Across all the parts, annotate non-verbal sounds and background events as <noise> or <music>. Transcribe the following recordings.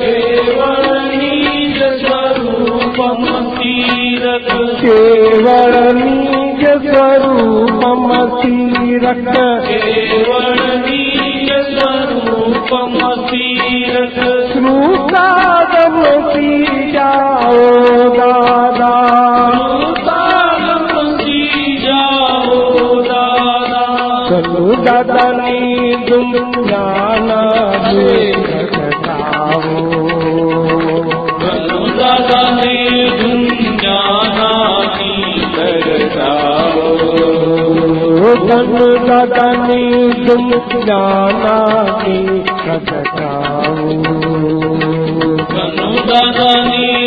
કેવળનીજ સ્વરૂપમસીરગ કેવળનીજ સ્વરૂપમસીરગ શ્રુતાદમસી જાઓ દાદા દાદાની દુનિયાના કલુ દાદાની દુનિયાનાની પ્રગટાવો કલુ દાદાની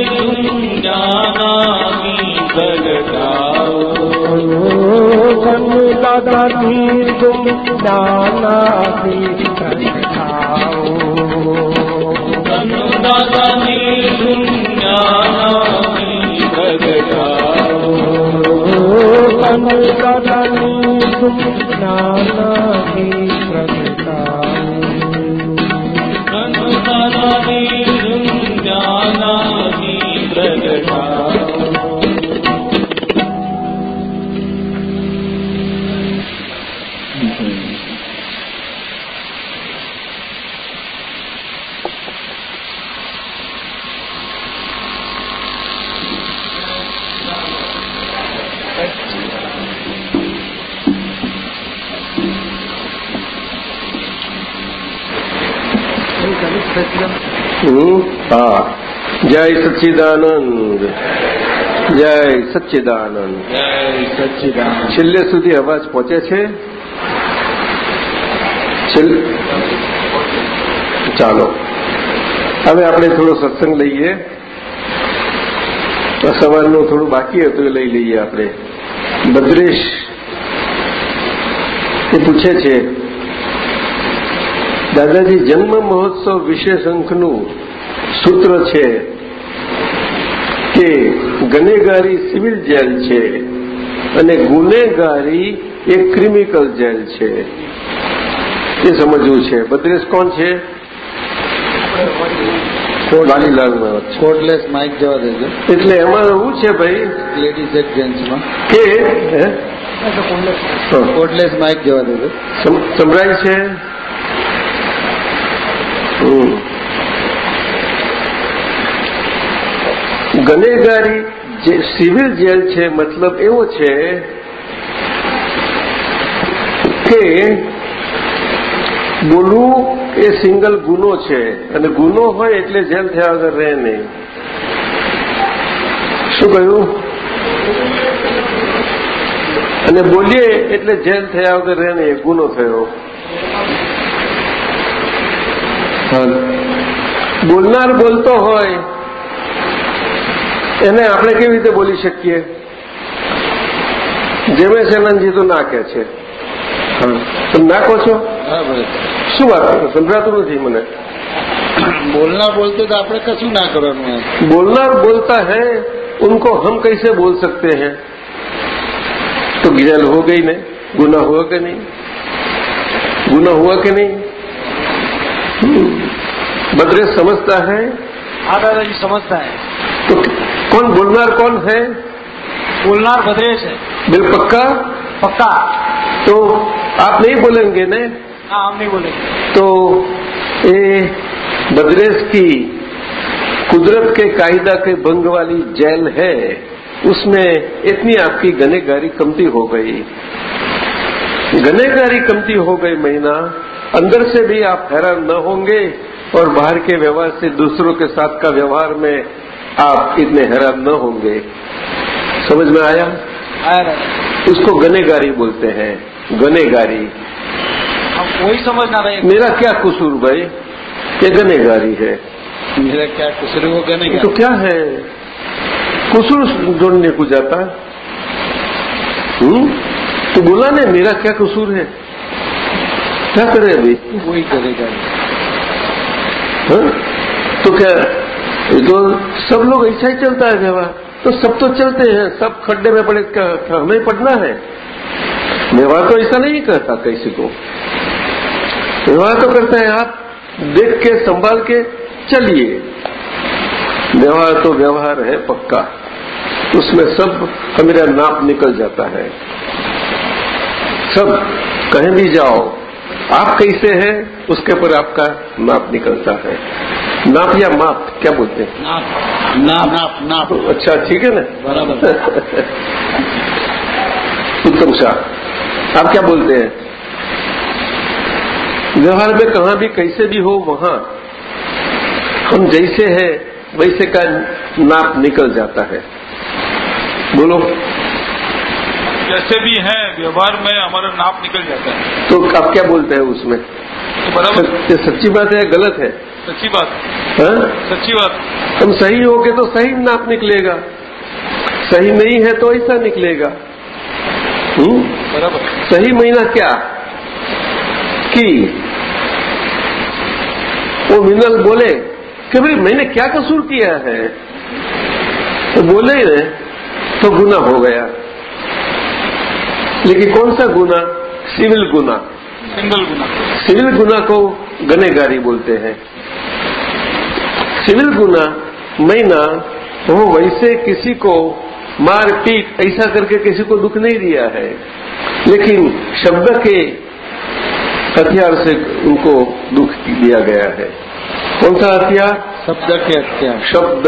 દુનિયાનાની પ્રગટાવો કલુ દાદાની દુનિયાનાની પ્રગટાવો હમ? હા. જય સચ્ચિદાનંદ. જય સચ્ચિદાનંદ. છેલ્લે સુધી અવાજ પહોંચે છે? ચાલો. હવે આપણે થોડો સત્સંગ લઈએ. સવારનું થોડું બાકી હતું એ લઈ લઈએ આપણે. ભદ્રેશ એ પૂછે છે દાદાજી જન્મ મહોત્સવ વિશેષ અંકનું સૂત્ર છે કે ગનેગારી સિવિલ જેલ છે અને ગુનેગારી એ ક્રિમિકલ જેલ છે. એ સમજવું છે. બદ્રેશ કોણ છે? કોર્ડલેસ માઇક જવા દેજો. એટલે એમાં એવું છે ભાઈ? લેડીઝ એક જેન્ટ્સમાં કે? કોર્ડલેસ માઇક જવા દેજો. સંભળાય છે. ગનેગારી જે સિવિલ જેલ છે, મતલબ એવો છે કે બોલવું એ સિંગલ ગુનો છે અને ગુનો હોય એટલે જેલ થયા વગર રહે નહીં. શું કહ્યું? અને બોલીએ એટલે જેલ થયા વગર રહે નહીં, ગુનો થયો. બોલનાર બોલતો હોય એને આપણે કેવી રીતે બોલી શકીએ? જેમેશનંદજી તો ના કે છે તમે ના કહો છો શું વાત સમજાતું નથી મને. બોલના બોલતો તો આપણે કશું ના કરવાનું બોલનાર બોલતા હૈ ઉનકો હમ कैसे બોલ सकते हैं તો गिरल हो गई नहीं गुना हुआ कि नहीं गुना हुआ कि नहीं हम्म, बद्रेश समझता है। हाँ दादाजी समझता है। तो कौन बोलनार कौन है? बोलनार भद्रेश है। बिल पक्का? पक्का। तो आप नहीं बोलेंगे ने? हाँ हम नहीं बोलेंगे। तो ये बद्रेश की कुदरत के कायदा के भंग वाली जेल है। उसमें इतनी आपकी गनेगारी कमती हो गई। गनेगारी कमती हो गई महीना। अंदर से भी आप हैरान न होंगे और बाहर के व्यवहार से दूसरों के साथ का व्यवहार में आप इतने हैरान न होंगे। समझ में आया? उसको गनेगारी बोलते हैं। गनेगारी। वही समझना भाई मेरा क्या कसूर भाई? ये गनेगारी है। मेरा क्या कुछ वो ये तो क्या है? कसूर ढूँढने को जाता? हम्म? तो बोला ने मेरा क्या कसूर है? क्या करे अभी वही करेगा। हाँ? तो क्या तो सब लोग ऐसा ही चलता है व्यवहार तो सब तो चलते हैं सब खड्डे में पड़े हमें पड़ना है। व्यवहार तो ऐसा नहीं करता किसी को। व्यवहार तो करता है आप देख के संभाल के चलिए। व्यवहार तो व्यवहार है पक्का। उसमें सब मेरा नाप निकल जाता है। सब कहीं भी जाओ। आप कैसे हैं उसके ऊपर आपका नाप निकलता है। नाप या माप क्या बोलते हैं? नाप नाप नाप नाप। अच्छा ठीक है ना? बराबर। <laughs> उत्तम शाह आप क्या बोलते हैं? व्यवहार में कहाँ भी कैसे भी हो वहाँ। हम जैसे हैं वैसे का नाप निकल जाता है। बोलो। जैसे भी हैं व्यवहार में हमारा नाप निकल जाता है। तो आप क्या बोलते हैं उसमें? तो बराबर। ये सच्ची बात है गलत है? सच्ची बात। हाँ? सच्ची बात। हम सही होगे तो सही नाप निकलेगा। सही नहीं है तो ऐसा निकलेगा। हम्म? बराबर। सही महीना क्या? कि वो मिनल बोले कि भाई मैंने क्या कसूर किया है? तो बोले तो गुना हो गया। लेकिन कौन सा गुना? सिविल गुना। सिंगल गुना। सिविल गुना को गनेगारी बोलते हैं। सिविल गुना महीना वो वैसे किसी को मार पीट ऐसा करके किसी को दुख नहीं दिया है। लेकिन शब्द के हथियार से उनको दुख दिया गया है। कौन सा हथियार? शब्द के हथियार। शब्द।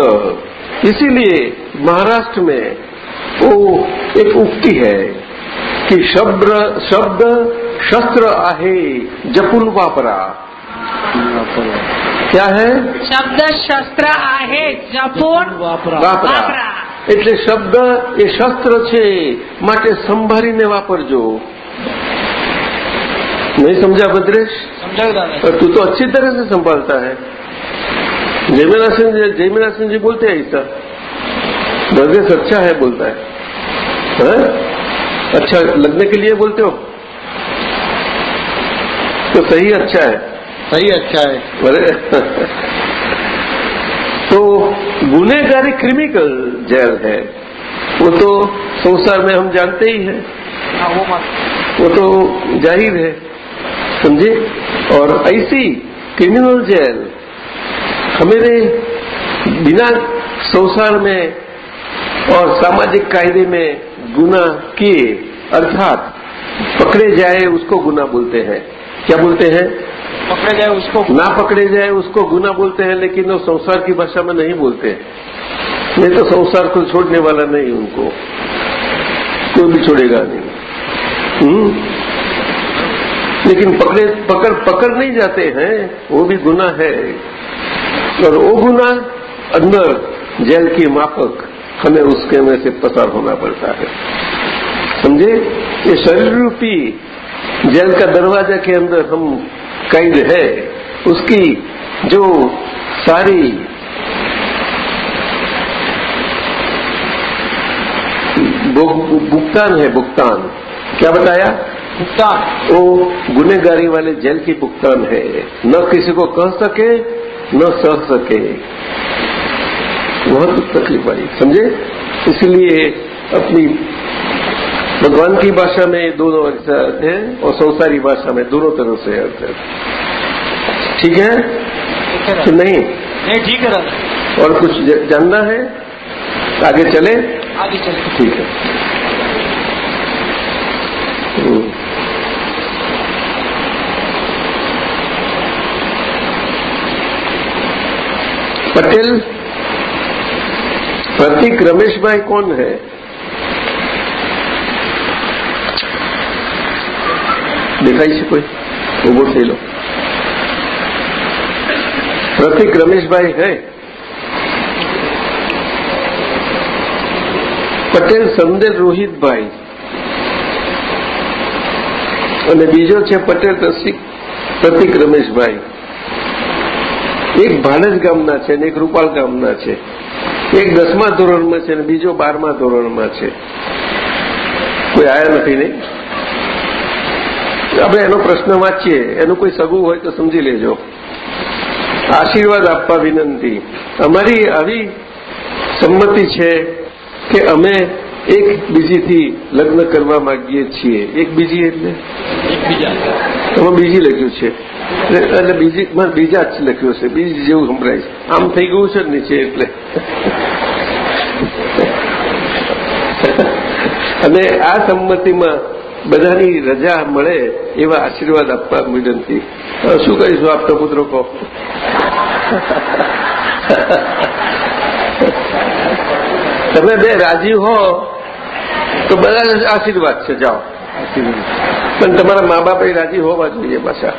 इसीलिए महाराष्ट्र में वो एक उक्ति है। कि शब्द शब्द शस्त्र आहे जपून वापरा क्या है શબ્દ શસ્ત્ર आहे જપૂન વાપરા વાપરા વાપરા. એટલે શબ્દ એ શસ્ત્ર છે માટે સંભાળીને વાપરજો નહીં સમજ્યા ભદ્રેશ समझाओ दादा और तू तो अच्छी तरह से संभालता है जयमीना सिंह जी जयमीना सिंह जी बोलते हैं ऐसा नरदेश अच्छा है बोलता है हैं? अच्छा लगने के लिए बोलते हो? तो सही अच्छा है। सही अच्छा है। अरे। <laughs> तो गुनेगारी क्रिमिकल जेल है। वो तो संसार में हम जानते ही हैं। हाँ वो वो तो ज़ाहिर है। समझे? और ऐसी क्रिमिनल जेल हमें बिना संसार में और सामाजिक कायदे में गुना किए अर्थात पकड़े जाए उसको गुना बोलते हैं। क्या बोलते हैं? पकड़े जाए उसको। ना पकड़े जाए उसको गुना बोलते हैं लेकिन वो संसार की भाषा में नहीं बोलते। नहीं तो संसार को छोड़ने वाला नहीं उनको। कोई भी छोड़ेगा नहीं। हम्म? लेकिन पकड़े पकड़ पकड़ नहीं जाते हैं वो भी गुना है। और वो गुना अंदर जेल की माफक। हमें उसके में से पसार होना पड़ता है। समझे? ये शरीर रूपी जेल का दरवाज़ा के अंदर हम कैद है उसकी जो सारी भुगतान है भुगतान। क्या बताया? भुगतान। वो गुनेगारी वाले जेल की भुगतान है। न किसी को कह सके न सह सके। बहुत तकलीफ़ आई समझे? इसलिए अपनी भगवान की भाषा में दोनों अर्थ है और संसारी भाषा में दोनों तरह से अर्थ है। ठीक है? ठीक है कि नहीं। नहीं ठीक है और कुछ जानना है? आगे चले? आगे चले। ठीक है। हम्म। पटेल? પ્રતિક રમેશભાઈ કોણ હે દેખાય છે કોઈ? ઊભો થઈ લો. પ્રતિક રમેશભાઈ હે? પટેલ સમદેલ રોહિતભાઈ. અને બીજો છે પટેલ રસિક, પ્રતિક રમેશભાઈ. એક ભાણજ ગામના છે અને એક રૂપાલ ગામના છે. એક દસમા ધોરણમાં છે અને બીજો બારમા ધોરણમાં છે. કોઈ આયા નથી નહીં આપણે એનો પ્રશ્ન વાંચીએ. એનું કોઈ સગું હોય તો સમજી લેજો. આશીર્વાદ આપવા વિનંતી. અમારી આવી સંમતિ છે કે અમે એક બીજીથી લગ્ન કરવા માંગીએ છીએ. એક બીજી એટલે? તમે બીજી લખ્યું છે. એટલે બીજી બીજા જ લખ્યું છે. બીજી જેવું સંભળાય છે. આમ થઈ ગયું છે નીચે એટલે. અને આ સંમતિમાં બધાની રજા મળે એવા આશીર્વાદ આપવા વિનંતી. શું કહીશું આપતો પુત્રો કહો? તમે બે રાજી હો તો બધા આશીર્વાદ છે જાઓ. પણ તમારા મા બાપ એ રાજી હોવા જોઈએ પાછા.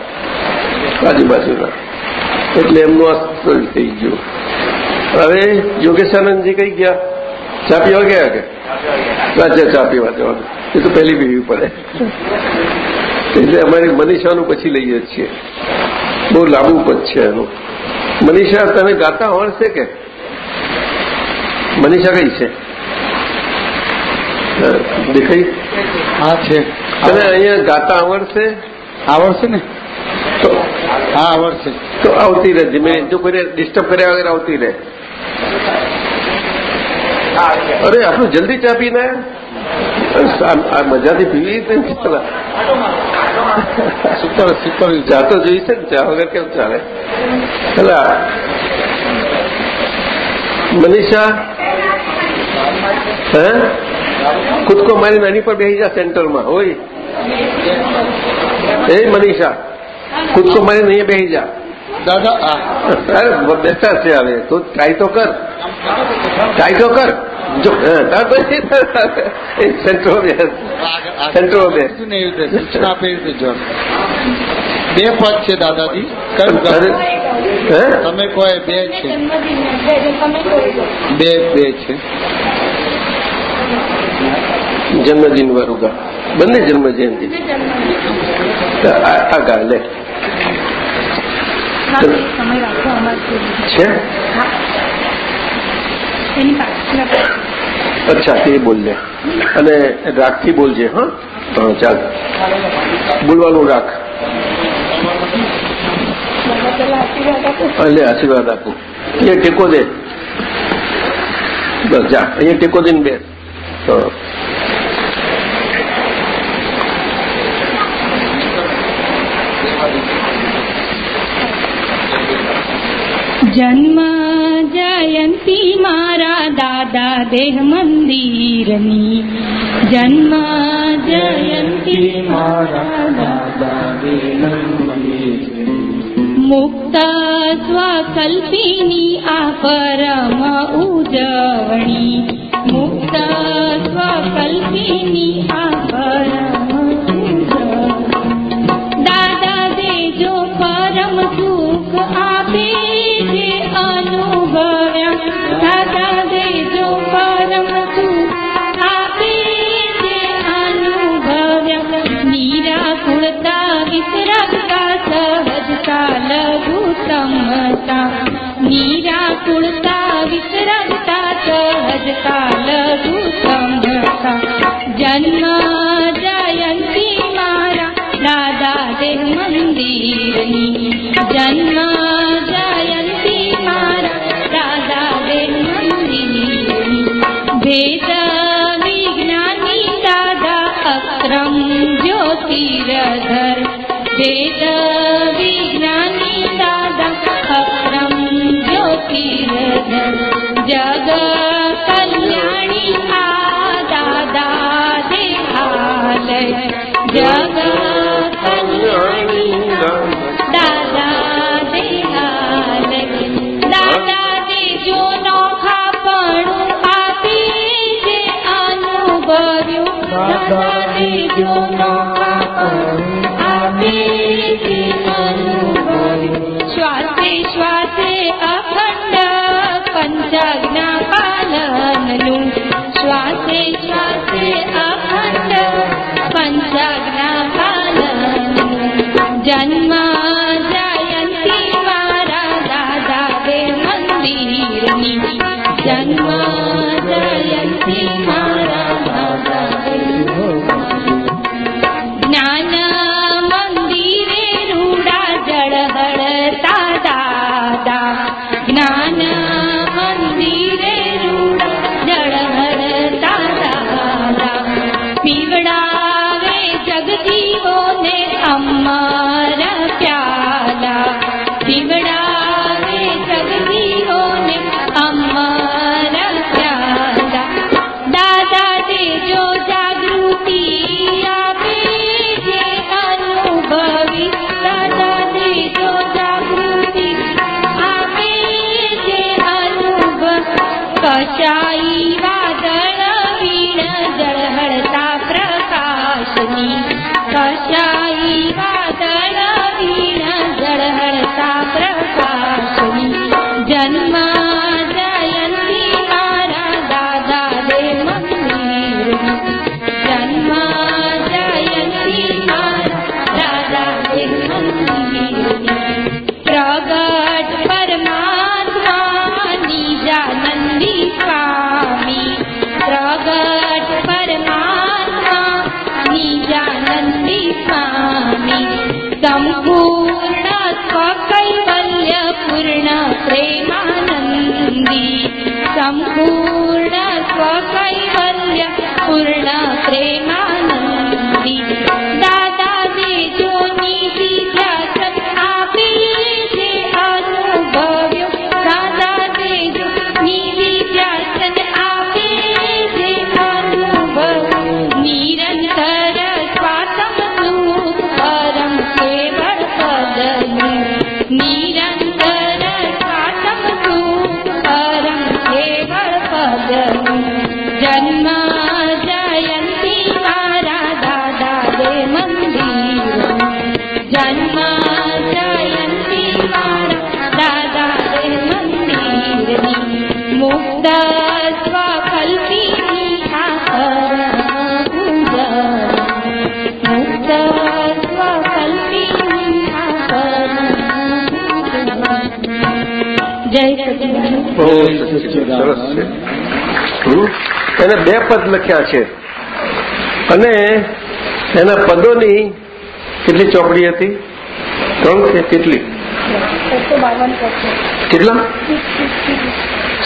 આજુબાજુના એટલે એમનું અસ્તર થઈ ગયું. હવે યોગેશાનંદજી કઈ ગયા? ચા પીવા ગયા કે? અચ્છા ચા પીવા જવાનું. એ તો પહેલી પીવી પડે. એટલે અમારી મનીષાનું પછી લઈએ છીએ. બહુ લાંબુ પદ છે એનું. મનીષા તને ગાતા આવડશે કે? મનીષા કઈ છે? દેખાઈ હા છે. અને અહીંયા ગાતા આવડશે આવડશે ને? તો હા આવડશે તો આવતી રહે ધીમે જો કોઈને ડિસ્ટર્બ કર્યા વગર આવતી રહે અરે આપણું જલ્દી ચા પીને આ આ મજાથી પીવી તો ચાલે. સુપર સુપર ચા તો જોઈશે ને ચા વગર કેમ ચાલે ચલા મનીષા હે ખુદ કો મારી નાની પર બેસી જા સેન્ટરમાં હોય એ મનીષા ખુદ કો મારી નહીં બેસી જા દાદા આ અરે બેઠા છે હવે તો ટ્રાય તો કર ટ્રાય તો કર જો હા, તાર પછી સેન્ટરો બેસ સેન્ટરો બેસ શું નહીં રીતે સૂચના આપે એ રીતે જો બે પદ છે દાદાજી કયું અરે, ગામ? હે તમે કહો એ બે છે બે બે છે જન્મદિન વાળું ગા બંને જન્મ જયંતિ આ આગળ લે છે અચ્છા તે બોલજે અને રાખથી બોલજે હા? ચાલ. બોલવાનું રાખ લે આશીર્વાદ આપું. એ ટેકો દે. બસ જા. અહીંયા ટેકો દઈને બે હા. जन्म जयन्ती मारा दादा मन्दिरनि। जन्मा जयन्ति राजा दे मुक्ता स्वकल्पिनी अपरम उजवणी। मुक्ता स्वकल्पिनी अपरम ददानुभव मीरा कुर्ता विसरता सहज कालघु समसा निीरा कुर्ता विसरता सहज कालुतम् जन्मा दे मन्दिरनी। जन्मा वेद विज्ञानी दादाक्रं ज्योतिरधर। वेद विज्ञानी दादा ज्योतिर जग you know I earn, I. એને બે પદ લખ્યા છે. અને એના પદોની કેટલી ચોપડી હતી? ત્રણ કે કેટલી? કેટલા?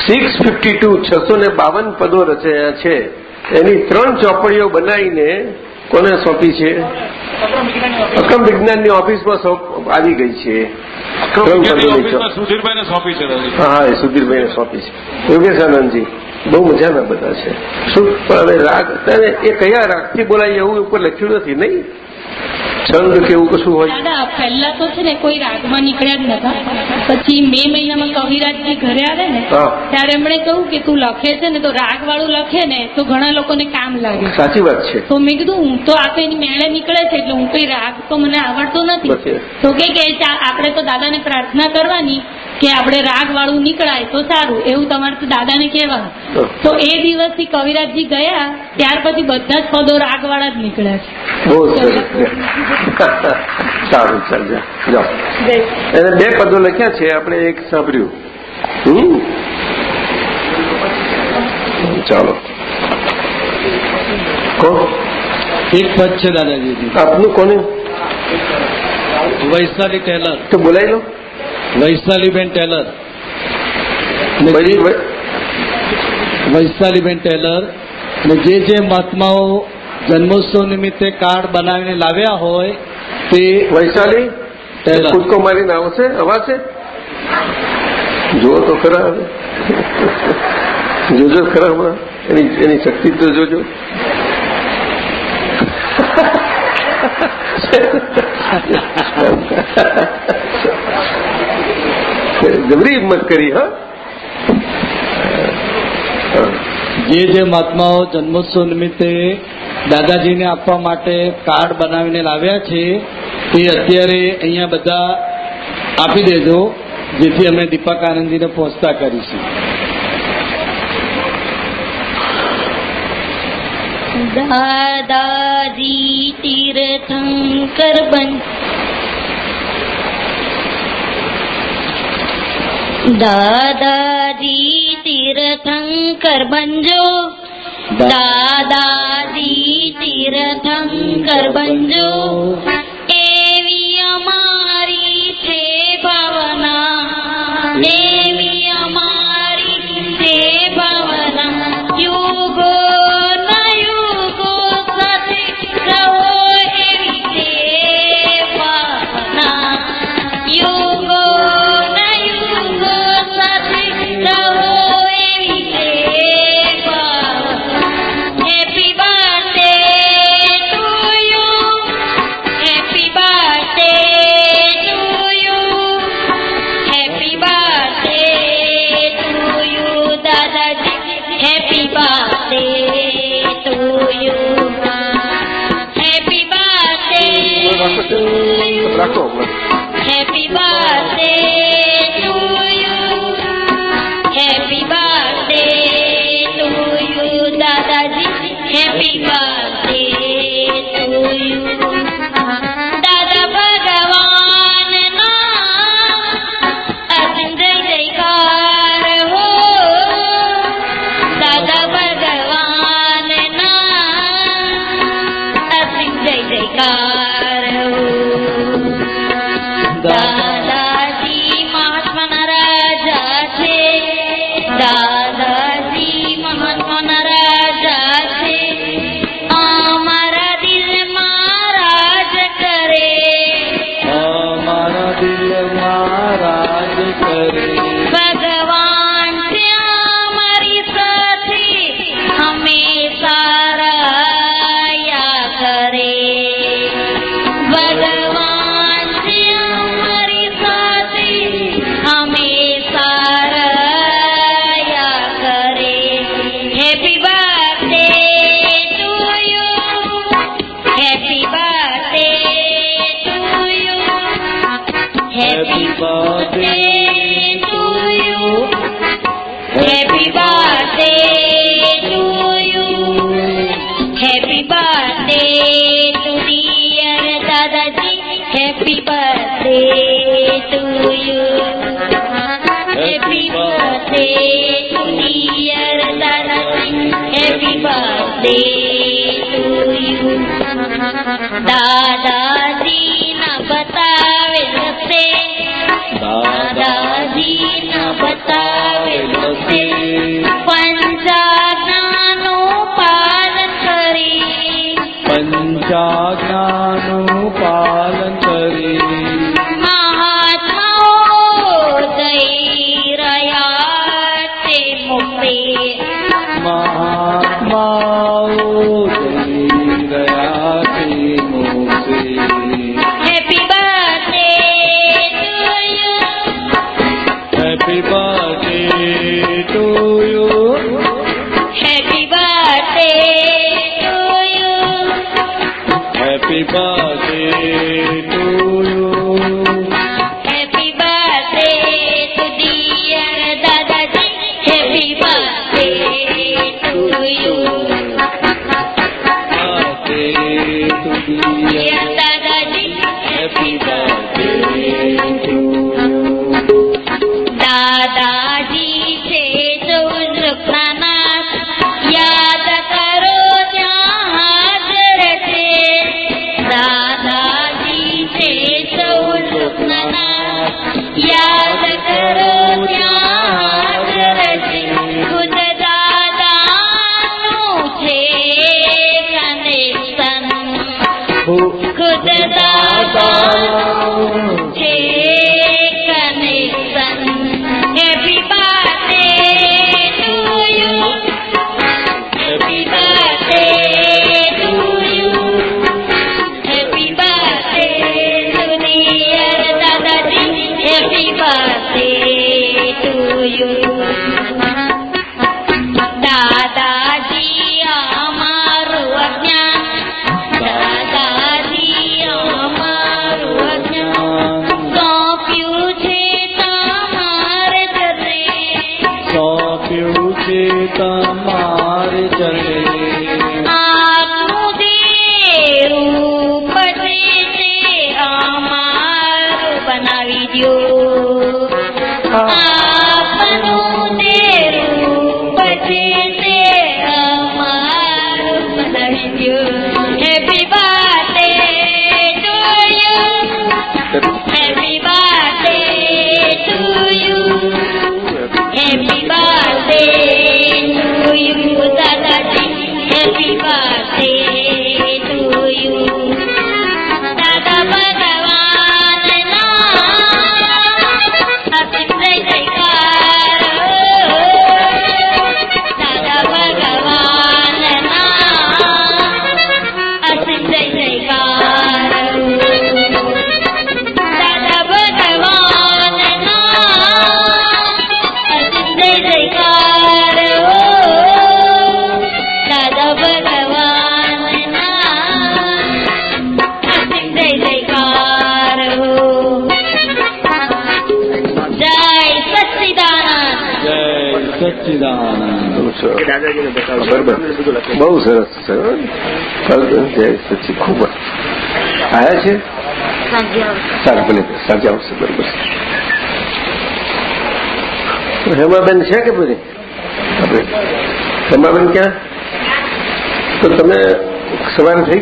સિક્સ ફિફ્ટી ટુ છસો ને બાવન પદો રચાયા છે. એની ત્રણ ચોપડીઓ બનાવીને કોને સોંપી છે? અકમ વિજ્ઞાનની ઓફિસમાં સોંપ- આવી ગઈ છે. ત્રણ પદોની સુધીરભાઈને સોંપી છે હા સુધીરભાઈ સુધીરભાઈને સોંપી છે. યોગેશાનંદજી બહુ મજાના બધા છે. શું? પણ હવે રાગ અત્યારે એ કયા રાગથી બોલાય એવું ઉપર લખ્યું નથી નહીં? છંદ કે એવું કશું હોય? દાદા પહેલા તો છે ને કોઈ રાગમાં નીકળ્યા જ નતા. પછી મે મહિનામાં કવિરાજજી ઘરે આવે ને ત્યારે એમણે કહ્યું કે તું લખે છે ને તો રાગ વાળું લખે ને તો ઘણા લોકોને કામ લાગે. સાચી વાત છે. તો મેં કીધું હું તો આપણે મેળે નીકળે છે એટલે હું કઈ રાગ તો મને આવડતો નથી. તો કે કે આપણે તો દાદાને પ્રાર્થના કરવાની કે આપણે રાગ વાળું નીકળાય તો સારું એવું તમારે દાદાને કહેવાનું. તો એ દિવસથી કવિરાજજી ગયા ત્યાર પછી બધા જ પદો રાગ વાળા જ નીકળ્યા છે. બહુ સરસ. સારું ચાલ એને બે પદો લખ્યા છે આપણે એક સાંભળ્યું. ચાલો. એક પદ છે દાદાજી આપનું કોને? વૈશાલી ટેલર. તો બોલાવી લો. વૈશાલીબેન ટેલર. વૈશાલીબેન ટેલર ને જે જે મહાત્માઓ જન્મોત્સવ નિમિત્તે કાર્ડ બનાવીને લાવ્યા હોય તે વૈશાલી ટેલર. કૂદકો મારીને આવશે અવાશે જુઓ તો ખરા હવે. જોજો ખરા હમણાં. એની એની શક્તિ તો જોજો. જબરી હિંમત કરી હા હા. જે જે મહાત્માઓ જન્મોત્સવ નિમિત્તે દાદાજીને આપવા માટે કાર્ડ બનાવીને લાવ્યા છે તે અત્યારે અહીંયા બધા આપી દેજો જેથી અમે દીપક આનંદજીને પહોંચતા કરીશું દાદાજી તીર્થંકર બન દાદાજી તીર્થંકર બનજો દાદાજી તીર્થંકર બનજો. એવી અમારી છે ભાવના. દાદાજી ના બતાવે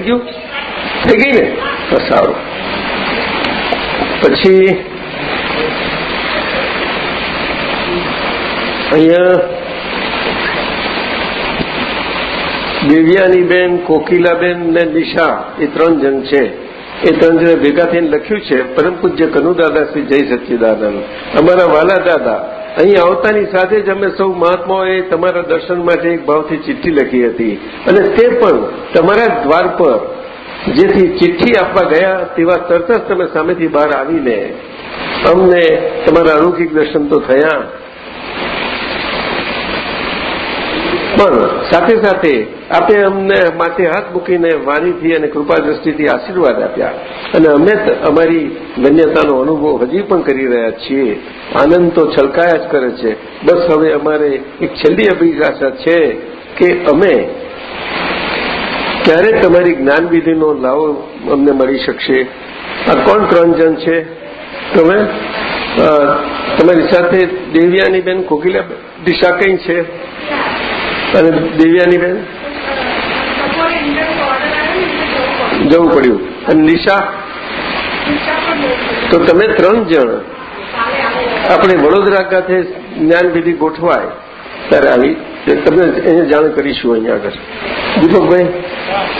થઈ ગયું? થઈ ગઈ ને? તો સારું. પછી અહીંયા દેવ્યાનીબેન કોકિલાબેન ને દિશા એ ત્રણ જણ છે. એ ત્રણ જણે ભેગા થઈને લખ્યું છે, પરમ પૂજ્ય કનુદાદા શ્રી જય સચ્ચિદાનંદ. અમારા વાલા દાદા અહીં આવતાની સાથે જ અમે સૌ મહાત્માઓએ તમારા દર્શન માટે એક ભાવથી ચિઠ્ઠી લખી હતી. અને તે પણ તમારા દ્વાર પર, જેથી ચિઠ્ઠી આપવા ગયા તેવા તરત જ તમે સામેથી બહાર આવીને અમને તમારા અલૌકિક દર્શન તો થયા. પણ સાથે સાથે આપે અમને માથે હાથ મૂકીને વાણીથી અને કૃપા દ્રષ્ટિથી આશીર્વાદ આપ્યા. અને અમે અમારી ધન્યતાનો અનુભવ હજી પણ કરી રહ્યા છીએ. આનંદ તો છલકાયા જ કરે છે. બસ હવે અમારે એક છેલ્લી અભિલાષા છે કે અમે ક્યારે તમારી જ્ઞાનવિધિનો લાવો અમને મળી શકશે? આ કોણ ત્રણ જણ છે? તમે? તમારી સાથે દેવ્યાની બેન કોકિલા દિશા કઈ છે? અને દિવ્યાની બેન જવું પડ્યું. અને નિશા? તો તમે ત્રણ જણ આપણે વડોદરા ખાતે જ્ઞાનવિધિ ગોઠવાય ત્યારે આવી તમને એને જાણ કરીશું અહીંયા આગળ. દીપકભાઈ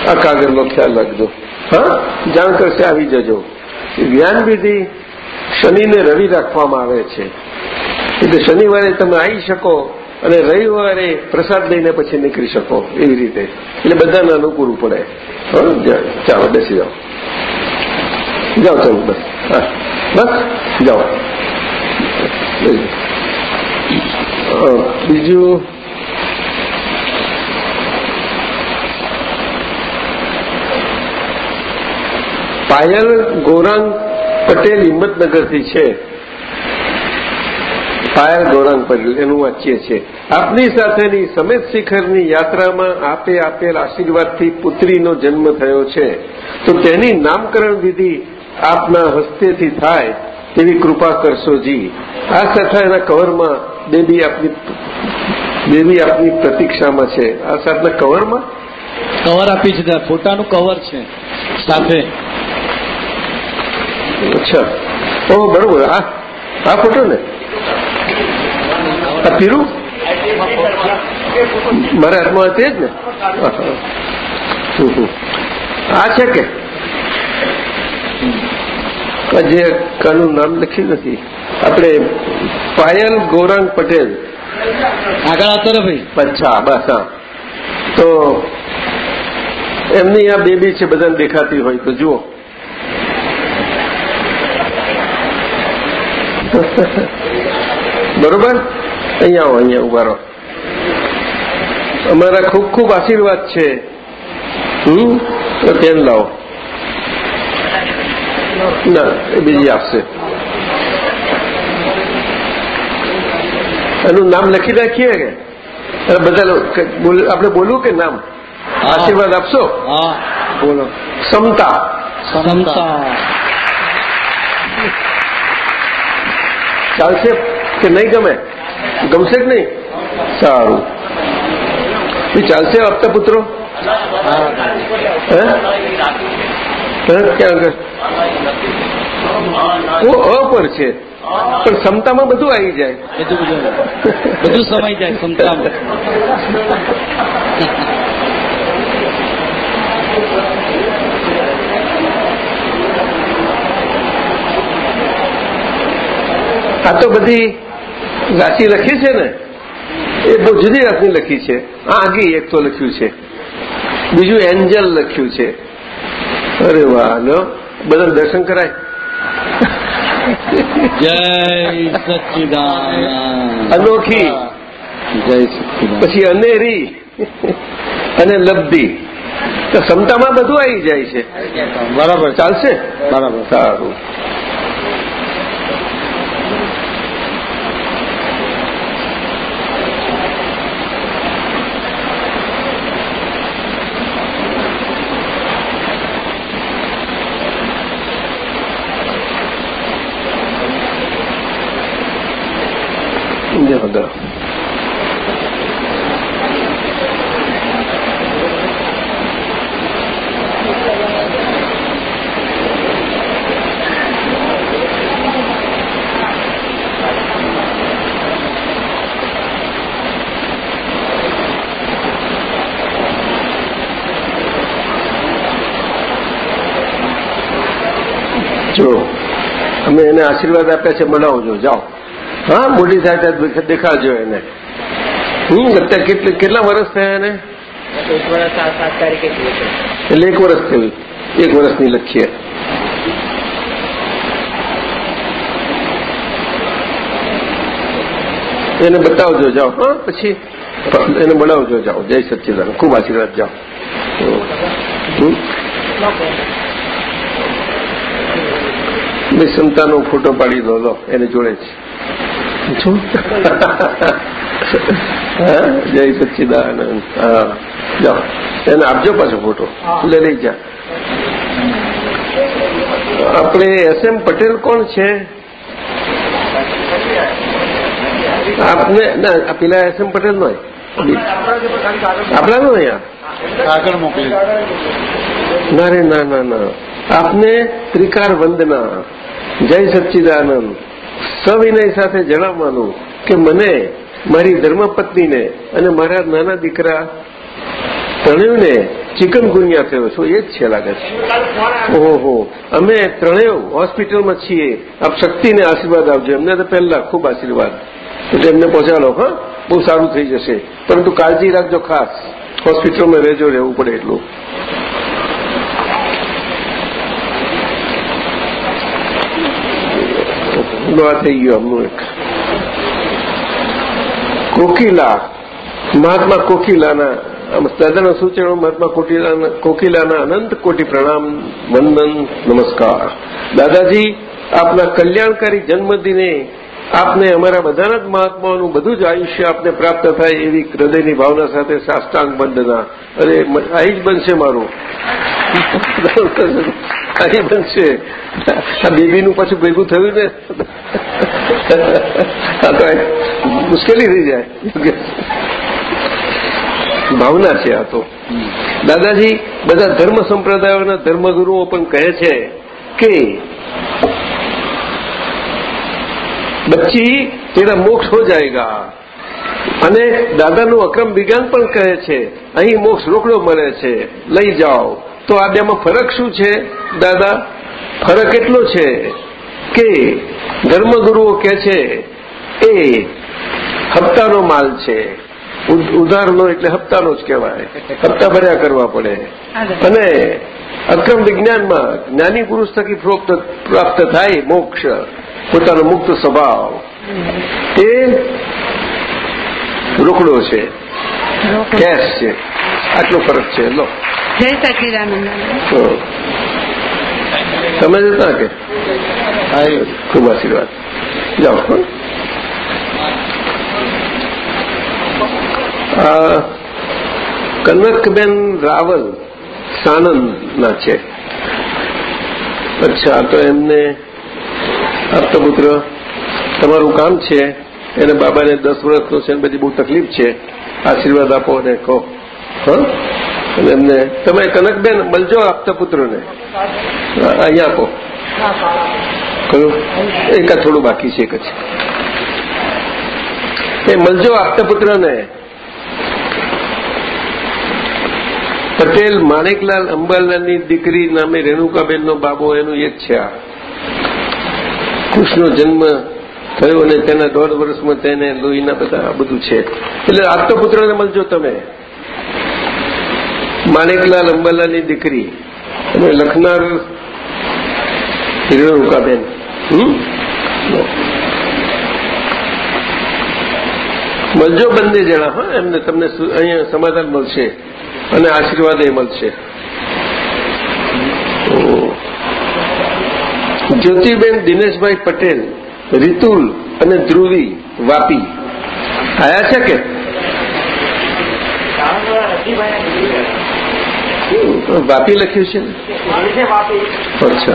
આ કાગળનો ખ્યાલ રાખજો. હા જાણ કરશે આવી જજો. જ્ઞાનવિધિ શનિને રવિ રાખવામાં આવે છે. એટલે શનિવારે તમે આવી શકો અને રવિવારે પ્રસાદ લઈને પછી નીકળી શકો એવી રીતે. એટલે બધાને અનુકૂળ પડે. ચાલો બેસી જાઓ. જાઓ, ચાલો, બસ. બસ? જાઓ. બીજું? પાયલ ગોરાંગ પટેલ હિંમતનગરથી છે. પાયલ ગૌરાંગ પટેલ, એનું વાંચીએ છીએ. આપની સાથેની સમેત શિખરની યાત્રામાં આપે આપેલ આશીર્વાદથી પુત્રીનો જન્મ થયો છે. તો તેની નામકરણ વિધિ આપના હસ્તેથી થાય તેવી કૃપા કરશો જી. આ સાથે એના કવરમાં બેબી આપની બેબી આપની પ્રતીક્ષામાં છે. આ સાથના કવરમાં? કવર આપી છે ફોટાનું કવર છે સાથે. અચ્છા. ઓ બરોબર. આ આ ફોટો ને? આ પીરું? મારા હાથમાં તે જ ને. આ છે કે? જે કાનું નામ લખ્યું નથી. આપણે પાયલ ગૌરાંગ પટેલ. આગળ આવતો ભાઈ. અચ્છા બસ હા. તો એમની આ બેબી છે બધાને દેખાતી હોય તો જુઓ. બરોબર? અહીંયા આવો અહીંયા ઊભા રહો. અમારા ખૂબ ખૂબ આશીર્વાદ છે. હમ તો પેન લાવો. ના એ બીજી આપશે એનું નામ લખી રાખીએ કે? બધા આપણે બોલવું કે નામ? આશીર્વાદ આપશો? બોલો. સમતા. ક્ષમતા ચાલશે કે નહીં ગમે? ગમશે કે નહીં? સારું. એ ચાલશે આપતા પુત્રો? હે? ક્યાં આગળ ઓ અ પર છે? પણ ક્ષમતામાં બધું આવી જાય. બધું બધું બધું સમાઈ જાય ક્ષમતામાં. આ તો બધી રાશિ લખી છે ને? એ બહુ જુદી રાશિ લખી છે. આ આગી એક તો લખ્યું છે. બીજું એન્જલ લખ્યું છે. અરે વાહ લો બધા દર્શન કરાય. જય સચિદાન અનોખી. જય સચિદાન પછી અનેરી અને લબ્ધી. તો ક્ષમતામાં બધું આવી જાય છે. બરાબર. ચાલશે? બરાબર. સારું જય ભદ્ર જો અમે એને આશીર્વાદ આપ્યા છે બનાવજો જાઓ. હા મોટી સાથે દેખાડજો એને. હમ અત્યારે કેટલી કેટલા વર્ષ થયા એને? એટલે એક વર્ષ થયું. એક વર્ષની લખીએ. એને બતાવજો જાઓ. હા પછી એને બનાવજો જાઓ. જય સચ્ચિદાન ખૂબ આશીર્વાદ જાઓ. સંતાનો ફોટો પાડી દો લો એને જોડે છે? જય સચ્ચિદાનંદ. હા. જાઓ. એને આપજો પાછો ફોટો. લે લઈ જા. આપણે એસ એમ પટેલ કોણ છે? આપને ના પેલા એસ એમ પટેલ નો આપણાનો અહીંયા આગળ મોકલી. ના રે ના ના ના. આપને ત્રિકાર વંદના. જય સચ્ચિદાનંદ. સવિનય સાથે જણાવવાનું કે મને મારી ધર્મપત્નીને અને મારા નાના દીકરા ત્રણેયને ચિકન ગુનિયા થયો છો. એ જ છે લાગે છે. ઓહો. અમે ત્રણેય હોસ્પિટલમાં છીએ. આપ શક્તિને આશીર્વાદ આપજો. એમને તો પહેલા ખૂબ આશીર્વાદ. એટલે એમને પહોંચાડો, હા? બહુ સારું થઈ જશે. પરંતુ કાળજી રાખજો ખાસ. હોસ્પિટલમાં રહેજો, રહેવું પડે એટલું. લો આ થઈ ગયો અમનું એક. કોકિલા, મહાત્મા કોકિલાના દાદાના સૂચનો મહાત્મા કોકિલાના કોકિલાના અનંત કોટી પ્રણામ, વંદન, નમસ્કાર. દાદાજી, આપના કલ્યાણકારી જન્મદિને આપને અમારા બધાના જ મહાત્માઓનું બધું જ આયુષ્ય આપને પ્રાપ્ત થાય એવી હૃદયની ભાવના સાથે સાષ્ટાંગ બંધના અરે અહીં જ બનશે મારું. અહીં બનશે. આ બેબીનું પાછું ભેગું થયું ને? મુશ્કેલી થઈ જાય. ભાવના છે આ તો. દાદાજી, બધા ધર્મ સંપ્રદાયોના ધર્મગુરુઓ પણ કહે છે કે બચ્ચી તેના મોક્ષ હો જાયગા. અને દાદાનું અક્રમ વિજ્ઞાન પણ કહે છે, અહીં મોક્ષ રોકડો મળે છે, લઈ જાઓ. તો આ બેમાં ફરક શું છે, દાદા? ફરક એટલો છે કે ધર્મગુરુઓ કહે છે, એ હપ્તાનો માલ છે. ઉધારનો એટલે હપ્તાનો જ કહેવાય. હપ્તા ભર્યા કરવા પડે. અને અક્રમ વિજ્ઞાનમાં જ્ઞાની પુરુષ થકી પ્રાપ્ત થાય મોક્ષ પોતાનો મુક્ત સ્વભાવ. એ રોકડો છે. કેશ છે. આટલો ફરક છે. લો. જય સચિદાનંદ. તમે જતા કે? ખૂબ આશીર્વાદ. જાઓ હં. આ કનકબેન રાવલ સાણંદના છે. અચ્છા તો એમને આપતા પુત્ર તમારું કામ છે. એને બાબાને દસ વર્ષનો છે બધી બહુ તકલીફ છે. આશીર્વાદ આપો અને કહો. હા? અને એમને, તમે કનકબેન, મળજો આપતા પુત્રને અહીંયા આપો. કયું એક થોડું બાકી છે જ. એ મળજો આપતા પુત્રને પટેલ માણેકલાલ અંબાલાલની દીકરી નામે રેણુકાબેનનો બાબો એનું એક છે આ. કૃષ્ણનો જન્મ થયો અને તેના દોઢ વર્ષમાં તેને લોહીના બધા આ બધું છે. એટલે આપતો મળજો તમે. માણેકલાલ અંબાલાલની દીકરી અને લખનાર રેણુકાબેન. મળજો બંને જણા, હા, એમને તમને અહીંયા સમાધાન મળશે. અને આશીર્વાદ એ મળશે. જ્યોતિબેન દિનેશભાઈ પટેલ રીતુલ અને ધ્રુવી વાપી. આયા છે કે? વાપી લખ્યું છે? અચ્છા.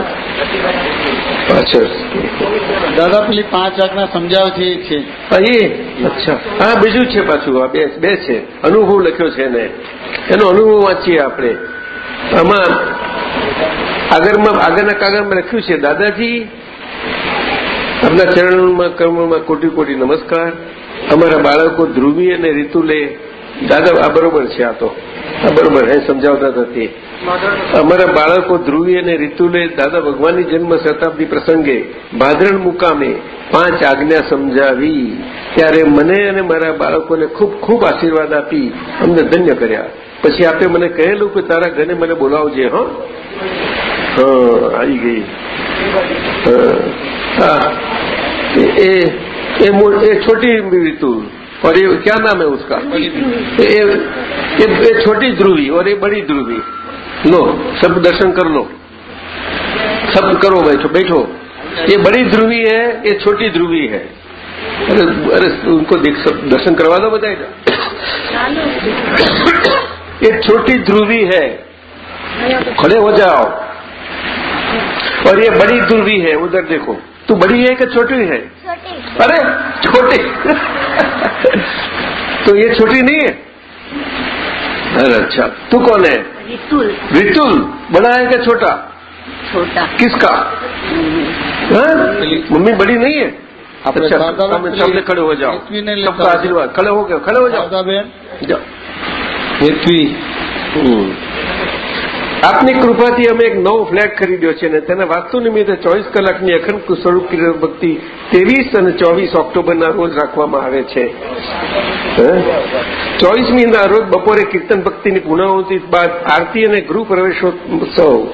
અચ્છા. દાદા પેલી પાંચ આજ્ઞા સમજાવે છે એ છે. એ. અચ્છા. હા બીજું છે પાછું આ બે બે છે. અનુભવ લખ્યો છે એને. એનો અનુભવ વાંચીએ આપણે. આમાં આગળમાં આગળના કાગળમાં લખ્યું છે દાદાજી આપના ચરણમાં કર્મમાં કોટી કોટી નમસ્કાર. અમારા બાળકો ધ્રુવી અને રીતુલે દાદા આ બરોબર છે આ તો. આ બરોબર એ સમજાવતા નથી. અમારા બાળકો ધ્રુવી અને ઋતુલે દાદા ભગવાનની જન્મ શતાબ્દી પ્રસંગે ભાદરણ મુકામે પાંચ આજ્ઞા સમજાવી ત્યારે મને અને મારા બાળકોને ખૂબ ખૂબ આશીર્વાદ આપી અમને ધન્ય કર્યા પછી આપે મને કહેલું કે તારા ઘરે મને બોલાવજે હં હા આવી ગઈ हाँ, हाँ, ये ये- ये मो- ये छोटी ऋतु और ये क्या नाम है उसका ये ये, ये छोटी ध्रुवी और ये बड़ी ध्रुवी लो सब दर्शन कर लो। सब करो बैठो बैठो। ये बड़ी ध्रुवी है ये छोटी ध्रुवी है। अरे अरे उनको देख सब दर्शन करवा दो बताएगा ये छोटी ध्रुवी है। खड़े हो जाओ। और ये बड़ी ध्रुवी है उधर देखो। तू बड़ी है कि छोटी है? छोटी। अरे छोटी। <laughs> तो ये छोटी नहीं है? सर अच्छा तू कौन है रितुल रितुल बड़ा है क्या छोटा छोटा किसका मम्मी बड़ी नहीं है अच्छा सामने खड़े हो जाओ सबका आशीर्वाद खड़े हो गए खड़े हो जाओ पृथ्वी આપની કૃપાથી અમે એક નવો ફ્લેટ ખરીદ્યો છે અને તેના વાસ્તુ નિમિત્તે ચોવીસ કલાકની અખંડ સ્વરૂપ ભક્તિ ત્રેવીસ અને ચોવીસ ઓક્ટોબરના રોજ રાખવામાં આવે છે. ચોવીસમીના રોજ બપોરે કીર્તન ભક્તિની પુનરાવૃત્તિ બાદ આરતી અને ગૃહ પ્રવેશોત્સવ.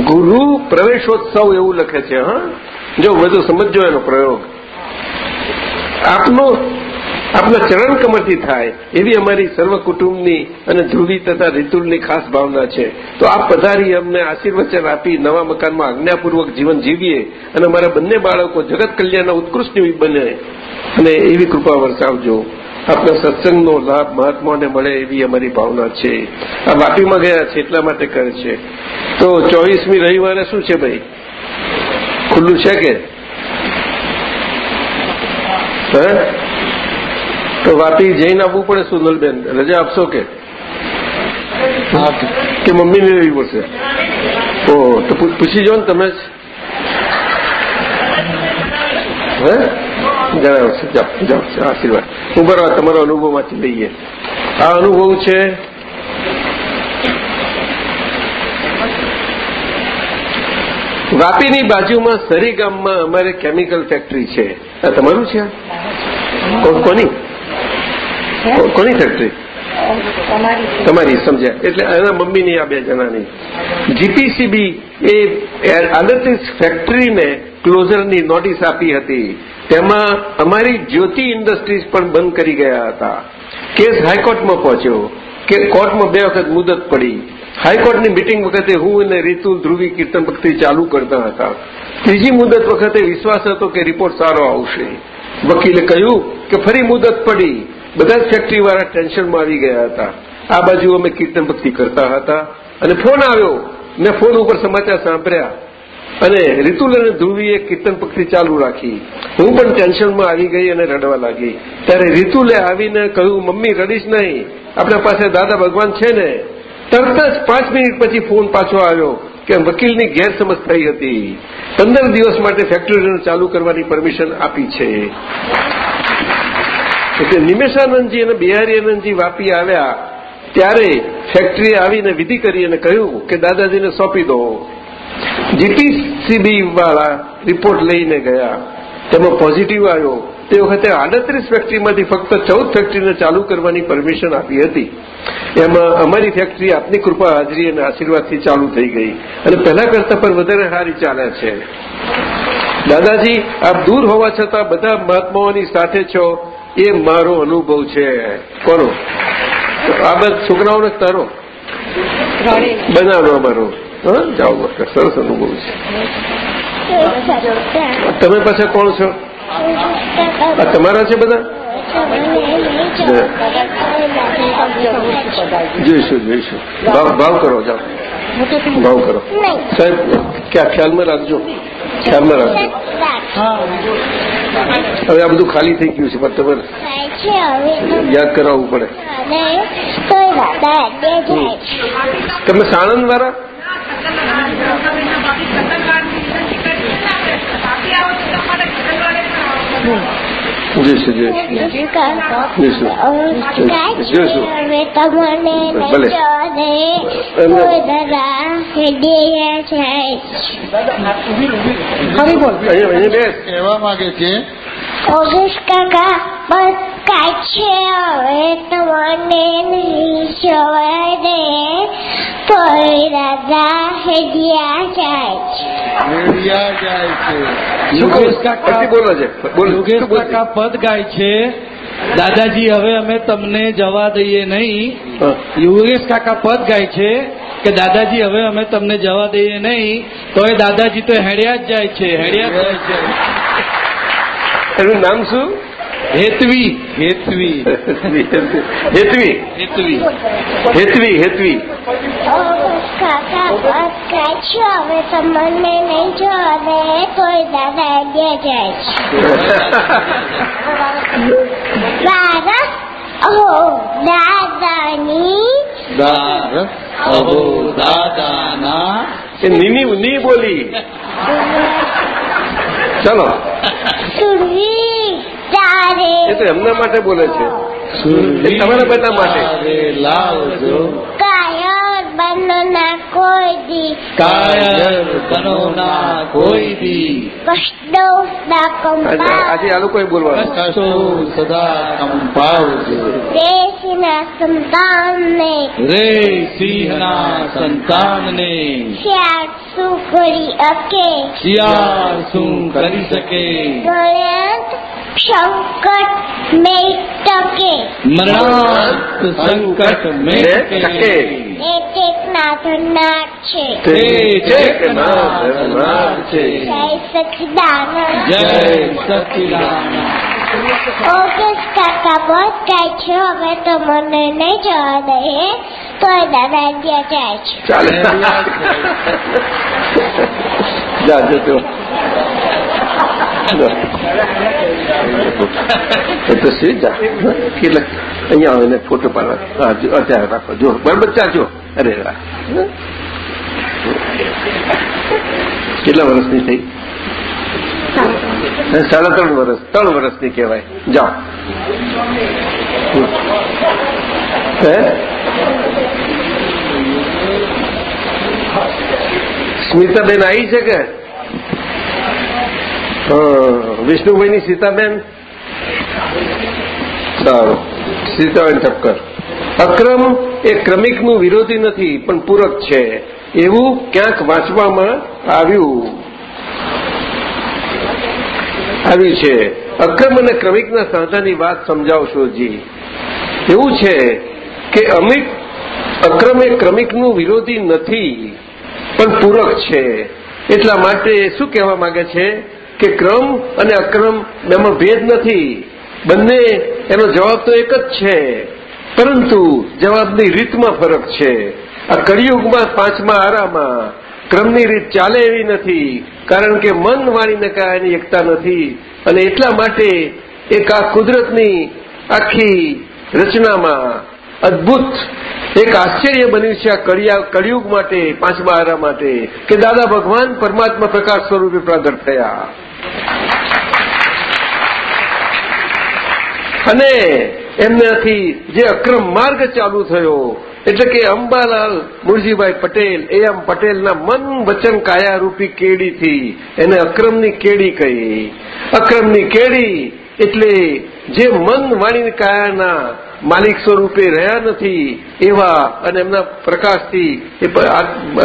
ગુરુ પ્રવેશોત્સવ એવું લખે છે, હા? જો બધું સમજો એનો પ્રયોગ. આપનો આપના ચરણ કમરથી થાય, એવી અમારી સર્વ કુટુંબની અને ધ્રુવી તથા રિતુલની ખાસ ભાવના છે. તો આપ પધારી, અમને આશીર્વચન આપી, નવા મકાનમાં આજ્ઞાપૂર્વક જીવન જીવીએ અને અમારા બંને બાળકો જગત કલ્યાણના ઉત્કૃષ્ટ બને. અને એવી કૃપા વરસાવજો. આપના સત્સંગનો લાભ મહાત્માને મળે એવી અમારી ભાવના છે. આ વાપીમાં ગયા છે, એટલા માટે કરે છે. તો ચોવીસમી રવિવારે શું છે ભાઈ? ખુલ્લું છે કે? હે? તો વાપી જઈને આવવું પડે સુનલબેન રજા આપશો કે? કે મમ્મીને લેવી પડશે. ઓ, તો પૂછી જો ને તમે જ. હે? જણાવશે જાઓ જાઓ આશીર્વાદ. હું બરાબર તમારો અનુભવમાંથી લઈએ. આ અનુભવ છે વાપીની બાજુમાં સરી ગામમાં અમારે કેમિકલ ફેક્ટરી છે. આ તમારું છે? કોની? કોની ફેક્ટરી તમારી સમજ્યા. એટલે એના મમ્મીની આ બે જણાની. જીપીસીબી એ આદર્શિસ ફેક્ટરીને ક્લોઝરની નોટિસ આપી હતી. તેમાં અમારી જ્યોતિ ઇન્ડસ્ટ્રીઝ પણ બંધ કરી ગયા હતા. કેસ હાઈકોર્ટમાં પહોંચ્યો. કે કોર્ટમાં બે વખત મુદત પડી. હાઈકોર્ટની મિટિંગ વખતે હું અને રીતુ ધ્રુવી કીર્તન ભક્તિ ચાલુ કરતા હતા. ત્રીજી મુદત વખતે વિશ્વાસ હતો કે રિપોર્ટ સારો આવશે. વકીલે કહ્યું કે ફરી મુદત પડી. બધા જ ફેક્ટરીવાળા ટેન્શનમાં આવી ગયા હતા. આ બાજુ અમે કીર્તન ભક્તિ કરતા હતા અને ફોન આવ્યો. મેં ફોન ઉપર સમાચાર સાંભળ્યા. અને રીતુલ અને ધ્રુવીએ કીર્તન ભક્તિ ચાલુ રાખી. હું પણ ટેન્શનમાં આવી ગઈ અને રડવા લાગી. ત્યારે રીતુલે આવીને કહ્યું, મમ્મી, રડીશ નહીં. આપણા પાસે દાદા ભગવાન છે ને. તરત જ પાંચ મિનિટ પછી ફોન પાછો આવ્યો કે વકીલની ગેરસમજ થઈ હતી. પંદર દિવસ માટે ફેક્ટરીને ચાલુ કરવાની પરમિશન આપી છે. એટલે નિમેશાનંદજી અને બિહારી વાપી આવ્યા, ત્યારે ફેક્ટરીએ આવીને વિધિ કરી અને કહ્યું કે દાદાજીને સોંપી દો. જીપીસીબી વાળા રિપોર્ટ લઈને ગયા. તેમાં પોઝિટિવ આવ્યો. તે વખતે આડત્રીસ ફેક્ટરીમાંથી ફક્ત ચૌદ ફેક્ટરીને ચાલુ કરવાની પરમિશન આપી હતી. એમાં અમારી ફેક્ટરી આપની કૃપા હાજરી અને આશીર્વાદથી ચાલુ થઈ ગઈ. અને પહેલા કરતા પણ વધારે સારી ચાલે છે. દાદાજી, આપ દૂર હોવા છતાં બધા મહાત્માઓની સાથે છો. એ મારો અનુભવ છે. કોનો? આ બધા છોકરાઓને તારો. બનાવવાનો અમારો. હા? જાઓ બસ સરસ અનુભવ છે. તમે પાછા કોણ છો. આ તમારા છે બધા? જોઈશું જોઈશું ભાવ ભાવ કરો જાઓ ભાવ કરો સાહેબ ક્યાં ખ્યાલમાં રાખજો ખ્યાલમાં રાખજો હવે આ બધું ખાલી થઈ ગયું છે પણ તમારે યાદ કરાવવું પડે તમે સાણંદ વાળા જોઈશું જોઈશું જોઈશું હવે તમને ભલે. કહેવા માંગે છે ઓગસ્ટ કાકા બસ કાંઈ છે હવે તમને નહીં જવા દે કોઈ દાદા હેડિયા જાય છે. રેડિયા જાય છે યોગેશ કાકા બોલો છે યોગેશ કાકા પદ ગાય છે. દાદાજી હવે અમે તમને જવા દઈએ નહીં. યોગેશ કાકા પદ ગાય છે કે દાદાજી હવે અમે તમને જવા દઈએ નહીં. તો એ દાદાજી તો હેડ્યા જ જાય છે. હેડ્યા જ જાય છે. એનું નામ શું? હેતવી. હેતવી. હેતવી હેતવી. હેતવી. હેતવી. હવે તમને નહીં જવા દે કોઈ દાદા હેડિયા જાય છે. દાદા અહો દાદાની. અહો દાદાના. નીની ની બોલી. <laughs> ચલો. એ તો એમના માટે બોલે છે. તમારા બધા માટે. લાવજો કાયર બનના કોઈ દી કાયર બનો ના કોઈ દી કષ્ટો ના આજે કંપા આજે આ લોકોએ બોલવાનું કષ્ટો સદા કંપાવજો દેશના સંતાનને રે સિંહના સંતાનને શ્યાર શું કરી અકે શિયાળ શું કરી શકે ગણ્યાત સંકટ મેં ટકે મરણાત સંકટ મેં ટકે. એ ધરનાર છે. જય સચિદાનંદ. જય સચિદાનંદ. ઓગસ્ટ કાકા બસ જાય છે હવે તો મને નહીં જવા દે. તો દાદા ત્યાં જાય છે. ચાલે. જા જતો એ તો જા કેટલા અહીંયા આવીને ફોટો પાડવા અત્યારે રાખો જો બરાબર ચાલજો અરે રા કેટલા વર્ષની થઈ સાડા ત્રણ વર્ષ ત્રણ વર્ષની કહેવાય જાઓ સ્મિતાબેન આવી છે કે વિષ્ણુભાઈની સીતાબેન? સારું. સીતાબેન ઠક્કર. અક્રમ એ ક્રમિકનું વિરોધી નથી, પણ પૂરક છે. એવું ક્યાંક વાંચવામાં આવ્યું. આવ્યું છે. અક્રમ અને ક્રમિકના સાંધાની વાત સમજાવશો જી. એવું છે કે અમિક અક્રમ એ ક્રમિકનું વિરોધી નથી, પણ પૂરક છે. એટલા માટે શું કહેવા માંગે છે? કે ક્રમ અને અક્રમ એમાં ભેદ નથી. બંને એનો જવાબ તો એક જ છે. પરંતુ જવાબની રીતમાં ફરક છે. આ કળિયુગમાં પાંચમા આરામાં ક્રમની રીત ચાલે એવી નથી, કારણ કે મન વાણીને કાયાની એકતા નથી અને એટલા માટે એક આ કુદરતની આખી રચનામાં અદભુત એક આશ્ચર્ય બન્યું છે આ કળિયા, કળિયુગ માટે, પાંચમા આરા માટે, કે દાદા ભગવાન પરમાત્મા પ્રકાશ સ્વરૂપે પ્રગટ થયા. અને એમનાથી જે અક્રમ માર્ગ ચાલુ થયો, એટલે કે અંબાલાલ મુરજીભાઈ પટેલ, એ એમ પટેલના મન વચન કાયારૂપી કેડીથી એને અક્રમની કેડી કહી. અક્રમની કેડી એટલે જે મન વાણી કાયાના માલિક સ્વરૂપે રહ્યા નથી એવા અને એમના પ્રકાશથી, એ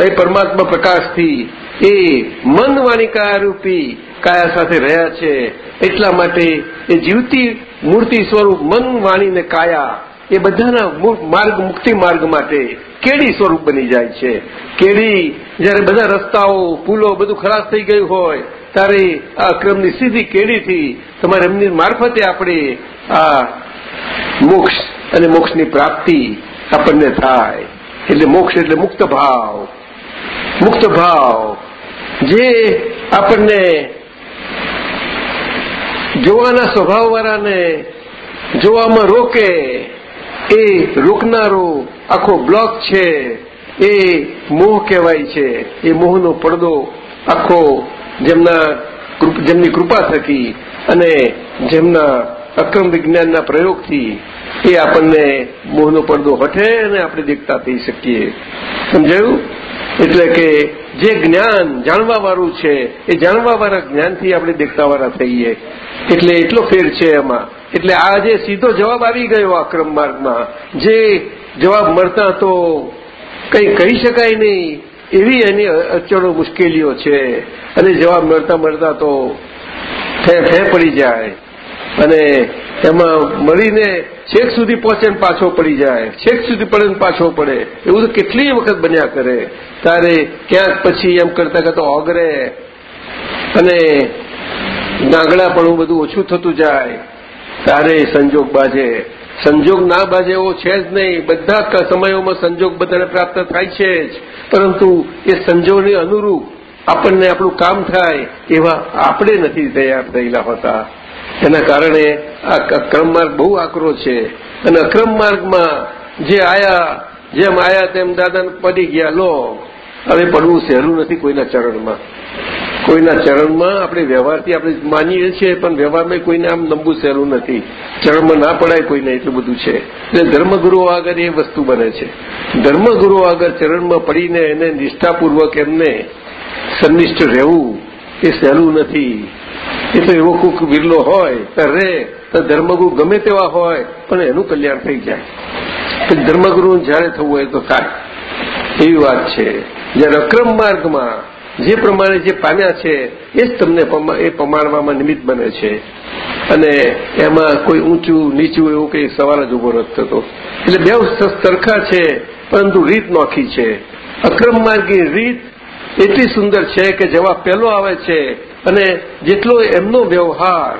એ પરમાત્મા પ્રકાશથી એ મન વાણી કાયારૂપી કાયા સાથે રહ્યા છે. એટલા માટે એ જીવતી મૂર્તિ સ્વરૂપ મન વાણી ને કાયા એ બધાના માર્ગ મુક્તિ માર્ગ માટે કેડી સ્વરૂપ બની જાય છે. કેડી જ્યારે બધા રસ્તાઓ, પુલો બધું ખરાબ થઈ ગયું હોય, ત્યારે આ ક્રમની સીધી કેડીથી તમારે એમની મારફતે આપણે આ મોક્ષ અને મોક્ષની પ્રાપ્તિ આપણને થાય. એટલે મોક્ષ એટલે મુક્ત ભાવ. મુક્ત ભાવ, જે આપણને જોવાના સ્વભાવવાળાને જોવામાં રોકે, એ રોકનારો આખો બ્લોક છે, એ મોહ કહેવાય છે. એ મોહનો પડદો આખો જેમના જેમની કૃપા થકી અને જેમના અક્રમ વિજ્ઞાનના પ્રયોગથી એ આપણને મોહનો પડદો હટે અને આપણે દેખતા થઈ શકીએ. સમજાયું? એટલે કે જે જ્ઞાન જાણવાવાળું છે, એ જાણવાવાળા જ્ઞાનથી આપણે દેખતાવાળા થઈએ. એટલે એટલો ફેર છે એમાં એટલે આ જે સીધો જવાબ આવી ગયો આ માર્ગમાં, જે જવાબ મળતા તો કંઈ કહી શકાય નહીં, એવી એની અચળો મુશ્કેલીઓ છે. અને જવાબ મળતા મળતા તો ફે ફે પડી જાય. અને એમાં મળીને છેક સુધી પહોંચે ને પાછો પડી જાય, છેક સુધી પડે ને પાછો પડે. એવું તો કેટલી વખત બન્યા કરે. તારે ક્યાંક પછી એમ કરતા કરતા ઓગરે અને નાગડાપણું બધું ઓછું થતું જાય. તારે સંજોગ બાજે. સંજોગ ના બાજે એવો છે જ નહીં. બધા સમયોમાં સંજોગ બધાને પ્રાપ્ત થાય છે જ. પરંતુ એ સંજોગને અનુરૂપ આપણને આપણું કામ થાય એવા આપણે નથી તૈયાર થયેલા હોતા. એના કારણે આ અક્રમ માર્ગ બહુ આકરો છે. અને અક્રમ માર્ગમાં જે આયા, જેમ આયા તેમ દાદાને પડી ગયા, લો, હવે પડવું સહેલું નથી કોઈના ચરણમાં. કોઈના ચરણમાં આપણે વ્યવહારથી આપણે માનીએ છીએ, પણ વ્યવહારમાં કોઈને આમ નમવું સહેલું નથી. ચરણમાં ના પડાય કોઈને એટલું બધું છે. એટલે ધર્મગુરુઓ આગળ એ વસ્તુ બને છે. ધર્મગુરુઓ આગળ ચરણમાં પડીને એને નિષ્ઠાપૂર્વક એમને સંનિષ્ઠ રહેવું એ સહેલું નથી. એ તો એવો કોઈક વિરલો હોય, તો રે, તો ધર્મગુરુ ગમે તેવા હોય, પણ એનું કલ્યાણ થઈ જાય. ધર્મગુરુ જ્યારે થવું હોય તો થાય. એવી વાત છે. જ્યારે અક્રમ માર્ગમાં જે પ્રમાણે જે પામ્યા છે, એ જ તમને એ પમાડવામાં નિમિત્ત બને છે. અને એમાં કોઈ ઊંચું, નીચું એવું કંઈ સવાલ જ ઊભો નથી થતો. એટલે બે સરખા છે, પરંતુ રીત નોખી છે. અક્રમ માર્ગની રીત એટલી સુંદર છે કે જવાબ પહેલો આવે છે અને જેટલો એમનો વ્યવહાર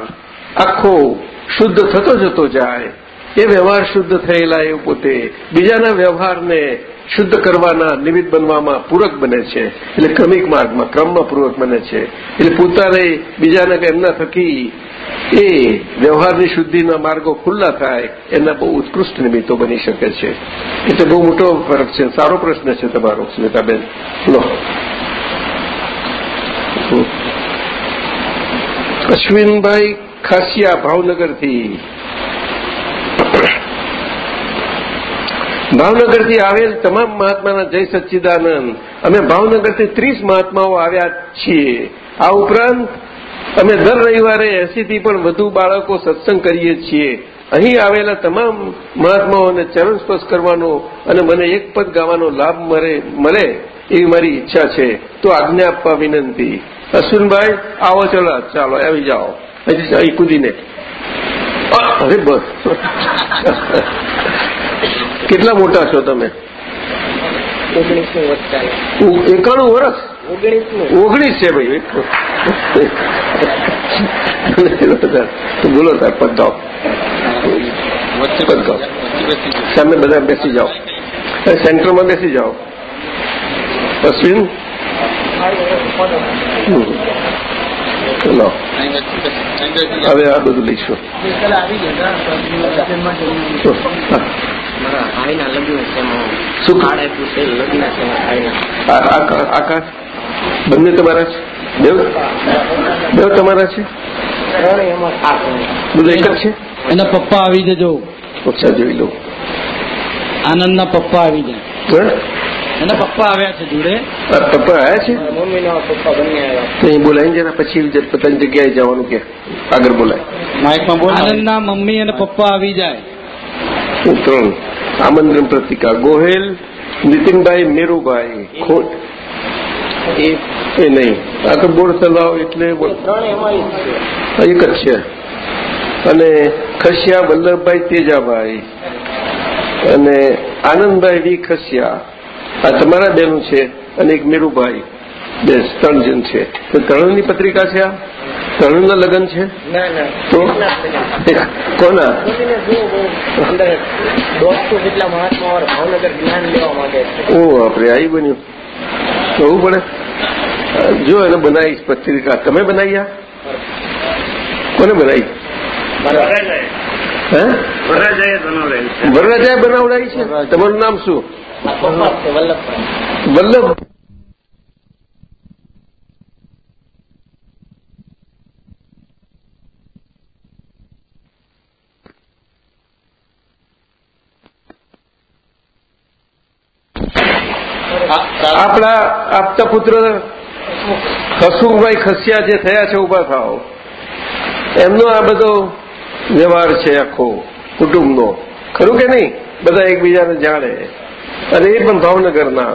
આખો શુદ્ધ થતો જતો જાય, એ વ્યવહાર શુદ્ધ થયેલા એ પોતે બીજાના વ્યવહારને શુદ્ધ કરવાના નિમિત્ત બનવામાં પૂરક બને છે. એટલે ક્રમિક માર્ગમાં, ક્રમમાં પૂરક બને છે. એટલે પોતાને બીજાને એમના થકી એ વ્યવહારની શુદ્ધિના માર્ગો ખુલ્લા થાય, એના બહુ ઉત્કૃષ્ટ નિમિત્તો બની શકે છે. એટલે બહુ મોટો ફરક છે. સારો પ્રશ્ન છે તમારો સ્મિતાબેન લો. અશ્વિનભાઈ ખાસિયા ભાવનગરથી. ભાવનગરથી આવેલ તમામ મહાત્માના જય સચ્ચિદાનંદ. અમે ભાવનગરથી ત્રીસ મહાત્માઓ આવ્યા છીએ. આ ઉપરાંત અમે દર રવિવારે એસીથી પણ વધુ બાળકો સત્સંગ કરીએ છીએ. અહીં આવેલા તમામ મહાત્માઓને ચરણ સ્પર્શ કરવાનો અને મને એક પદ ગાવાનો લાભ મળે મળે એવી મારી ઈચ્છા છે. તો આજ્ઞા આપવા વિનંતી. અશ્વિનભાઈ આવો ચલો ચાલો આવી જાઓ. હજી અહીં કૂદીને. અરે બસ. કેટલા મોટા છો તમે? એકાણું વર્ષ? ઓગણીસ છે ભાઈ. બોલો સાહેબ પદ ગાઓ સામે બધા બેસી જાઓ. સેન્ટરમાં બેસી જાઓ. અશ્વિન? લો હવે આ બધું લઈશું. આકાશ બંને તમારા છે? બેવ બેવ તમારા છે? બધું એક જ છે? એના પપ્પા આવી જજો. ઓછા જોઈ લો. આનંદના પપ્પા આવી જાય. એના પપ્પા આવ્યા છે જોડે પપ્પા આવ્યા છે? તો અહીં બોલાવીને જરા પછી પોતાની જગ્યાએ જવાનું કે આગળ બોલાય. માઇકમાં બોલ. આનંદના મમ્મી અને પપ્પા આવી જાય. ત્રણ આમંત્રણ પ્રતિકા. ગોહેલ નીતિનભાઈ મેરુભાઈ ખોટ. એ. એ નહીં. આ તો બોર્ડ ચલાવ એટલે એક જ છે. અને ખસિયા વલ્લભભાઈ તેજાભાઈ. અને આનંદભાઈ વી ખસિયા. આ તમારા બેનું છે અને એક મેરુભાઈ. બે ત્રણ જણ છે. તો ત્રણની પત્રિકા છે આ? ત્રણના લગ્ન છે? તો? કોના? દોઢસો જેટલા મહાત્મા ભાવનગર જ્ઞાન લેવા માટે ઓ આપણે આવી બન્યું. જોવું પડે. જો એને બનાવી પત્રિકા. તમે બનાવી આ કોને બનાવી? હે? વરરાજાએ બનાવડાવી છે? તમારું નામ શું? વલ્લભ. આપણા આપતા પુત્ર હસુભાઈ ખસિયા જે થયા છે ઊભા થાવ એમનો આ બધો વ્યવહાર છે આખો કુટુંબનો. ખરું કે નહીં? બધા એકબીજાને જાણે. અને એ પણ ભાવનગરના.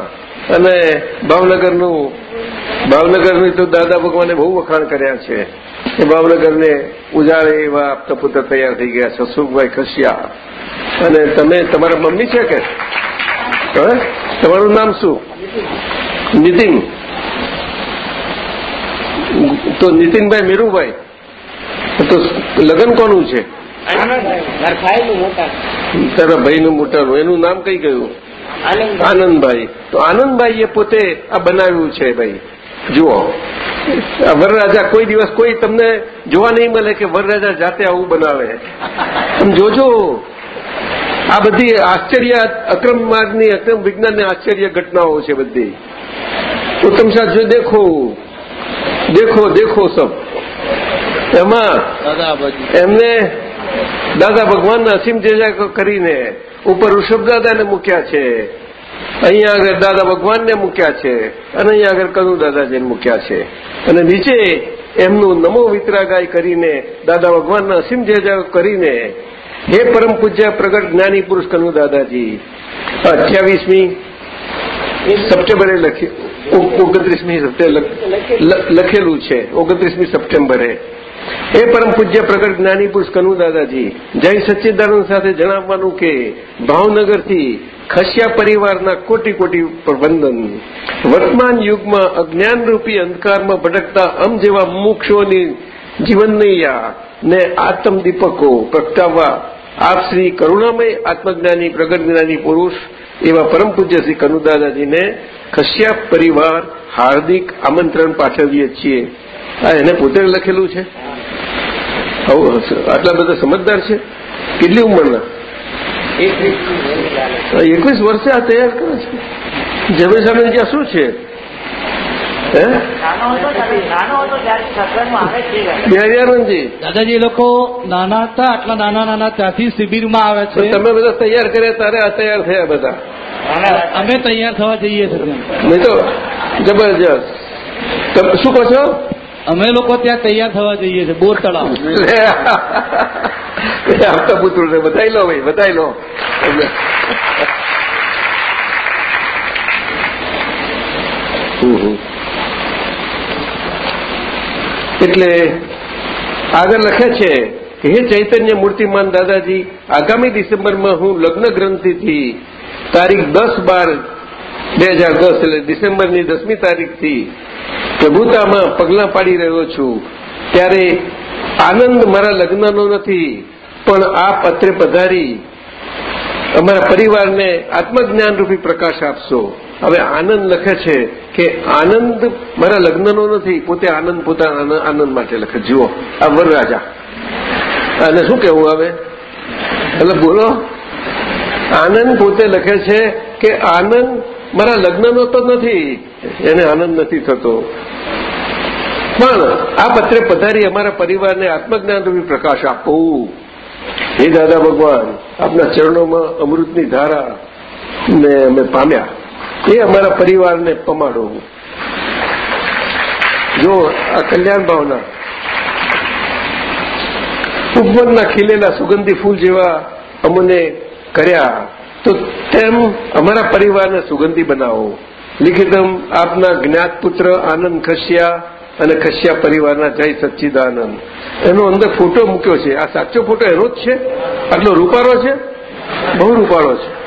અને ભાવનગરનું ભાવનગરની તો દાદા ભગવાને બહુ વખાણ કર્યા છે કે ભાવનગરને ઉજાળે એવા આપતા પુત્ર તૈયાર થઈ ગયા છે સુખભાઈ ખસિયા. અને તમે તમારા મમ્મી છે કે? તમારું નામ શું? નીતિન. તો નીતિનભાઈ મીરુભાઈ. તો લગ્ન કોનું છે? તારા ભાઈનું મોટાનું. એનું નામ કઈ ગયું? આનંદભાઈ. તો આનંદભાઈએ પોતે આ બનાવ્યું છે ભાઈ. જુઓ. વરરાજા કોઈ દિવસ કોઈ તમને જોવા નહીં મળે કે વરરાજા જાતે આવું બનાવે. તમે જોજો. આ બધી આશ્ચર્ય અક્રમ માર્ગની અક્રમ વિજ્ઞાનની આશ્ચર્ય ઘટનાઓ છે બધી. ઉત્તમ શાહ જો દેખો. દેખો દેખો સબ. એમાં એમને દાદા ભગવાનના અસીમ જેજા કરીને ઉપર ઋષભદાદાને મૂક્યા છે, અહીંયા આગળ દાદા ભગવાનને મૂક્યા છે, અને અહીંયા આગળ કનુ દાદાજીને મૂક્યા છે. અને નીચે એમનું નમો વિતરાગાય કરીને દાદા ભગવાનના અસીમ જેજા કરીને હે પરમ પૂજ્ય પ્રગટ જ્ઞાની પુરુષ કનુ દાદાજી, અઠ્યાવીસમી સપ્ટેમ્બરે લખ્યું ઓગણત્રીસમી સપ્ટેમ્બર લખેલું છે, ઓગણત્રીસમી સપ્ટેમ્બરે. એ પરમ પૂજ્ય પ્રગટ જ્ઞાની પુરુષ કનુ દાદાજી, જય સચ્ચિદાનંદ સાથે જણાવવાનું કે ભાવનગરથી ખસિયા પરિવારના કોટી કોટી વંદન વર્તમાન યુગમાં અજ્ઞાનરૂપી અંધકારમાં ભટકતા અમ જેવા મુક્ષોની જીવનનૈયા ને આત્મદીપકો પ્રગટાવવા આપ શ્રી કરુણામય આત્મજ્ઞાની પ્રગટ જ્ઞાની પુરુષ એવા પરમ પૂજ્ય શ્રી કનુ દાદાજીને ખસ્યા પરિવાર હાર્દિક આમંત્રણ પાઠવીએ છીએ. આ એને પોતે લખેલું છે. આટલા બધા સમજદાર છે? કેટલી ઉંમરના? એકવીસ વર્ષે આ તૈયાર કરે છે. આનંદ ત્યાં શું છે? દાદાજી એ લોકો નાના હતા આટલા નાના નાના ત્યાંથી શિબિરમાં આવે છે. તમે બધા તૈયાર કર્યા તારે આ તૈયાર થયા બધા. અમે તૈયાર થવા જઈએ છીએ. નહીં તો જબરજસ્ત. શું કહો છો? અમે લોકો ત્યાં તૈયાર થવા જઈએ છીએ, બોર તળાવ <laughs> પુત્ર બધાઈ લો ભાઈ, બતાવી લો. એટલે આગળ લખે છે હે ચૈતન્ય મૂર્તિમાન દાદાજી, આગામી ડિસેમ્બરમાં હું લગ્ન ગ્રંથિથી તારીખ દસ બાર બે હજાર દસ એટલે ડિસેમ્બરની દસમી તારીખથી પ્રભુતામાં પગલાં પાડી રહ્યો છું. ત્યારે આનંદ મારા લગ્નનો નથી, પણ આ પત્રે પધારી અમારા પરિવારને આત્મજ્ઞાન રૂપી પ્રકાશ આપશો. હવે આનંદ લખે છે કે આનંદ મારા લગ્નનો નથી, પોતે આનંદ પોતાના આનંદ માટે લખે જુઓ, આ વરરાજા. અને શું કેવું હવે? એટલે બોલો. આનંદ પોતે લખે છે કે આનંદ મારા લગ્નનો તો નથી. એને આનંદ નથી થતો. પણ આ પત્રે પધારી અમારા પરિવારને આત્મજ્ઞાન રૂપી પ્રકાશ આપવું હે દાદા ભગવાન, આપના ચરણોમાં અમૃતની ધારા ને અમે પામ્યા. એ અમારા પરિવારને પમાડો. જો આ કલ્યાણ ભાવના, ઉપવનના ખીલેલા સુગંધી ફૂલ જેવા અમને કર્યા. તો તેમ અમારા પરિવારને સુગંધી બનાવો. લિખિતમ આપના જ્ઞાત પુત્ર આનંદ ખસિયા અને ખસ્યા પરિવારના જય સચ્ચિદાનંદ. એનો અંદર ફોટો મૂક્યો છે. આ સાચો ફોટો એનો જ છે? આટલો રૂપાળો છે? બહુ રૂપાળો છે.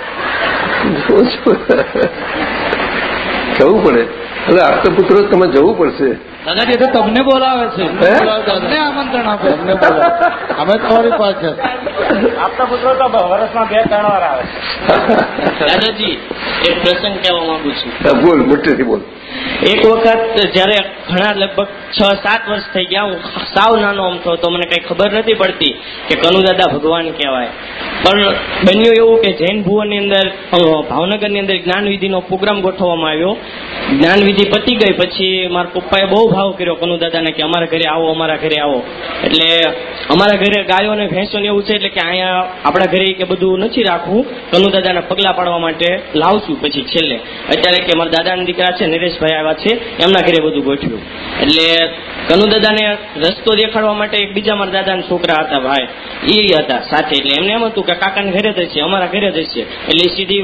જવું પડે? એટલે આપતા પુત્રો તમે જવું પડશે. દાદાજી તો તમને બોલાવે છે. તમને આમંત્રણ આપે. તમને બોલાવે. અમે તમારી પાસે. આપતા પુત્રો તો વર્ષમાં બે ત્રણ વાર આવે દાદાજી એક પ્રસંગ કહેવા માંગુ છું. બોલ મોટેથી બોલ. એક વખત જયારે ઘણા લગભગ છ સાત વર્ષ થઈ ગયા હું સાવ નાનો અમથો તો મને કઈ ખબર નથી પડતી કે કનુદાદા ભગવાન કહેવાય. પણ બન્યું એવું કે જૈન ભુવનની અંદર ભાવનગરની અંદર જ્ઞાનવિધિનો પ્રોગ્રામ ગોઠવવામાં આવ્યો. જ્ઞાનવિધિ પતી ગઈ પછી મારા પપ્પાએ બહુ ભાવ કર્યો કનુદાદાને કે અમારા ઘરે આવો, અમારા ઘરે આવો. એટલે અમારા ઘરે ગાયો અને ભેંસો ને એવું છે, એટલે કે અહીંયા આપણા ઘરે કે બધું નથી રાખવું. કનુદાદાના પગલા પાડવા માટે લાવશું પછી છેલ્લે. અત્યારે કે મારા દાદાના દીકરા છે, નરેશભાઈ આવ્યા છે, એમના ઘરે બધું ગોઠવ્યું. એટલે કનુ દાદાને રસ્તો દેખાડવા માટે એક બીજા મારા દાદાના છોકરા હતા, ભાઈ. એ હતા સાથે, એટલે એમને એમ હતું કે કાકાને ઘરે જશે અમારા ઘરે જશે એટલે ઈ સીધી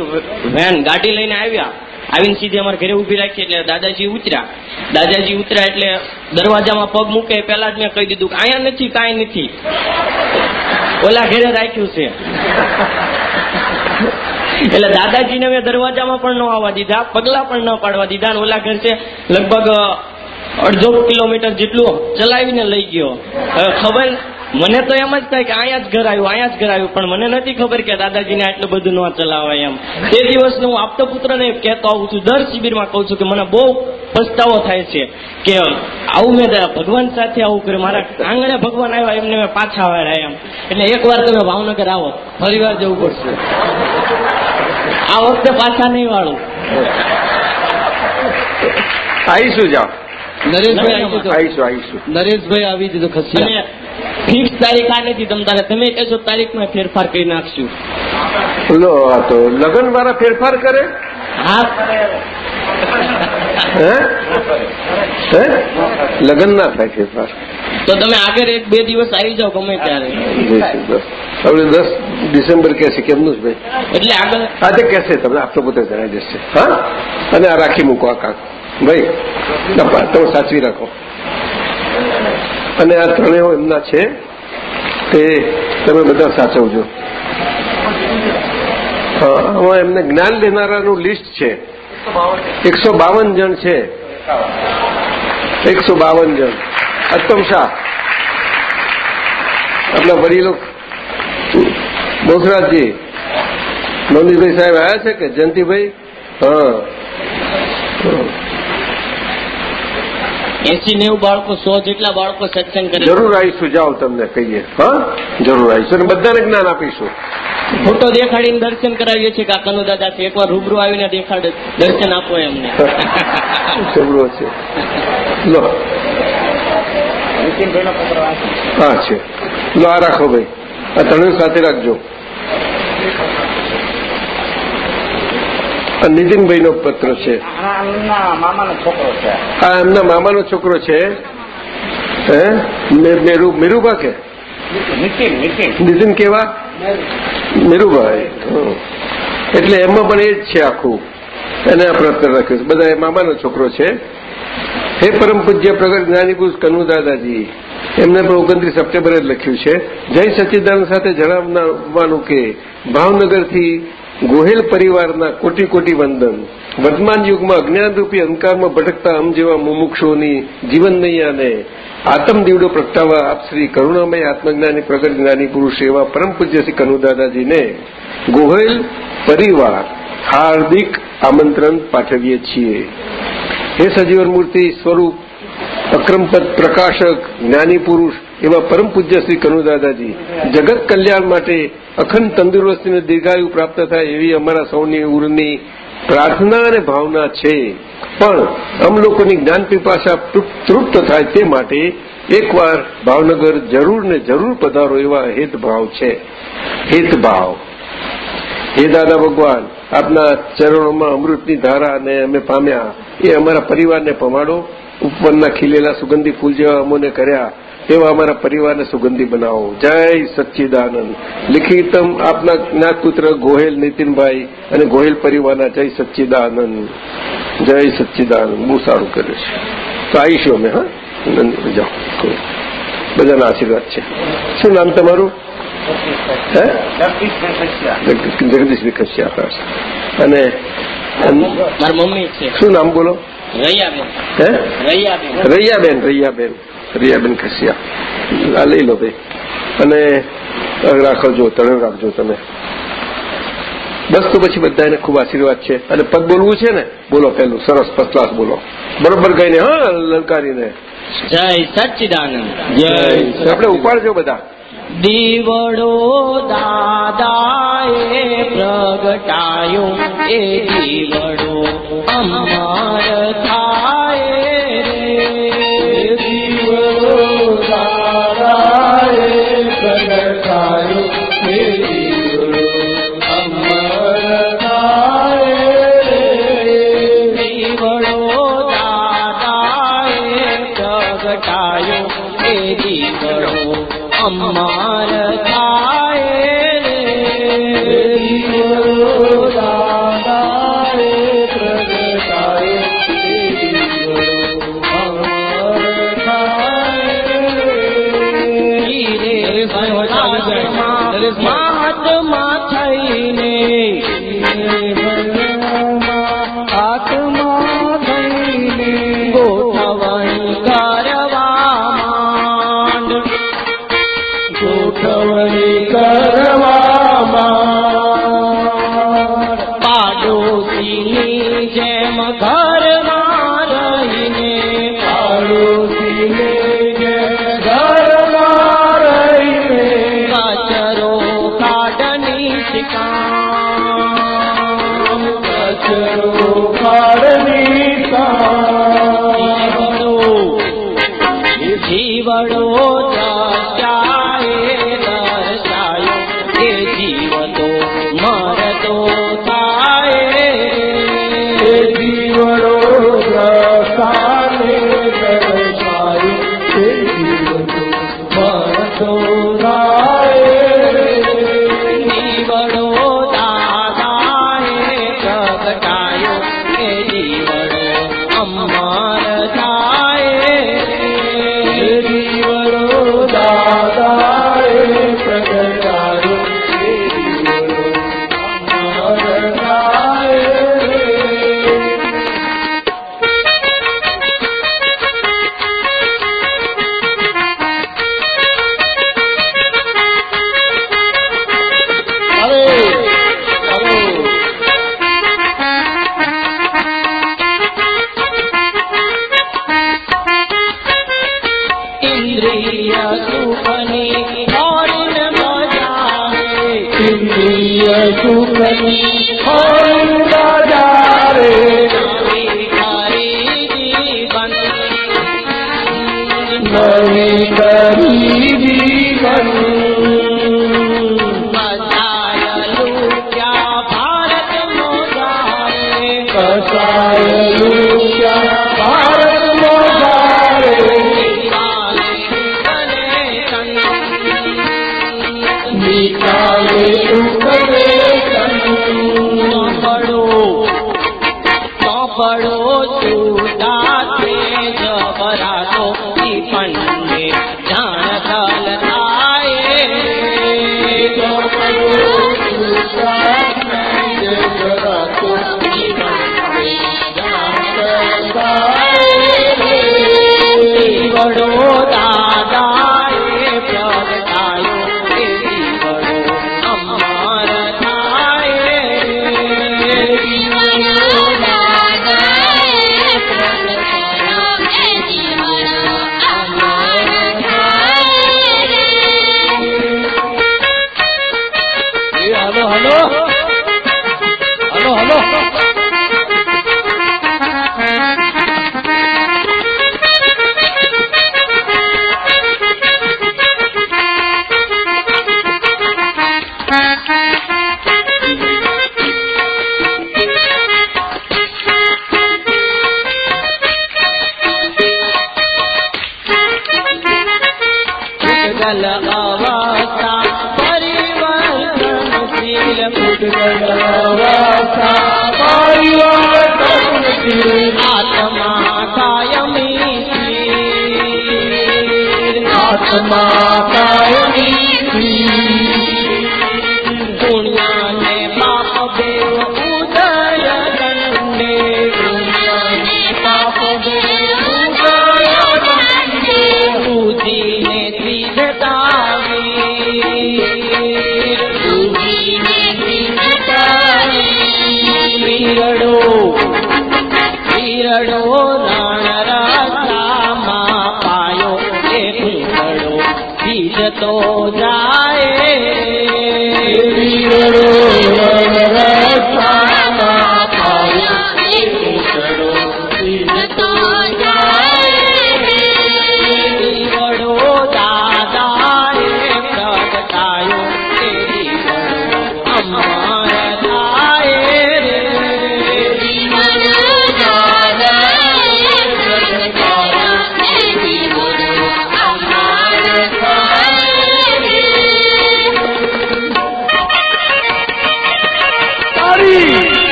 વેન ગાડી લઈને આવ્યા. આવીને સીધી અમારા ઘરે ઊભી રાખી એટલે દાદાજી ઉતર્યા. દાદાજી ઉતર્યા એટલે દરવાજામાં પગ મૂકે પેલા જ મેં કહી દીધું અહીંયા નથી, કાંઈ નથી. ઓલા ઘરે રાખ્યું છે. એટલે દાદાજીને મેં દરવાજામાં પણ ન આવવા દીધા, પગલા પણ ન પાડવા દીધા અને ઓલા ઘર છે લગભગ અડધો કિલોમીટર જેટલું ચલાવીને લઈ ગયો. હવે ખબર મને તો એમ જ થાય કે અહીંયા જ ઘર આવ્યું, અહીંયા જ ઘર આવ્યું, પણ મને નથી ખબર કે દાદાજીને આટલું બધું ન ચલાવાય એમ. તે દિવસને હું આપતો પુત્રને કહેતો આવું છું, દર શિબિરમાં કહું છું કે મને બહુ પસ્તાવો થાય છે કે આવું મેં ભગવાન સાથે આવું કર્યું, મારા આંગણે ભગવાન આવ્યા એમને મેં પાછા વાળ્યા એમ. એટલે એકવાર તમે ભાવનગર આવો, ફરી વાર જવું પડશે. આ વખતે પાછા નહીં વાળું. આવીશું જાઓ. નરેશભાઈ આવી દીધો આવીશું આવીશું. નરેશભાઈ આવી દીધો અને ફિક્સ તારીખ આ નથી તમ તારે તમે કહેશો તારીખમાં ફેરફાર કરી નાખશું. લો આ તો લગ્ન વાળા ફેરફાર કરે? હા. હે? લગ્ન ના થાય ફેરફાર. તો તમે આગળ એક બે દિવસ આવી જાઓ ગમે ત્યારે. હવે દસ ડિસેમ્બર કહેશે કેમનું જ ભાઈ? એટલે આગળ આજે કહેશે તમને આપતો પોતે જણાવી દેશે હા? અને આ રાખી મૂકો આ કાક. ભાઈ તમે સાચવી રાખો. અને આ ત્રણેય એમના છે, તે તમે બધા સાચવજો. આમાં એમને જ્ઞાન લેનારાનું લિસ્ટ છે. એકસો બાવન જણ છે. એકસો બાવન જણ. અત્તમ શાહ. આપણા વડીલો બોસરાજજી નવનીતભાઈ સાહેબ આવ્યા છે કે જયંતિભાઈ? હા. એસી નેવું બાળકો સો જેટલા બાળકો સત્સંગ કરે જરૂર આવીશું જાઓ તમને કહીએ. હા? જરૂર આવીશું. અને બધાને જ્ઞાન આપીશું. ફોટો દેખાડીને દર્શન કરાવીએ છીએ કાકાનું દાદા એકવાર રૂબરૂ આવીને દેખાડે દર્શન આપો એમને. <laughs> જબરો છે. લો. હા છે. લો આ રાખો ભાઈ. આ ત્રણેય સાથે રાખજો. નીતિનભાઈનો પત્ર છે. આ એમના મામાનો છોકરો છે. મીરુભા કે? નીતિન કેવા? મીરુભાઈ. એટલે એમાં પણ એ જ છે આખું. એને આ પત્ર રાખ્યું છે. બધા એ મામાનો છોકરો છે. હે પરમ પૂજ્ય પ્રગટ જ્ઞાનીપુરુષ કનુ દાદાજી. એમને પણ ઓગણત્રીસ સપ્ટેમ્બરે જ લખ્યું છે. જય સચ્ચિદાનંદ સાથે જણાવવાનું કે ભાવનગરથી ગોહેલ પરિવારના કોટી કોટી વંદન. વર્તમાન યુગમાં અજ્ઞાનરૂપી અંધકારમાં ભટકતા અમ જેવા મુમુક્ષોની જીવનનૈયાને આતમ દીવડો પ્રગટાવવા આપ શ્રી કરુણામય આત્મજ્ઞાની, પ્રગટ જ્ઞાની પુરુષ એવા પરમ પૂજ્ય શ્રી કનુદાદાજીને ગોહેલ પરિવાર હાર્દિક આમંત્રણ પાઠવીએ છીએ. હે સજીવન મૂર્તિ સ્વરૂપ અક્રમપદ પ્રકાશક જ્ઞાની પુરુષ એવા પરમ પૂજ્ય શ્રી કનુદાદાજી. જગત કલ્યાણ માટે અખંડ તંદુરસ્તીને દીર્ઘાયુ પ્રાપ્ત થાય એવી અમારા સૌની ઉરની પ્રાર્થના અને ભાવના છે. પણ અમ લોકોની જ્ઞાન પીપાસા તૃપ્ત થાય તે માટે એકવાર ભાવનગર જરૂર ને જરૂર પધારો એવા હેતભાવ છે. હેતભાવ. હે દાદા ભગવાન, આપના ચરણોમાં અમૃતની ધારા અને અમે પામ્યા. એ અમારા પરિવારને પમાડો ઉપવનના ખીલેલા સુગંધી ફૂલ જેવા અમોને કર્યા. એવા અમારા પરિવારને સુગંધી બનાવો. જય સચ્ચિદાનંદ. લિખિતમ આપના જ્ઞાતપુત્ર ગોહેલ નીતિનભાઈ અને ગોહેલ પરિવારના જય સચ્ચિદાનંદ. જય સચ્ચિદાનંદ. બહુ સારું કર્યું છે. તો આવીશું અમે હા? જાઓ. બધાના આશીર્વાદ છે. શું નામ તમારું? હે? જગદીશભાઈ કશ્યા અને મમ્મી છે. શું નામ બોલો? રૈયાબેન. હે? રૈયાબેન. રૈયાબેન રૈયાબેન. રૈયાબેન ખસિયા. આ લઈ લો ભાઈ. અને રાખજો તળે રાખજો તમે. બસ તો પછી બધાને ખૂબ આશીર્વાદ છે. અને પદ બોલવું છે ને બોલો પેલું સરસ ફર્સ્ટ ક્લાસ બોલો. બરોબર ગઈને હા લલકારીને. જય સચ્ચિદાનંદ. જય આપણે ઉપાડજો બધા. દીવડો દાદાએ પ્રગટાયો એ દીવડો. અમાર થાય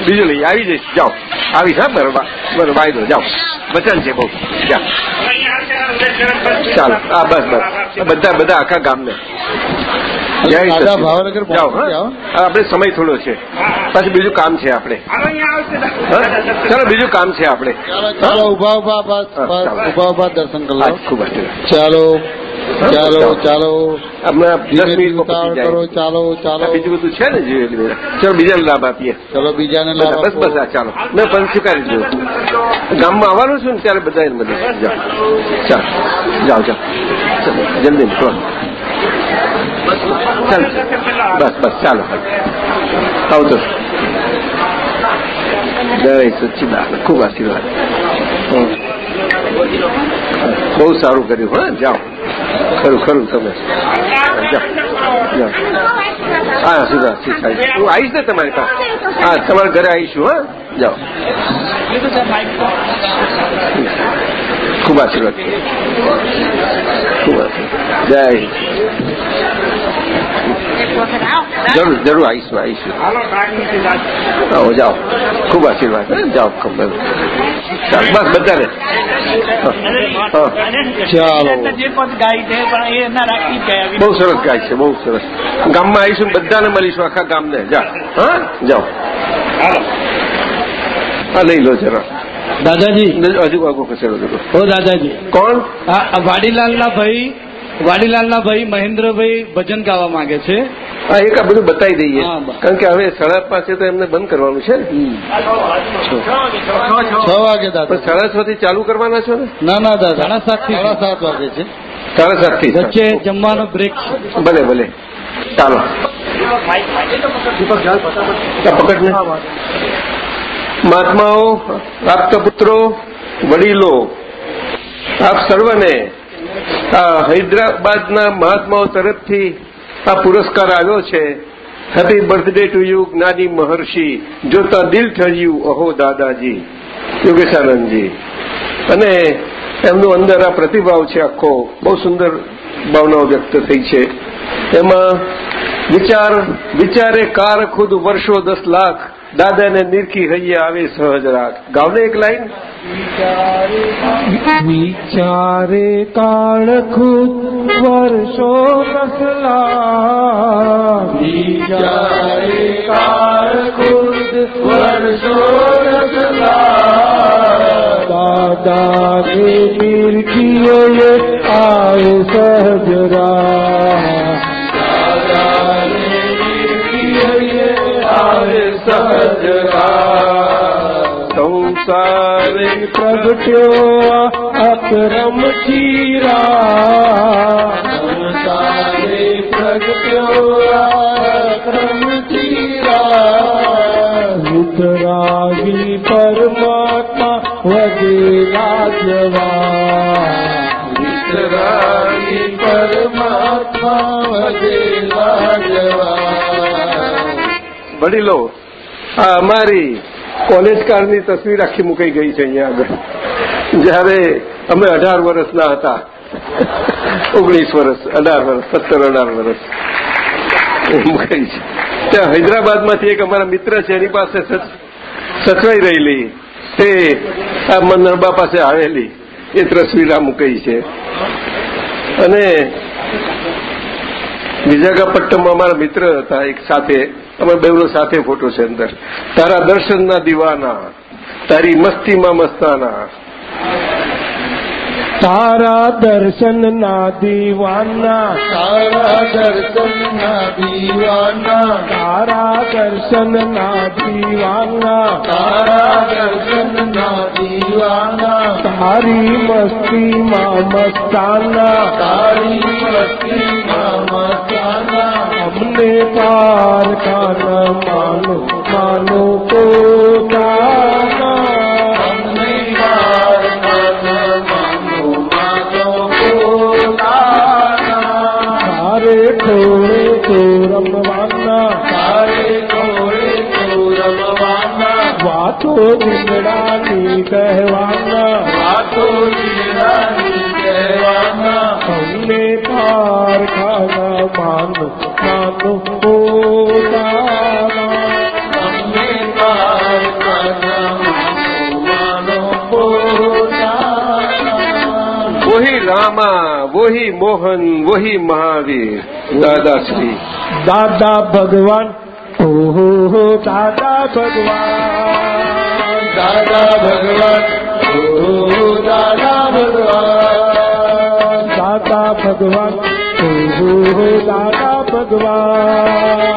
બીજું લઈ આવી જઈશ જાઓ આવી હા બરોબર બરોબર વાંધો જાઓ વચન છે બહુ ચાલો હા બસ બસ બધા બધા આખા ગામને આપણે સમય થોડો છે પાછું બીજું કામ છે આપણે ચાલો બીજું કામ છે આપણે ઊભા ઊભા ઊભા ઊભા દર્શન કરવા ખૂબ ચાલો ચાલો ચાલો. હમણાં દસ પતી કરો ચાલો ચાલો. બીજું બધું છે ને બધા ચલો બીજાને લાભ આપીએ. ચલો બીજાને લાભ બસ બસ ચાલો. મેં પણ સ્વીકારી દીધું. ગામમાં આવવાનું છું ને ત્યારે બધા બધું જાઓ. ચાલો. જાઓ ચાલો જલ્દી ચાલો. બસ બસ ચાલો. આવતો જય સચ્ચિદાન ખૂબ આશીર્વાદ. બહુ સારું કર્યું, હા, જાઓ. ખરું ખરું, તમે. હા, સુધા શીખાય હું આવીશ ને તમારી પાસે? હા, તમારા ઘરે આવીશું, હા. જાઓ. ખૂબ આશીર્વાદ ખૂબ આશીર્વાદ. જય જરૂર જરૂર આવીશું આવીશું આવો જાઓ. ખૂબ આશીર્વાદ. જાઓ ખબર બસ. બધાને. ચાલો. બહુ સરસ ગાય છે બહુ સરસ. ગામમાં આવીશું બધાને મળીશું આખા ગામને. જા. હા? જાઓ. હા લઈ લો જરા. દાદાજી. હજુ આગો ખસેડો હો દાદાજી. કોણ? વાડીલાલના ભાઈ વાડીલાલના ભાઈ મહેન્દ્રભાઈ ભજન ગાવા માંગે છે. હા એક આ બધું બતાવી દઈએ. હા, કારણ કે હવે સાડા પાસે તો એમને બંધ કરવાનું છે. છ વાગે દાદા. સાડા છ થી ચાલુ કરવાના છો ને? ના ના દાદા. સાડા સાતથી. સાડા સાત વાગે છે. સાડા સાતથી વચ્ચે જમવાનો બ્રેક છે ભલે ભલે. ચાલો. આ પકડ મહાત્માઓ આપતા પુત્રો વડીલો આપ સર્વને આ હૈદરાબાદના મહાત્માઓ તરફથી આ પુરસ્કાર આવ્યો છે. હેપી બર્થડે ટુ યુ જ્ઞાની મહર્ષિ. જોતા દિલ ઠર્યું અહો દાદાજી. યોગેશાનંદજી. અને એમનો અંદર આ પ્રતિભાવ છે આખો. બહુ સુંદર ભાવનાઓ વ્યક્ત થઈ છે. એમાં વિચાર, વિચારે કાર ખુદ વર્ષો દસ લાખ. દાદાને નિરખી હૈયે આવે સહજ રાખ ગાવને એક લાઈન. વિચારે કાળ ખુદ વર્ષો કસલા વિચારે કાળ ખુદ વર્ષો કસલા દાદાને નિરખીએ આવે સહજરા સંસારે પ્રગટ્યો અક્રમ ચીરા. સંસારે પ્રગટ્યો અક્રમ ચીરા. વિતરાગી પરમાત્મા વધેલા જવા વિતરાગી પરમાત્મા વધેલા જવા વડીલો, આ અમારી કોલેજ કાળની તસવીર આખી મુકાઈ ગઈ છે અહીંયા આગળ. જ્યારે અમે અઢાર વર્ષના હતા. ઓગણીસ વર્ષ, અઢાર વર્ષ, સત્તર, અઢાર વર્ષ. મુકાઈ છે. ત્યાં હૈદરાબાદમાંથી એક અમારા મિત્ર છે, એની પાસે સચ- સચવાઈ રહેલી. તે આ મનરબા પાસે આવેલી. એ તસવીર આ મુકાઈ છે. અને વિશાખાપટ્ટમમાં અમારા મિત્ર હતા, એક સાથે, અમે બેવનો સાથે ફોટો છે અંદર. તારા દર્શનના દીવાના, તારી મસ્તીમાં મસ્તાના. તારા દર્શન ના દીવાના તારા દર્શન ના દીવાના તારા દર્શન ના દીવાના તારા દર્શન ના દીવાના તારી મસ્તી માં મસ્તાના તારી મસ્તીમાં મસ્તાના અમને પાર રામા વહી મોહન વહી મહાવીર દાદાશ્રી દાદા ભગવાન ઓહો દાદા ભગવાન દાદા ભગવાન ઓ દાદા ભગવાન દાદા ભગવાન ઓહો દાદા ભગવાન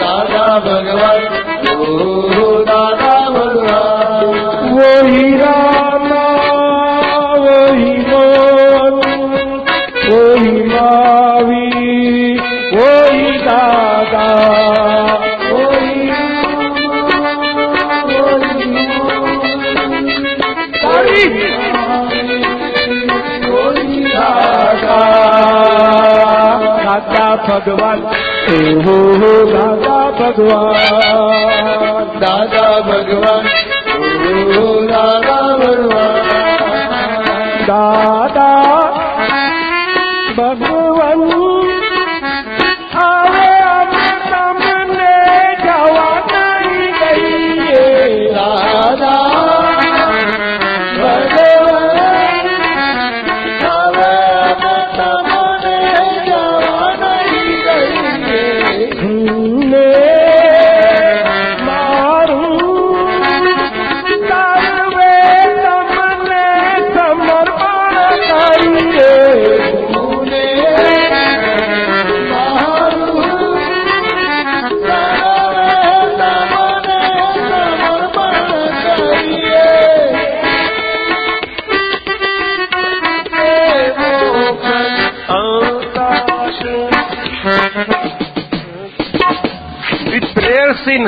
દાદા ભગવાન ઓ દાદા દાદા એ હો દાદા ભગવાન. દાદા ભગવાન.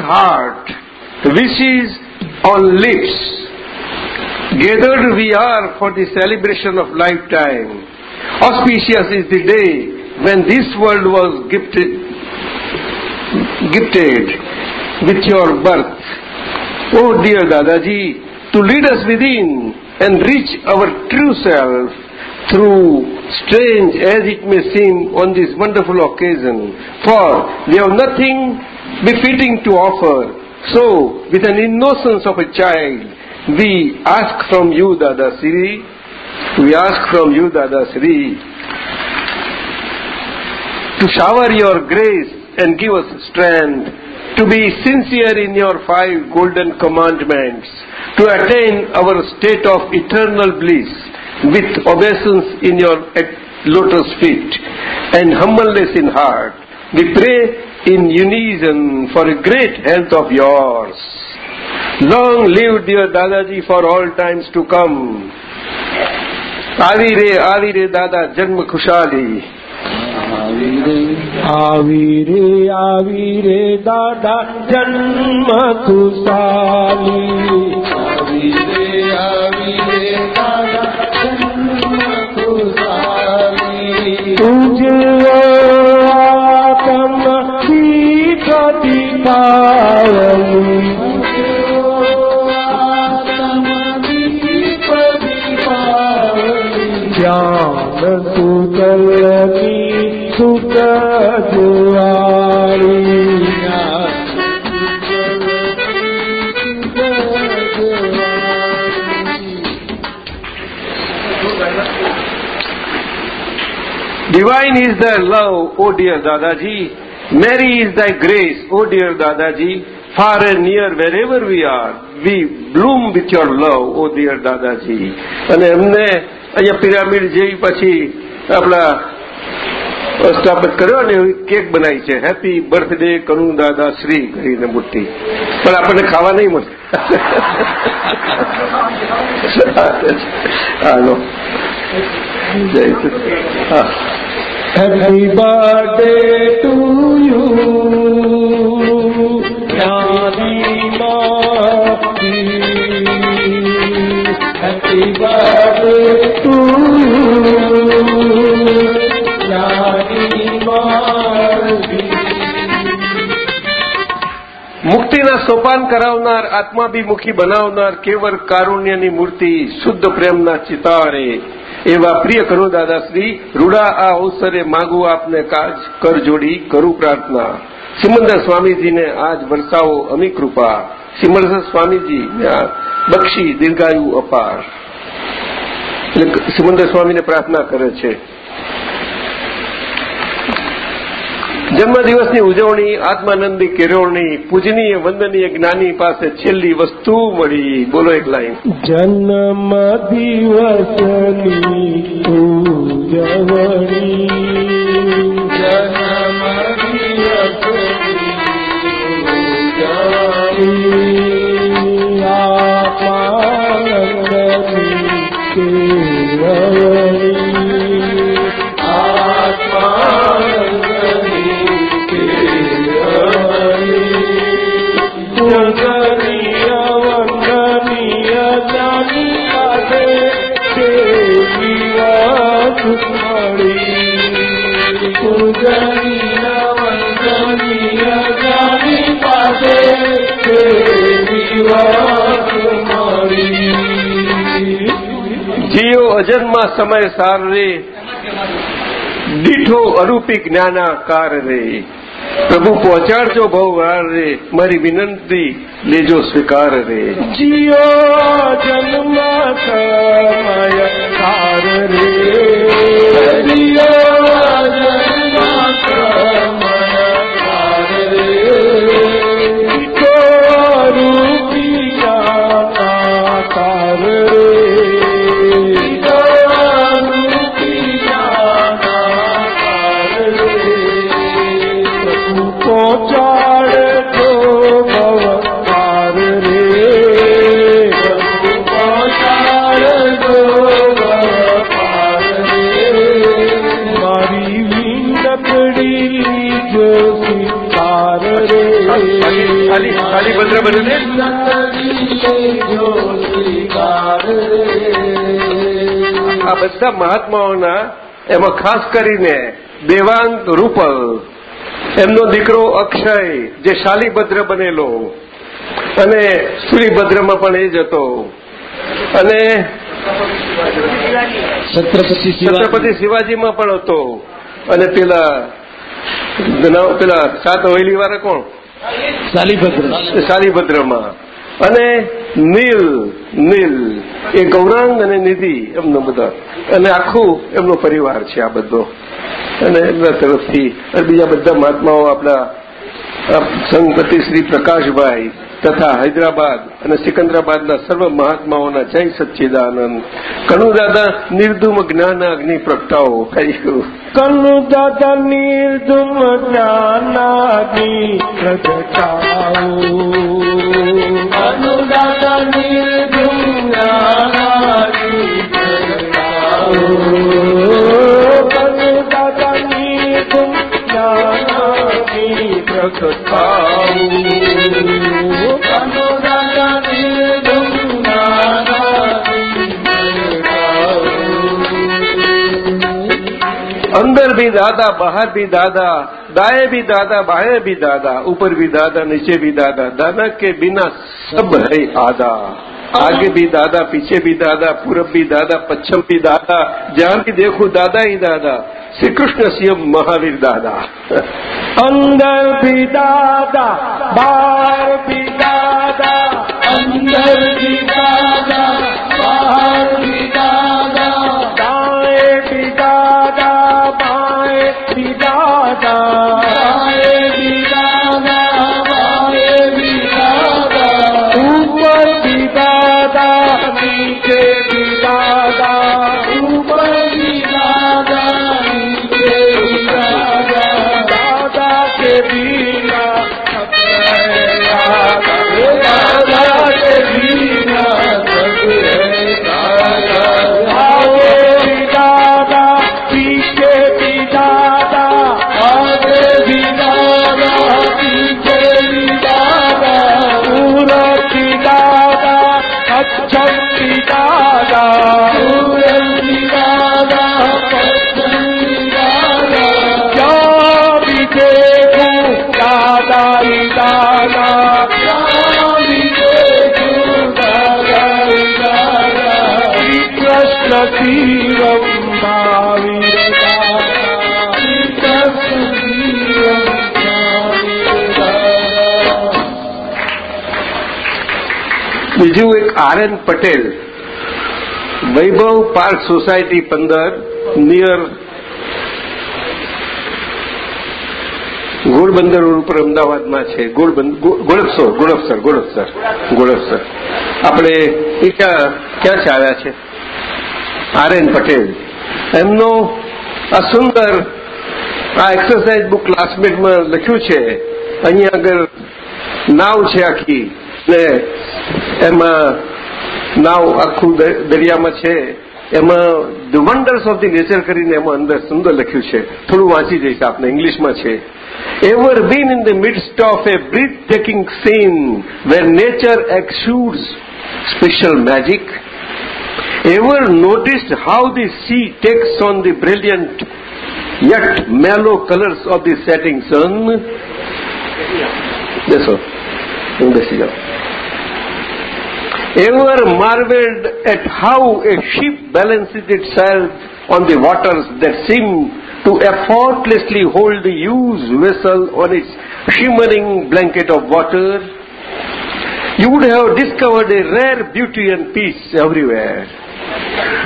Heart, wishes on lips, gathered we are for the celebration of lifetime. Auspicious is the day when this world was gifted, gifted with your birth. Oh dear Dadaji, to lead us within and reach our true self through strange as it may seem on this wonderful occasion, for we have nothing befitting to offer. So, with an innocence of a child, we ask from you, Dada Siri, we ask from you, Dada Siri, to shower your grace and give us strength to be sincere in your five golden commandments, to attain our state of eternal bliss with obeisance in your lotus feet and humbleness in heart. We pray in unison for a great health of yours. Long live dear Dadaji for all times to come. આવી રે આવી રે દાદા જન્મ ખુશાલી આવી રે આવી રે દાદા જન્મ ખુશાલી આવી રે આવી રે દાદા Divine is thy love, O dear Dadaji. Mary is thy grace, O dear Dadaji. Far and near, wherever we are, we bloom with your love, O dear Dadaji. અને એમને અહીંયા પિરામિડ જેવી પછી આપણા સ્થાપિત કર્યો અને એવી કેક બનાવી છે. હેપી બર્થડે કરુણ દાદા, શ્રી કરીને મોટી પણ આપણને ખાવા નહીં મળે. હાલો. જય શ્રી- હા Happy birthday to you. Nadi મુક્તિના સોપાન કરાવનાર, આત્માભિમુખી બનાવનાર કેવળ કારુણ્યની મૂર્તિ, શુદ્ધ પ્રેમના ચિતારે. એવા પ્રિય કરો દાદાશ્રી, રૂડા આ અવસરે માગું આપને કાજ, કર જોડી, કરું પ્રાર્થના. સિમંદર સ્વામીજીને આજ વરસાવો અમી કૃપા. સિમંદર સ્વામીજી બક્ષી દીર્ઘાયુ અપાર. એટલે સિમંદર સ્વામીને પ્રાર્થના કરે છે. જન્મદિવસની ઉજવણી, આત્માનંદી કેળવણી, પૂજનીય, વંદનીય જ્ઞાની પાસે છેલ્લી વસ્તુ મળી. બોલો એક લાઈન. જન્મ દિવસની ઉજવણી ઉજવણી. જીઓ સમય સાર રે દીઠો અરૂપી જ્ઞાનાકાર રે. પ્રભુ પહોંચાડજો ભવવાર રે. મારી વિનંતી, લેજો સ્વીકાર રે. જીઓ જન્મ સમય સાર રે. જીઓ જન્મ રે આ બધા મહાત્માઓના એમાં ખાસ કરીને દેવાંત રૂપલ એમનો દીકરો અક્ષય જે શાલીભદ્ર બનેલો. અને સુરીભદ્રમાં પણ એ જ હતો. અને છત્રપતિ શિવાજીમાં પણ હતો. અને પેલા પેલા સાત હવેલી વાળા કોણ? શાલીભદ્ર શાલીભદ્રમાં અને નીલ નીલ. એ ગૌરાંગ અને નિધિ એમનો બધા. અને આખું એમનો પરિવાર છે આ બધો. અને એમના તરફથી અને બીજા બધા મહાત્માઓ આપણા સંઘપતિ શ્રી પ્રકાશભાઈ તથા હૈદરાબાદ અને સિકંદરાબાદના સર્વ મહાત્માઓના જય સચ્ચિદાનંદ. કણુદાદા નિર્ધુમ જ્ઞાન અગ્નિ પ્રગટાવો કહીશું કણુદાદા નિર્ધુમ જ્ઞાનાગ્નિ પ્રગટાવો. કનુ દાદા નિર્ધુમ પ્રગટાવો. દાદા નિર્ધુમ જ્ઞાનાગ્નિ પ્રગટાવો. भी दादा बाहर भी दादा दाएँ भी दादा बाएँ भी दादा ऊपर भी दादा नीचे भी दादा दादा के बिना सब है आधा आगे भी दादा पीछे भी दादा पूरब भी दादा पश्चिम भी दादा जहाँ भी देखो दादा ही दादा श्री कृष्ण सीएम महावीर दादा अंदर भी दादा बाहर भी दादा अंदर भी दादा N Patel, Vaibhav park society પંદર, નિયર ગોળબંદર રોડ ઉપર અમદાવાદમાં છે. ગોળબંદ ગોળપસર ગોળપસર ગોળપસર ગોળપસર. આપણે એ ક્યાં ક્યાં છે આવ્યા છે? આર્યન પટેલ. એમનો આ સુંદર આ એક્સરસાઇઝ બુક ક્લાસમેટમાં લખ્યું છે. અહીંયા આગળ નાવ છે આખી. ને એમાં નાવ આખું દરિયામાં છે. એમાં the wonders of the nature કરીને એમાં અંદર સુંદર લખ્યું છે. થોડું વાંચી જઈશ આપને, ઇંગ્લિશમાં છે. Ever been in the midst of a breath taking scene where nature exudes special magic ever noticed how the sea takes on the brilliant yet mellow colours of the setting sun બેસો હું બેસી જાઉં Ever marveled at how a ship balances itself on the waters that seem to effortlessly hold the huge vessel on its shimmering blanket of water? You would have discovered a rare beauty and peace everywhere.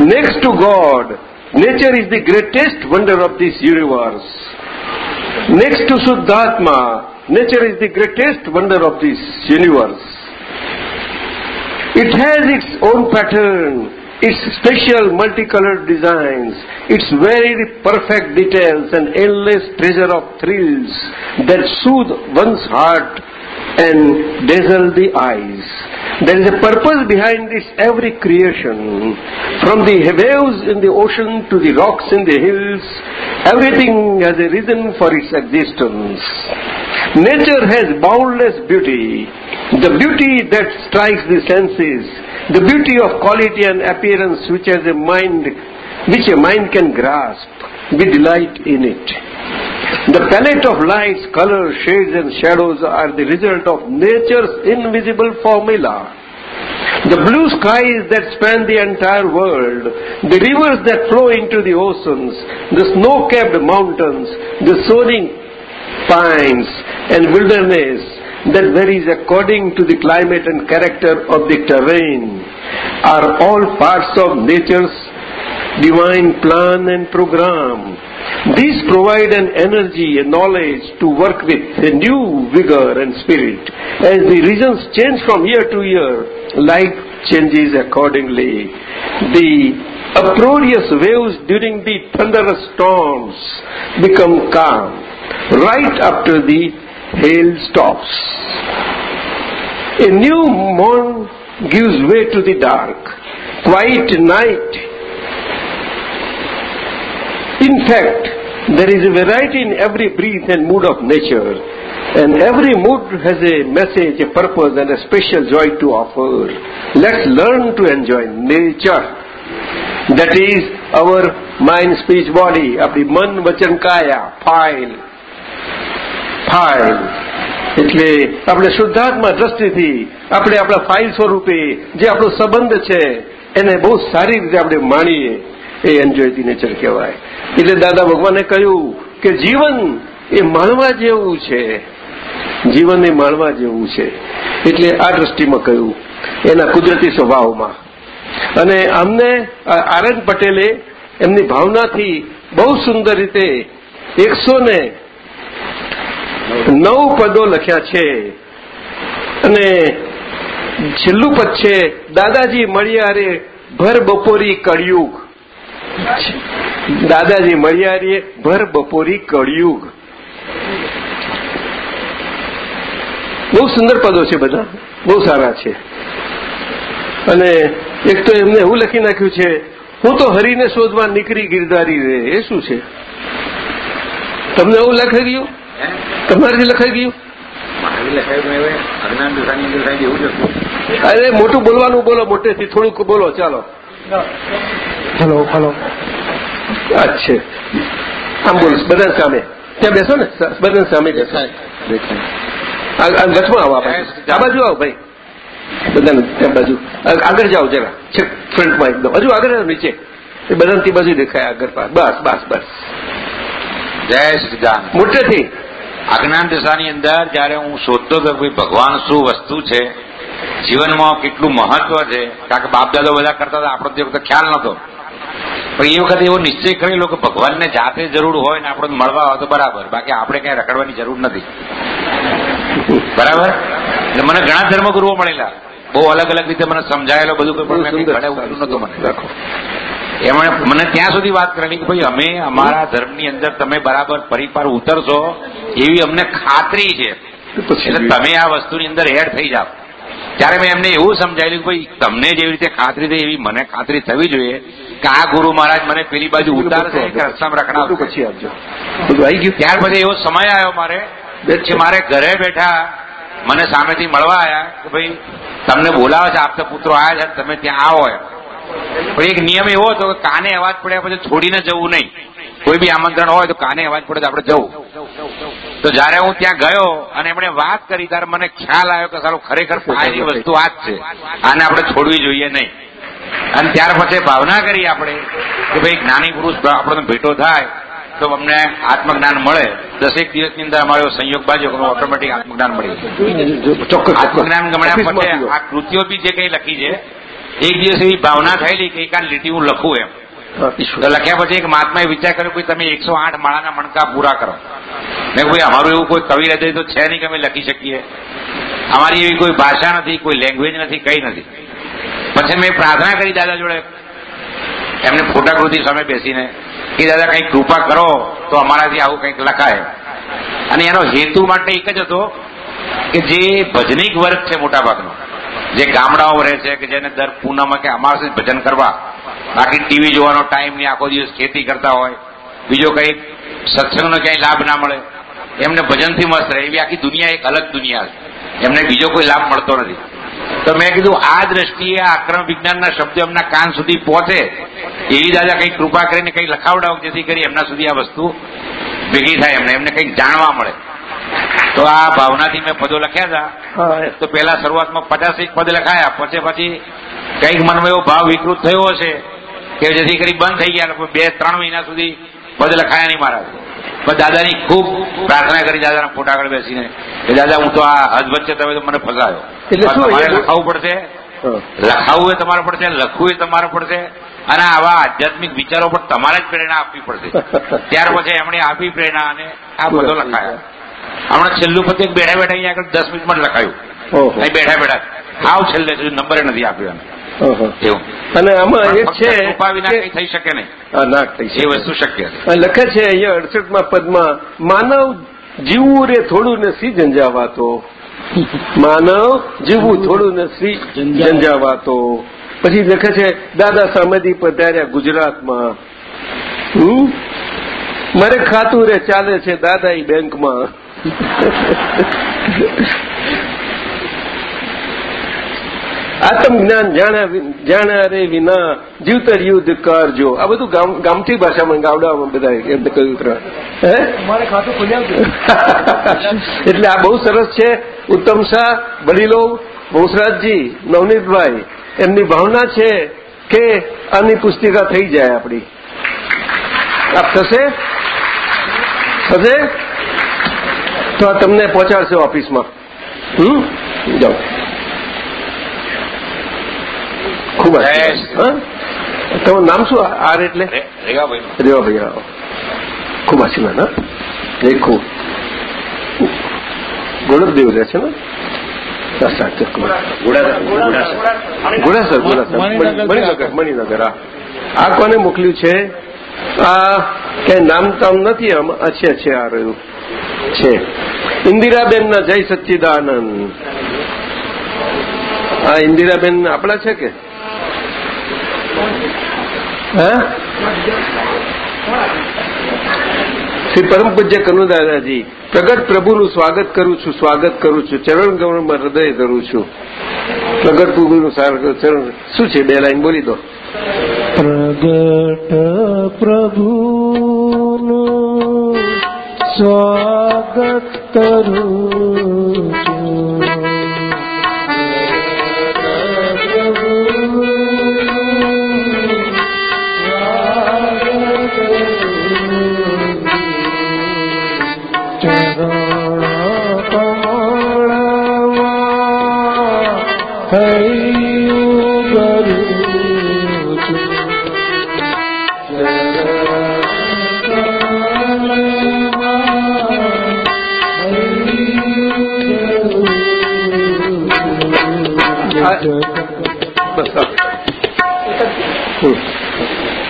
Next to God, nature is the greatest wonder of this universe. Next to Suddhatma, nature is the greatest wonder of this universe. It has its own pattern, its special multicolored designs, its very perfect details and endless treasure of thrills that soothe one's heart and dazzle the eyes. There is a purpose behind this every creation. From the waves in the ocean to the rocks in the hills, everything has a reason for its existence. Nature has boundless beauty, the beauty that strikes the senses, the beauty of quality and appearance which has a mind, which a mind can grasp, with delight in it. The palette of lights, colors, shades and shadows are the result of nature's invisible formula. The blue skies that span the entire world, the rivers that flow into the oceans, the snow-capped mountains, the soaring pines and wilderness that varies according to the climate and character of the terrain are all parts of nature's divine plan and program. These provide an energy and knowledge to work with a new vigor and spirit. As the regions change from year to year, life changes accordingly. The uproarious waves during the thunderous storms become calm right after the hail stops. A new morn gives way to the dark. Quiet night fact, there is a variety in every breath and mood of nature, and every mood has a message, a purpose, and a special joy to offer. Let's learn to enjoy nature. That is our mind, speech, body, આપણી મન વચન કાયા file file એટલે આપણે શુદ્ધાત્મા દ્રષ્ટિથી આપણે આપણા ફાઇલ સ્વરૂપે જે આપણો સંબંધ છે એને બહુ સારી રીતે આપણે માણીએ એ એન્જોય ધી નેચર કહેવાય. એટલે દાદા ભગવાને કહ્યું કે જીવન એ માણવા જેવું છે. જીવન એ માણવા જેવું છે. એટલે આ દ્રષ્ટિમાં કહ્યું એના કુદરતી સ્વભાવમાં. અને અમને આરંગ પટેલે એમની ભાવનાથી બહુ સુંદર રીતે એકસો ને નવ પદો લખ્યા છે. અને છેલ્લું પદ છે, દાદાજી મળ્યારે ભર બપોરી કળિયુગ. દાદાજી મળ્યારીએ ભર બપોરી કળિયુગ. બહુ સુંદર પદો છે બધા. બહુ સારા છે. અને એક તો એમને એવું લખી નાખ્યું છે હું તો હરીને શોધવા નીકળી ગિરધારી રે. એ શું છે? તમને એવું લખાઈ ગયું? તમારાથી લખાઈ ગયું? અરે મોટું બોલવાનું બોલો મોટેથી થોડુંક બોલો ચાલો. Hello hello. અચ્છા આમ બોલો બધા સામે. ત્યાં બેસો ને બધા સામે બેસો. ગચમાં આવો આપણે. આ બાજુ આવો ભાઈ. બધાને ત્યાં બાજુ. આગળ જાઓ જરા. છેક ફ્રન્ટમાં એકદમ. હજુ આગળ નીચે. એ બધાને તે બાજુ દેખાય આગળ પાસ બસ બસ બસ. જય શ્રીદાન મોટેથી. અજ્ઞાન દિશાની અંદર જયારે હું શોધતો હતો કે ભગવાન શું વસ્તુ છે જીવનમાં કેટલું મહત્વ છે? કારણ કે બાપ દાદા બધા કરતા હતા આપણો તે વખતે ખ્યાલ નતો પણ એ વખતે એવો નિશ્ચય કરેલો કે ભગવાનને જાતે જરૂર હોય ને આપણે મળવા હોય તો બરાબર. બાકી આપણે કઈ રખડવાની જરૂર નથી. બરાબર? એટલે મને ઘણા ધર્મગુરુઓ મળેલા. બહુ અલગ અલગ રીતે મને સમજાયેલો બધું કોઈ પણ નતું મને. એમણે મને ત્યાં સુધી વાત કરેલી કે ભાઈ અમે અમારા ધર્મની અંદર તમે બરાબર પરિપાર ઉતરશો એવી અમને ખાતરી છે. એટલે તમે આ વસ્તુની અંદર એડ થઈ જાઓ. ત્યારે મેં એમને એવું સમજાયેલું કે ભાઈ તમને જેવી રીતે ખાતરી થઈ એવી મને ખાતરી થવી જોઈએ કે આ ગુરુ મહારાજ મને પેલી બાજુ ઉતારશે કે રસ્તામાં રખડાવશે પછી આપજો. આવી ગયું. ત્યાર પછી એવો સમય આવ્યો મારે કે મારે ઘરે બેઠા મને સામેથી મળવા આવ્યા કે ભાઈ તમને બોલાવે છે આપતા પુત્રો આવ્યા છે તમે ત્યાં આવો એમ. પણ એક નિયમ એવો હતો કે કાને અવાજ પડ્યા પછી છોડીને જવું નહીં. કોઈ બી આમંત્રણ હોય તો કાને અવાજ પડે તો આપણે જવું. તો જયારે હું ત્યાં ગયો અને એમણે વાત કરી ત્યારે મને ખ્યાલ આવ્યો કે સારું ખરેખર ફાયદી વસ્તુ આ જ છે. આને આપણે છોડવી જોઈએ નહીં. અને ત્યાર પછી ભાવના કરી આપણે કે ભાઈ જ્ઞાની પુરુષ આપણને ભેટો થાય તો અમને આત્મજ્ઞાન મળે. દસેક દિવસની અંદર અમારો સંયોગ બાજુ ઓટોમેટિક આત્મજ્ઞાન મળી આત્મજ્ઞાન ગમણ્યા પછી આ કૃતિઓ બી જે કઈ લખી છે એક દિવસ એવી ભાવના થયેલી કે એકાદ લીટી હું લખું એમ. તો લખ્યા પછી એક મહાત્માએ વિચાર કર્યો કે તમે એકસો આઠ માળાના મણકા પૂરા કરો. મેં ભાઈ, અમારું એવું કોઈ કવિ હૃદય તો છે નહીં કે અમે લખી શકીએ. અમારી એવી કોઈ ભાષા નથી, કોઈ લેંગ્વેજ નથી, કઈ નથી. પછી મેં પ્રાર્થના કરી દાદા જોડે. એમને ફોટાકૃતિ સામે બેસીને કે, દાદા, કંઈક કૃપા કરો તો અમારાથી આવું કંઈક લખાય. અને એનો હેતુ માટે એક જ હતો કે જે ભજનિક વર્ગ છે મોટાભાગનો જે ગામડાઓ રહે છે કે જેને દર પૂનમમાં કે અમારે ભજન કરવા, બાકી ટીવી જોવાનો ટાઈમ નહીં આખો દિવસ ખેતી કરતા હોય, બીજો કંઈ સત્સંગનો ક્યાંય લાભ ના મળે, એમને ભજનથી મસ્ત રહે. એવી આખી દુનિયા એક અલગ દુનિયા છે. એમને બીજો કોઈ લાભ મળતો નથી. તો મેં કીધું, આ દ્રષ્ટિએ આક્રમ વિજ્ઞાનના શબ્દો એમના કાન સુધી પહોંચે, એવી દાદા કંઈક કૃપા કરીને કંઈક લખાવડાવો, જેથી કરી એમના સુધી આ વસ્તુ ભેગી થાય એમને. એમને કંઈક જાણવા મળે. તો આ ભાવનાથી મેં પદો લખ્યા હતા. તો પેલા શરૂઆતમાં પચાસેક પદ લખાયા પછી પછી કંઈક મનમાં એવો ભાવ વિકૃત થયો હશે કે જેથી કરી બંધ થઈ ગયા બે ત્રણ મહિના સુધી પદ લખાયા નહીં મારા. પણ દાદાની ખૂબ પ્રાર્થના કરી દાદાના ફોટા આગળ બેસીને કે દાદા હું તો આ હદ વચ્ચે તમે તો મને ફસાયો. તમારે લખાવવું પડશે? લખાવવું એ તમારે પડશે લખવું એ તમારે પડશે અને આવા આધ્યાત્મિક વિચારો પર તમારે જ પ્રેરણા આપવી પડશે. <laughs> ત્યાર પછી એમણે આપી પ્રેરણા અને આ બધો લખાયા. હમણાં છેલ્લું પતિ બેઠા બેઠા અહીંયા આગળ દસ મિનિટમાં લખાયું. અહીં બેઠા બેઠા. હાવ છેલ્લે સુધી નંબરે નથી આપ્યો એમ. એવું. અને આમાં એ છે થઈ શકે નહીં. ના થઈ એ વસ્તુ શક્ય લખે છે અહીંયા અડસઠમાં પદમાં માનવ જીવવું રે થોડું ને સી ઝંઝાવાતો. <laughs> માનવ જીવવું થોડું ને સી ઝંઝાવાતો. પછી લખે છે દાદા સામેથી પધાર્યા ગુજરાતમાં. હમ? મારે ખાતું રે ચાલે છે દાદા એ બેંકમાં. આત્મજ્ઞાન જાણ્યા રે વિના જીવતર યુદ્ધ કરજો. આ બધું ગામઠી ભાષામાં ગાવડામાં બધા એમને કહ્યું હે? <laughs> એટલે આ બહુ સરસ છે. ઉત્તમ શાહ વડીલો વંશરાજજી નવનીતભાઈ એમની ભાવના છે કે આની પુસ્તિકા થઈ જાય આપણી. આપ થશે? થશે? તો આ તમને પહોંચાડશે ઓફિસમાં. હમ? જાઓ. ખૂબ હા? તમારું નામ શું? આર એટલે? રે- રેવાભાઈ આવો ખૂબ આશીર્વાદ હા. જય ખૂબ. ગોળકદેવ રહે છે ને? ગુડાસર ગુડાસર મણિનગર. મણિનગર મણિનગર હા. આ કોને મોકલ્યું છે? આ ક્યાંય નામ તામ નથી છે છે આ રહ્યું છે. ઇન્દિરાબેનના જય સચ્ચિદાનંદ. આ ઇન્દિરાબેન આપણા છે કે? હા? શ્રી પરમ પૂજ્ય કનુદાદાજી, પ્રગટ પ્રભુનું સ્વાગત કરું છું, સ્વાગત કરું છું. ચરણ ગમનમાં હૃદય ધરું છું. પ્રગટ પ્રભુનું સ્વાગત ચરણ, શું છે? બે લાઈન બોલી દો. પ્રગટ પ્રભુનું સ્વાગત કરું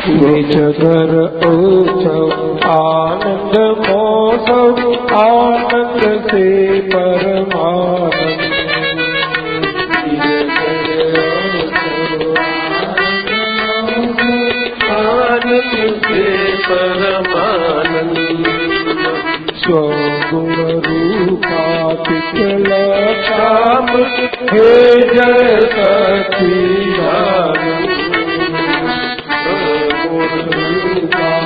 વિઠગર ઉત્સવ આનંદ મોસવ આનંદ સે પરમાનંદ સ્વગુણ રૂપાતિકલ કામ હે જગતી ભાગ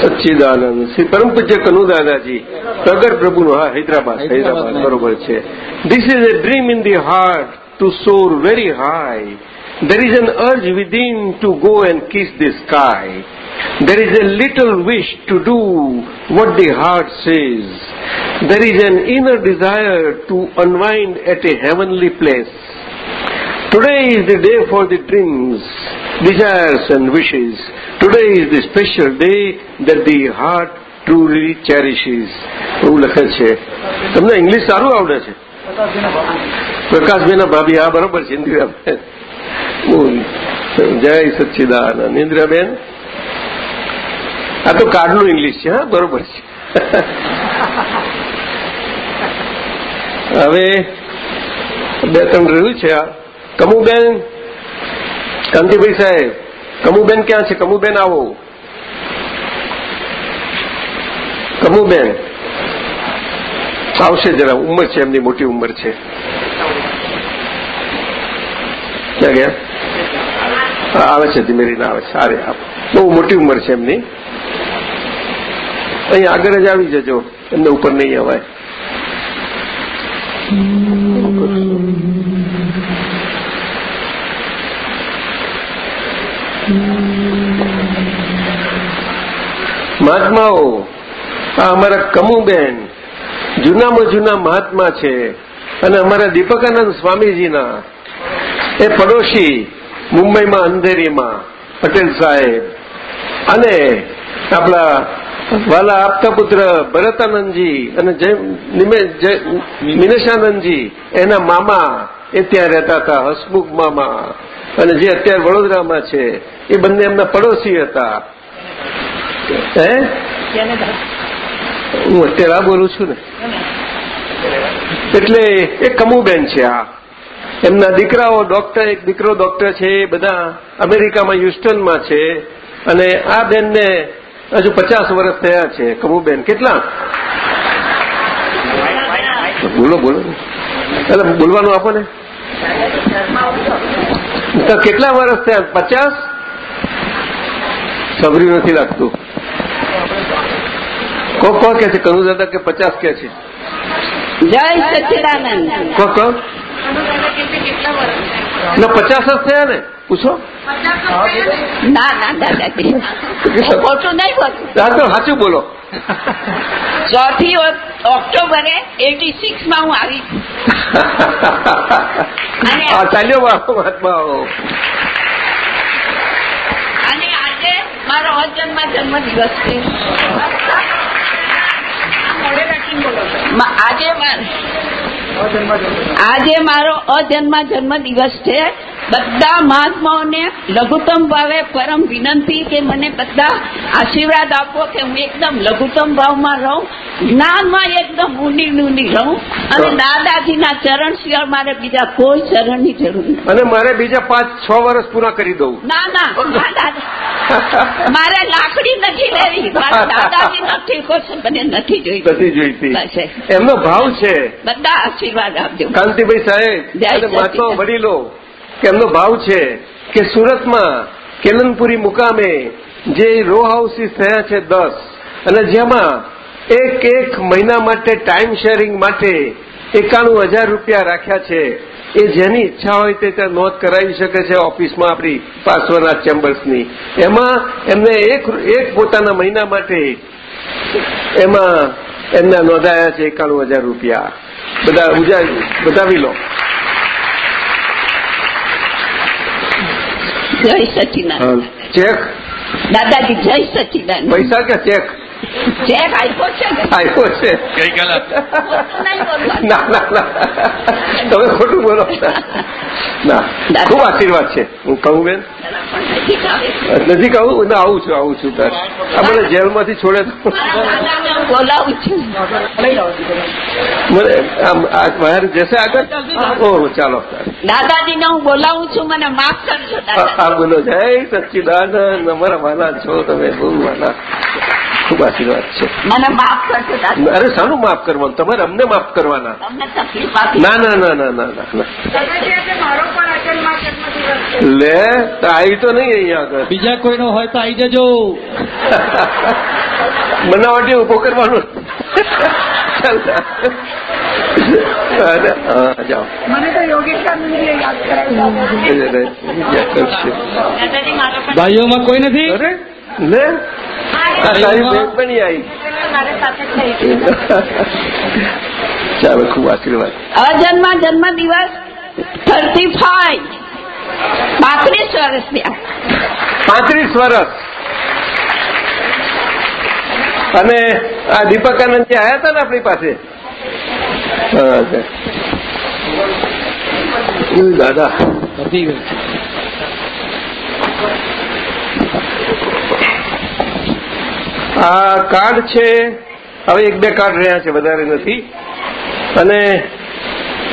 સચ્ચિદાનંદ શ્રી પરમ પૂજ્ય કનુ દાદાજી પ્રગટ પ્રભુનું હા હૈદરાબાદ હૈદરાબાદ બરોબર છે this is a dream in the heart to soar very high there is an urge within to go and kiss the sky there is a little wish to do what the heart says there is an inner desire to unwind at a heavenly place Today is the day for the dreams, desires and wishes. Today is the special day that the heart truly cherishes. એવું લખે છે. તમને English સારું આવડે છે? પ્રકાશભાઈના ભાભી, હા, બરોબર છે ઇન્દિરાબેન જય સચ્ચિદાનંદ. ઇન્દિરાબેન આ તો કાર્ડનું ઇંગ્લિશ છે, હા, બરોબર છે. હવે બે ત્રણ રહ્યું છે કમુબેન, કાંતિભાઈ સાહેબ. કમુબેન ક્યાં છે? કમુબેન આવો. કમુબેન. આવશે જરા, ઉંમર છે, એમની મોટી ઉંમર છે. ક્યાં ગયા? આવે છે ધીમે ધીમે આવે છે. અરે બહુ મોટી ઉંમર છે એમની. અહીં આગળ જ આવી જજો. એમને ઉપર નહીં અવાય. મહાત્માઓ, આ અમારા કમુબેન, જૂનામાં જૂના મહાત્મા છે અને અમારા દીપકાનંદ સ્વામીજીના, એ પડોશી મુંબઈમાં અંધેરીમાં, પટેલ સાહેબ અને આપણા વાલા આપતા પુત્ર ભરતાનંદજી અને મિનેશાનંદજી એના મામા એ ત્યાં રહેતા હતા, હસમુખ મામા. અને જે અત્યારે વડોદરામાં છે, એ બંને એમના પડોશી હતા. હે? હું અત્યારે આ બોલું છું ને. એટલે એ કમુબેન છે આ. એમના દીકરાઓ ડોક્ટર એક દીકરો ડોક્ટર છે એ બધા અમેરિકામાં હ્યુસ્ટનમાં છે. અને આ બેનને હજુ પચાસ વર્ષ થયા છે કમુબેન કેટલા? બોલો બોલો. એટલે બોલવાનું આપો ને કેટલા વર્ષ થયા? પચાસ? સબરી નથી લાગતું. કો કો કે છે? કનુ દાદા કે પચાસ કે છે? જય સચિદાનંદ. કો કો? ના પચાસ જ થયા ને. પૂછો. ના ના દાદાજી. ખોટું નહીં બોલું. તો સાચું બોલો. ચોથી ઓક્ટોબરે એટી સિક્સમાં હું આવી અને ચાલ્યો બાપુ મહાત્માઓ અને આજે મારો અજન્મ જન્મ દિવસ છે. આજે આજે મારો અજન્મ જન્મ દિવસ છે. બધા મહાત્માઓને લઘુત્તમ ભાવે પરમ વિનંતી કે મને બધા આશીર્વાદ આપો કે હું એકદમ લઘુત્તમ ભાવમાં રહું. જ્ઞાનમાં એકદમ ઊંડી ઊંડી રહું. અને દાદાજીના ચરણ સિવાય મારે બીજા કોઈ ચરણની જરૂર નથી. અને મારે બીજા પાંચ છ વર્ષ પૂરા કરી દઉં. ના ના મારે લાકડી નથી લેવી. મારે <laughs> દાદાજી નથી કોઈ મને નથી જોઈતી. નથી જોઈતી. એમનો ભાવ છે. બધા આશીર્વાદ આપજો. કાંતિભાઈ સાહેબ અને મહાત્મા વડીલો કે એમનો ભાવ છે કે સુરતમાં કેલનપુરી મુકામે જે રો હાઉસીસ થયા છે દસ અને જેમાં એક એક મહિના માટે ટાઈમ શેરિંગ માટે એકાણું હજાર રૂપિયા રાખ્યા છે એ જેની ઈચ્છા હોય તે ત્યાં નોંધ કરાવી શકે છે ઓફિસમાં આપણી પાર્શ્વનાથ ચેમ્બર્સની. એમાં એમને એક એક પોતાના મહિના માટે એમાં એમના નોંધાયા છે એકાણું હજાર રૂપિયા. બધા ઉજા બતાવી લો જય સચિદાન ચેક. દાદાજી જય સચિદાન પૈસા કે ચેક? ચેક આપ્યો છે આપ્યો છે ગઈકાલે ના ના ના તમે ખોટું બોલો ના ખૂબ આશીર્વાદ છે હું કહું બેન નથી કહું ના આવું છું આવું છું તાર આ મને જેલમાંથી છોડે તો બોલાવું છું મને બહાર જશે આગળ ઓહ ચાલો દાદાજીને હું બોલાવું છું મને માફ કરજો આ દાદા. બોલો જય સચ્ચિદાનંદ અમારા વાલા છો તમે બહુ વાલા ખૂબ આશીર્વાદ છે. મને માફ કરજો અરે શાનું માફ કરવાનું? તમારે અમને માફ કરવાના. તમને તકલીફ આપી. ના ના ના ના ના ના લે તો આવી તો નહીં અહીંયા આગળ. બીજા કોઈનો હોય તો આવી જજો. બનાવટી ઊભો કરવાનો. ચાલ જાઓ. ભાઈઓમાં કોઈ નથી? અરે લે? તારી બેન આવી મારા સાથે થઈ ચાલો ખૂબ આશીર્વાદ. અજન્મ જન્મ દિવસ થર્ટી ફાઈવ પાંત્રીસ વર્ષ થયા પાંત્રીસ વર્ષ. અને આ દીપકાનંદ જે આવ્યા હતા ને આપણી પાસે? હા, દાદા પતી ગયું આ કાર્ડ છે. હવે એક બે કાર્ડ રહ્યા છે, વધારે નથી. અને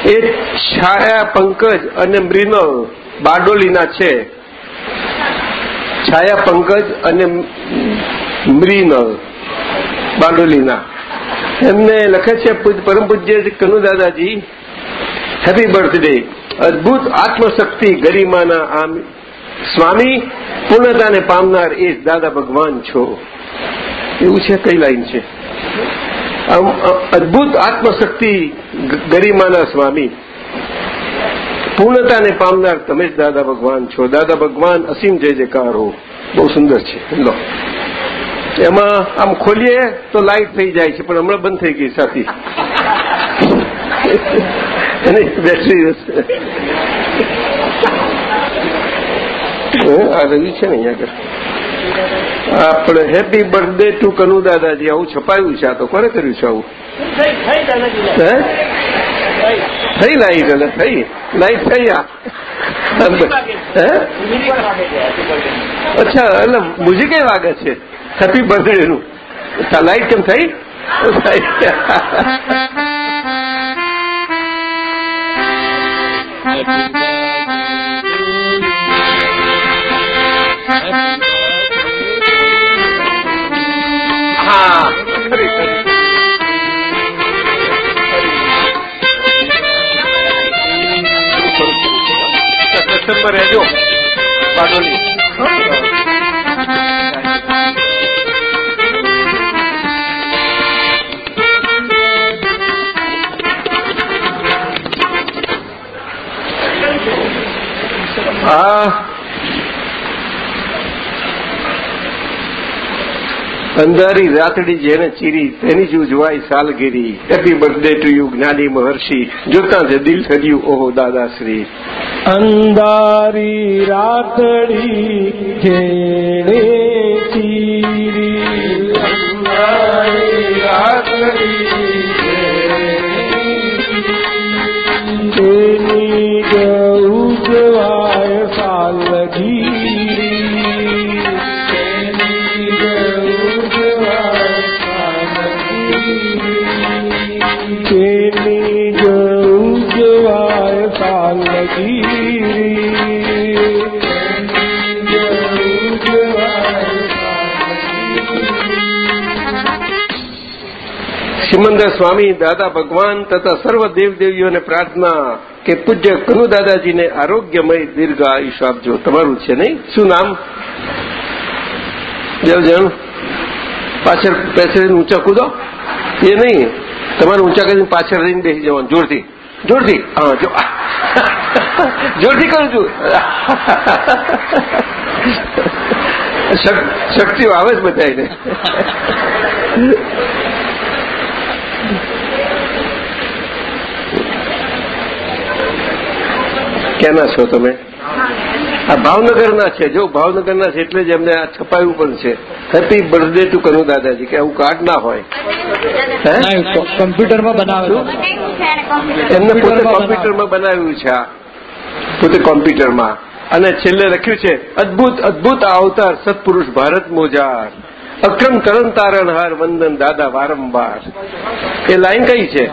એ છાયા પંકજ અને મૃનલ બારડોલીના છે. છાયા પંકજ અને મૃનલ બારડોલીના. એમને લખે છે પરમ પૂજ્ય કનુ દાદાજી હેપી બર્થડે અદભુત આત્મશક્તિ ગરિમાના આમ, સ્વામી, પૂર્ણતાને પામનાર એ દાદા ભગવાન છો. એવું છે, કઈ લાઈન છે? અદભુત આત્મશક્તિ ગરિમાના સ્વામી. પૂર્ણતાને પામનાર તમે જ દાદા ભગવાન છો. દાદા ભગવાન અસીમ જય જયકાર હો. બહુ સુંદર છે. લો. એમાં આમ ખોલીએ તો લાઈટ થઈ જાય છે, પણ હમણાં બંધ થઈ ગઈ સાથી. અને બેટરી આ રહ્યું છે ને અહીંયા આગળ. આપણે હેપી બર્થડે ટુ કનુ દાદાજી આવું છપાયું છે. આ તો કોને કર્યું છે આવું? હે? થઈ. લાઈટ એટલે થઈ. લાઈટ થઈ આ. હે? અચ્છા એટલે મ્યુઝિક વાગે છે. હેપી બર્થડે નું. લાઈટ કેમ થઈ? હા ખરી ખરી સત્સંગમાં રહેજો બારડોલી હા અંધારી રાતડી જેને ચીરી તેની જ ઉજવાય સાલગીરી. હેપી બર્થડે ટુ યુ જ્ઞાની મહર્ષિ. જોતા જ દિલ થયું ઓહો દાદાશ્રી. અંધારી રાતડી જેણે ચીરી. અંધારી રાતડી સિમંદર સ્વામી દાદા ભગવાન તથા સર્વ દેવદેવીઓને પ્રાર્થના કે પૂજ્ય કનુ દાદાજીને આરોગ્યમય દીર્ઘ આયુષ આપજો તમારું છે નહીં શું નામ જવ પાછળ પેસેજ ઊંચા કૂદો. એ નહીં, તમારે ઊંચા કરીને પાછળ રહીને બેસી જવાનું, જોરથી. જોરથી. હા, જો. <laughs> જોરથી કરું છું. <laughs> શક- શક્તિઓ આવે જ બધાને ક્યાંના છો તમે? આ ભાવનગરના છે. જો ભાવનગરના છે એટલે જ એમને આ છપાયું પણ છે. હેપી બર્થડે ટુ કનુ દાદાજી કે આવું કાર્ડ ના હોય. કમ્પ્યુટરમાં બનાવે એમને પોતે કોમ્પ્યુટરમાં બનાવ્યું છે આ. પોતે કોમ્પ્યુટરમાં. અને છેલ્લે લખ્યું છે અદભુત અદભુત અવતાર સત્પુરુષ ભારત મોજાર. અક્રમ તરણ તારણહાર વંદન દાદા વારંવાર. એ લાઈન કઈ છે?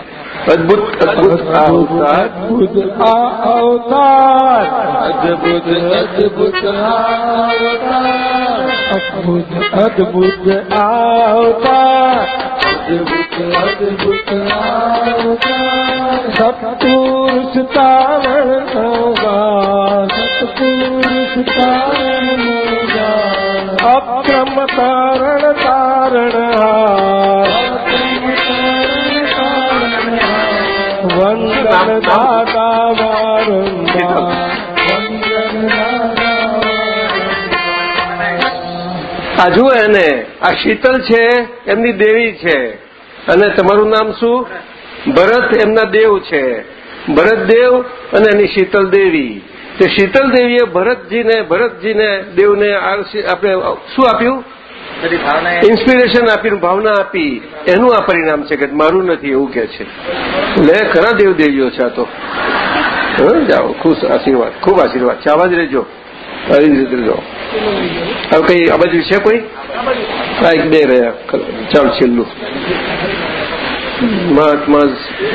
अद्भुत अद्भुत अवतार। अद्भुत अद्भुत अद्भुत अद्भुत अदु अद्भुत अद्भुत अदबु अद्भुत अद्भुत पूछ तार पुछ त ब्रह्म तारण વંદન દાતા વારંવાર જુઓ એને, આ શીતલ છે, એમની દેવી છે. અને તમારું નામ શું? ભરત એમના દેવ છે. ભરત દેવ અને એની શીતલ દેવી. તે શીતલ દેવીએ ભરતજીને ભરતજીને, દેવને આપણે શું આપ્યું? ઇન્સ્પિરેશન આપી ભાવના આપી, એનું આ પરિણામ છે કે મારું નથી એવું કે છે. લે, ખરા દેવદેવીઓ છે આ તો. જાઓ, ખુશ, આશીર્વાદ, ખૂબ આશીર્વાદ. છે આવા જ રહેજો. આવી જ રીતે રહેજો હવે કઈ આ બાજુ છે કોઈ? આ બે રહ્યા. ચાલ, છેલ્લું. મહાત્મા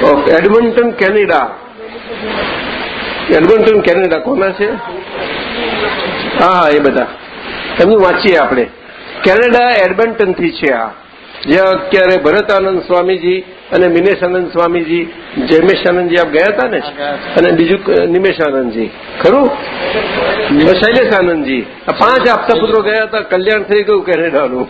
of Edmonton Canada. Edmonton Canada કોના છે? હા હા, એ બધા. એમનું વાંચીએ આપણે. કેનેડા એડમન્ટનથી છે આ. જ્યાં અત્યારે ભરતાનંદ સ્વામીજી અને મિનેશાનંદ સ્વામીજી જયમેશાનંદજી આપ ગયા હતા ને? અને બીજું નિમેશાનંદજી. ખરું? શૈલેષાનંદજી. આ પાંચ આપતા પુત્રો ગયા હતા કલ્યાણ થઈ ગયું કેનેડાનું.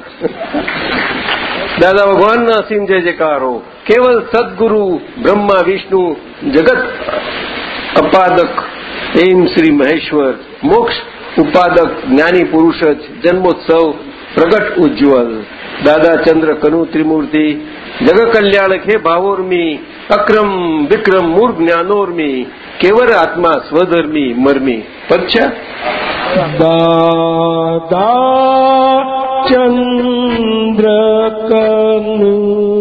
દાદા ભગવાનના અસીમ જય જયકારો. કેવલ સદગુરુ બ્રહ્મા વિષ્ણુ જગત અપાદક એમ શ્રી મહેશ્વર મોક્ષ ઉપાદક જ્ઞાની પુરુષ જ જન્મોત્સવ પ્રગટ ઉજ્જવલ. દાદા ચંદ્ર કનુ ત્રિમૂર્તિ જગ કલ્યાણક હે ભાવોર્મી, અક્રમ વિક્રમ મૂળ જ્ઞાનોર્મી, કેવર આત્મા સ્વધર્મી મરમી. પચ્છા દાદા ચંદ્ર કનુ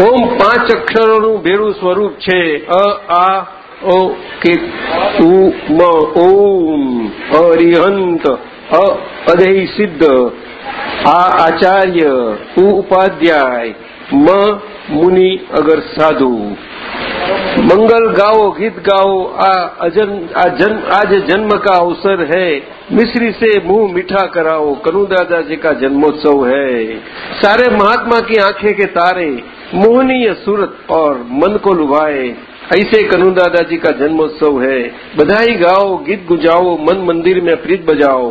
ઓમ પાંચ અક્ષરોનું ભેરું સ્વરૂપ છે અ આ ઓ કે ઉ મ ઓમ અરિહંત અ અદૈ સિદ્ધ આ આચાર્ય ઉ ઉપાધ્યાય મ મુનિ અગર સાધુ मंगल गाओ गीत गाओ आ अजन आ जन्म आज जन्म का अवसर है मिश्री से मुंह मीठा कराओ कनु दादा जी का जन्मोत्सव है सारे महात्मा की आंखें के तारे मोहनीय सूरत और मन को लुभाए ऐसे कनु दादा जी का जन्मोत्सव है बधाई गाओ गीत गुजाओ मन मंदिर में प्रीत बजाओ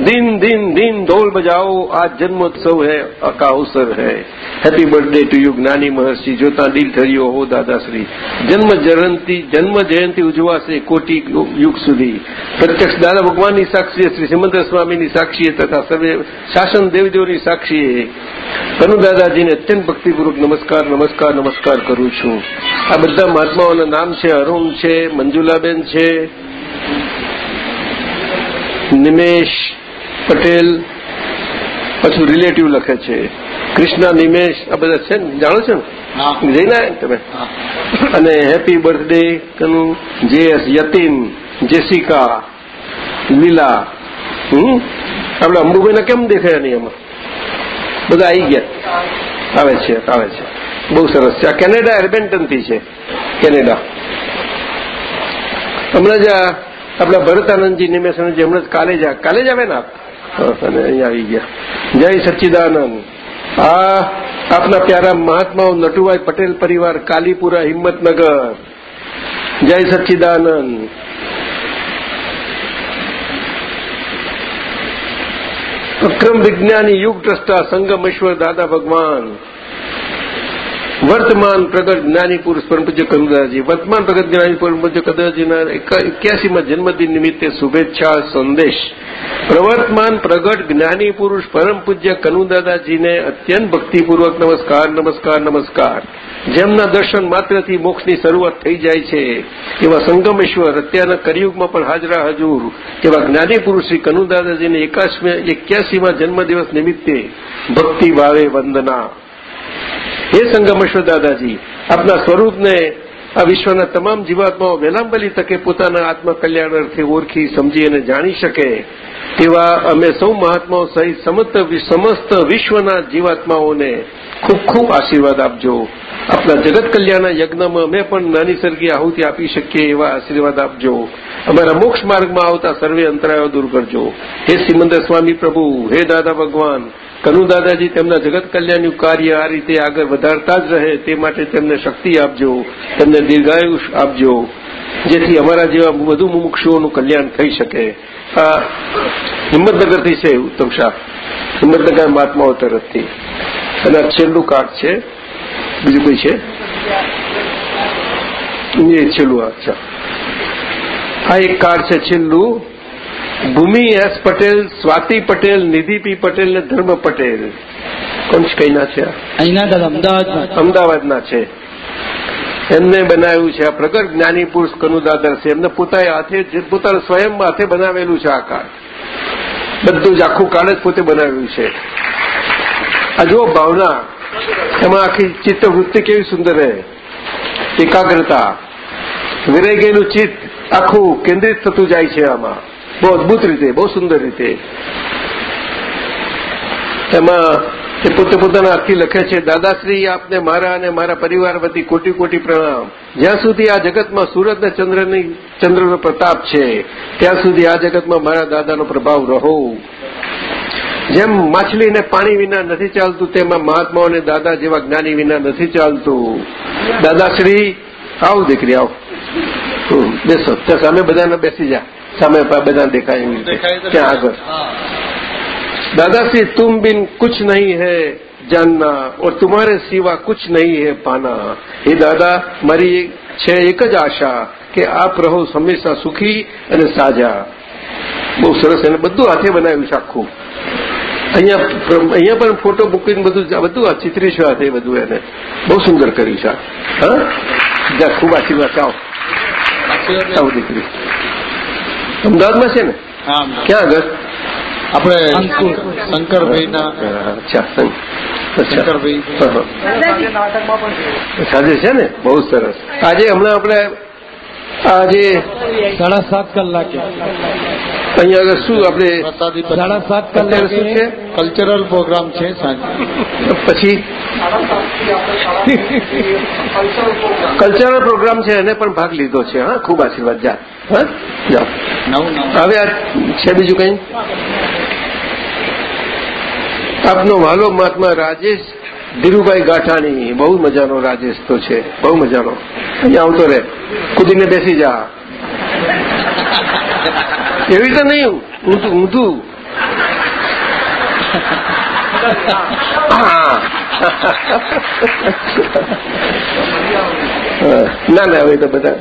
दिन दिन दिन ढोल बजाओ आज जन्मोत्सव है का अवसर है હેપી બર્થડે ટુ યુ જ્ઞાની મહર્ષિ જોતા દિલ ઠર્યો હો દાદાશ્રી જન્મ જયંતિ જન્મ જયંતિ ઉજવાશે કોટી યુગ સુધી પ્રત્યક્ષ દાદા ભગવાનની સાક્ષીએ શ્રી સિમંદર સ્વામીની સાક્ષીએ તથા સર્વે શાસન દેવદેવની સાક્ષીએ કનુ દાદાજીને અત્યંત ભક્તિપૂર્વક નમસ્કાર નમસ્કાર નમસ્કાર કરું છું આ બધા મહાત્માઓના નામ છે અરુણ છે મંજુલાબેન છે નિમેશ પટેલ પાછું રિલેટિવ લખે છે. કૃષ્ણા નિમેશ આ બધા છે ને? જાણો છો ને? જઈને આવ્યા તમે? અને હેપી બર્થડે જે જેએસ યતીન જેસિકા લીલા. હમ? આપણે અંબુભાઈ કેમ દેખાયા નહીં એમાં બધા આવી ગયા. આવે છે આવે છે. બહુ સરસ છે. આ કેનેડા એરબેન્ટનથી છે. કેનેડા. હમણાં જ આપણા ભરતાનંદજી નિમેશનજી હમણાં જ કાલે જ કાલે જ આવે ને આપ? અને અહીંયા આવી ગયા. જય સચ્ચિદાનંદ. આ આપના પ્યારા મહાત્માઓ નટુભાઈ પટેલ પરિવાર, કાલીપુરા હિંમતનગર. જય સચ્ચિદાનંદ. અક્રમ વિજ્ઞાની યુગ દ્રષ્ટા સંગમેશ્વર દાદા ભગવાન. વર્તમાન પ્રગટ જ્ઞાની પુરુષ પરમ પૂજ્ય વર્તમાન પ્રગટ જ્ઞાની પરમ પૂજ્ય એક્યાસીમાં જન્મદિન નિમિત્તે શુભેચ્છા, સંદેશ. પ્રવર્તમાન પ્રગટ જ્ઞાની પુરુષ પરમ કનુદાદાજીને અત્યંત ભક્તિપૂર્વક નમસ્કાર નમસ્કાર નમસ્કાર. જેમના દર્શન માત્રથી મોક્ષની શરૂઆત થઈ જાય છે. એવા સંગમેશ્વર અત્યારના કરિયુગમાં પણ હાજરા હજુર. એવા જ્ઞાની પુરુષ શ્રી કનુદાદાજીને એક્યાસીમાં જન્મદિવસ નિમિત્તે ભક્તિ ભાવે વંદના. હે સંગમેશ્વર દાદાજી આપના સ્વરૂપને આ વિશ્વના તમામ જીવાત્માઓ વેલાંબલી તકે પોતાના આત્મકલ્યાણ અર્થે ઓળખી, સમજી અને જાણી શકે તેવા અમે સૌ મહાત્માઓ સહિત સમસ્ત વિશ્વના જીવાત્માઓને ખૂબ ખૂબ આશીર્વાદ આપજો. આપણા જગત કલ્યાણના યજ્ઞમાં અમે પણ નાની સરગી આહુતિ આપી શકીએ એવા આશીર્વાદ આપજો. અમારા મોક્ષ માર્ગમાં આવતા સર્વે અંતરાયો દૂર કરજો. હે સિમંદર સ્વામી પ્રભુ, હે દાદા ભગવાન કનુ દાદાજી તેમના જગત કલ્યાણનું કાર્ય આ રીતે આગળ વધારતા જ રહે તે માટે તેમને શક્તિ આપજો, તેમને દીર્ઘાયુષ આપજો, જેથી અમારા જેવા વધુ મુમુક્ષુઓનું કલ્યાણ થઈ શકે. આ હિંમતનગરથી છે ઉત્તમ શાહ. હિંમતનગર મહાત્માઓ તરફથી. અને આ છેલ્લું કાર્ડ છે. બીજું કોઈ છે? એ છેલ્લું અચ્છા. આ એક કાર્ડ છે છેલ્લું. ભૂમિ એસ પટેલ સ્વાતિ પટેલ નિધિ પી પટેલ ને ધર્મ પટેલ. કોણ કઈના છે? અહીંના દાદા અમદાવાદમાં અમદાવાદના છે. એમને બનાવ્યું છે આ પ્રગટ જ્ઞાની પુરુષ કનુદાદર છે. એમને પોતાએ હાથે પોતાના સ્વયં હાથે બનાવેલું છે આ કાર્ડ બધું જ આખું કાર્ડ જ પોતે બનાવ્યું છે. આ જુઓ ભાવના. એમાં આખી ચિત્તવૃત્તિ કેવી સુંદર રહે એકાગ્રતા. વિરાઈ ગયેલું ચિત્ત આખું કેન્દ્રિત થતું જાય છે આમાં. બહુ અદભુત રીતે, બહુ સુંદર રીતે. એમાં એ પોતે પોતાના હાથથી લખે છે, દાદાશ્રી, આપને મારા અને મારા પરિવાર વતી કોટી કોટી પ્રણામ. જ્યાં સુધી આ જગતમાં સૂરજ ને ચંદ્રની, ચંદ્રનો પ્રતાપ છે, ત્યાં સુધી આ જગતમાં મારા દાદાનો પ્રભાવ રહો. જેમ માછલીને પાણી વિના નથી ચાલતું, તેમાં મહાત્માઓને દાદા જેવા જ્ઞાની વિના નથી ચાલતું. દાદાશ્રી, આવ દીકરી, આવ. બેસો. ત્યાં સામે બધાને બેસી જા. સામે બધા દેખાય ત્યાં આગળ. દાદાશ્રી તુમ બિન કુછ નહીં હૈ જાનના. ઓર તુમારે સિવા કુછ નહીં હે પાના. હે દાદા મારી છે એક જ આશા કે આપ રહો હંમેશા સુખી અને સાજા. બહુ સરસ એને બધું હાથે બનાવ્યું છે આખું. અહીંયા અહીંયા પણ ફોટો મૂકીને બધું બધું આ ચિત્રી છે હાથે બધું એને. બહુ સુંદર કર્યું છે હા? ખૂબ આશીર્વાદ. આવો આવો દીકરી અમદાવાદમાં છે ને? ક્યાં આગળ? આપણે શંકરભાઈના અચ્છા શંકરભાઈ. સાંજે સાજે છે ને? બહુ સરસ. આજે હમણાં આપણે આજે સાડા સાત કલાકે. અહીંયા આગળ શું આપણે સાડા સાત કલાક શું છે? કલ્ચરલ પ્રોગ્રામ છે સાંજે. પછી કલ્ચરલ પ્રોગ્રામ છે એને પણ ભાગ લીધો છે હા ખૂબ આશીર્વાદ જા હા જાઓ. હવે આ છે બીજું કઈ? આપનો વાલો મહાત્મા રાજેશ ધીરુભાઈ ગાંઠાણી. બહુ મજાનો રાજેશ તો છે બહુ મજાનો. અહીંયા આવતો રહે. કુદીને બેસી જા. એવી રીતે નહીં. ઊંધું ઊંધું ના ના, હવે તો બધા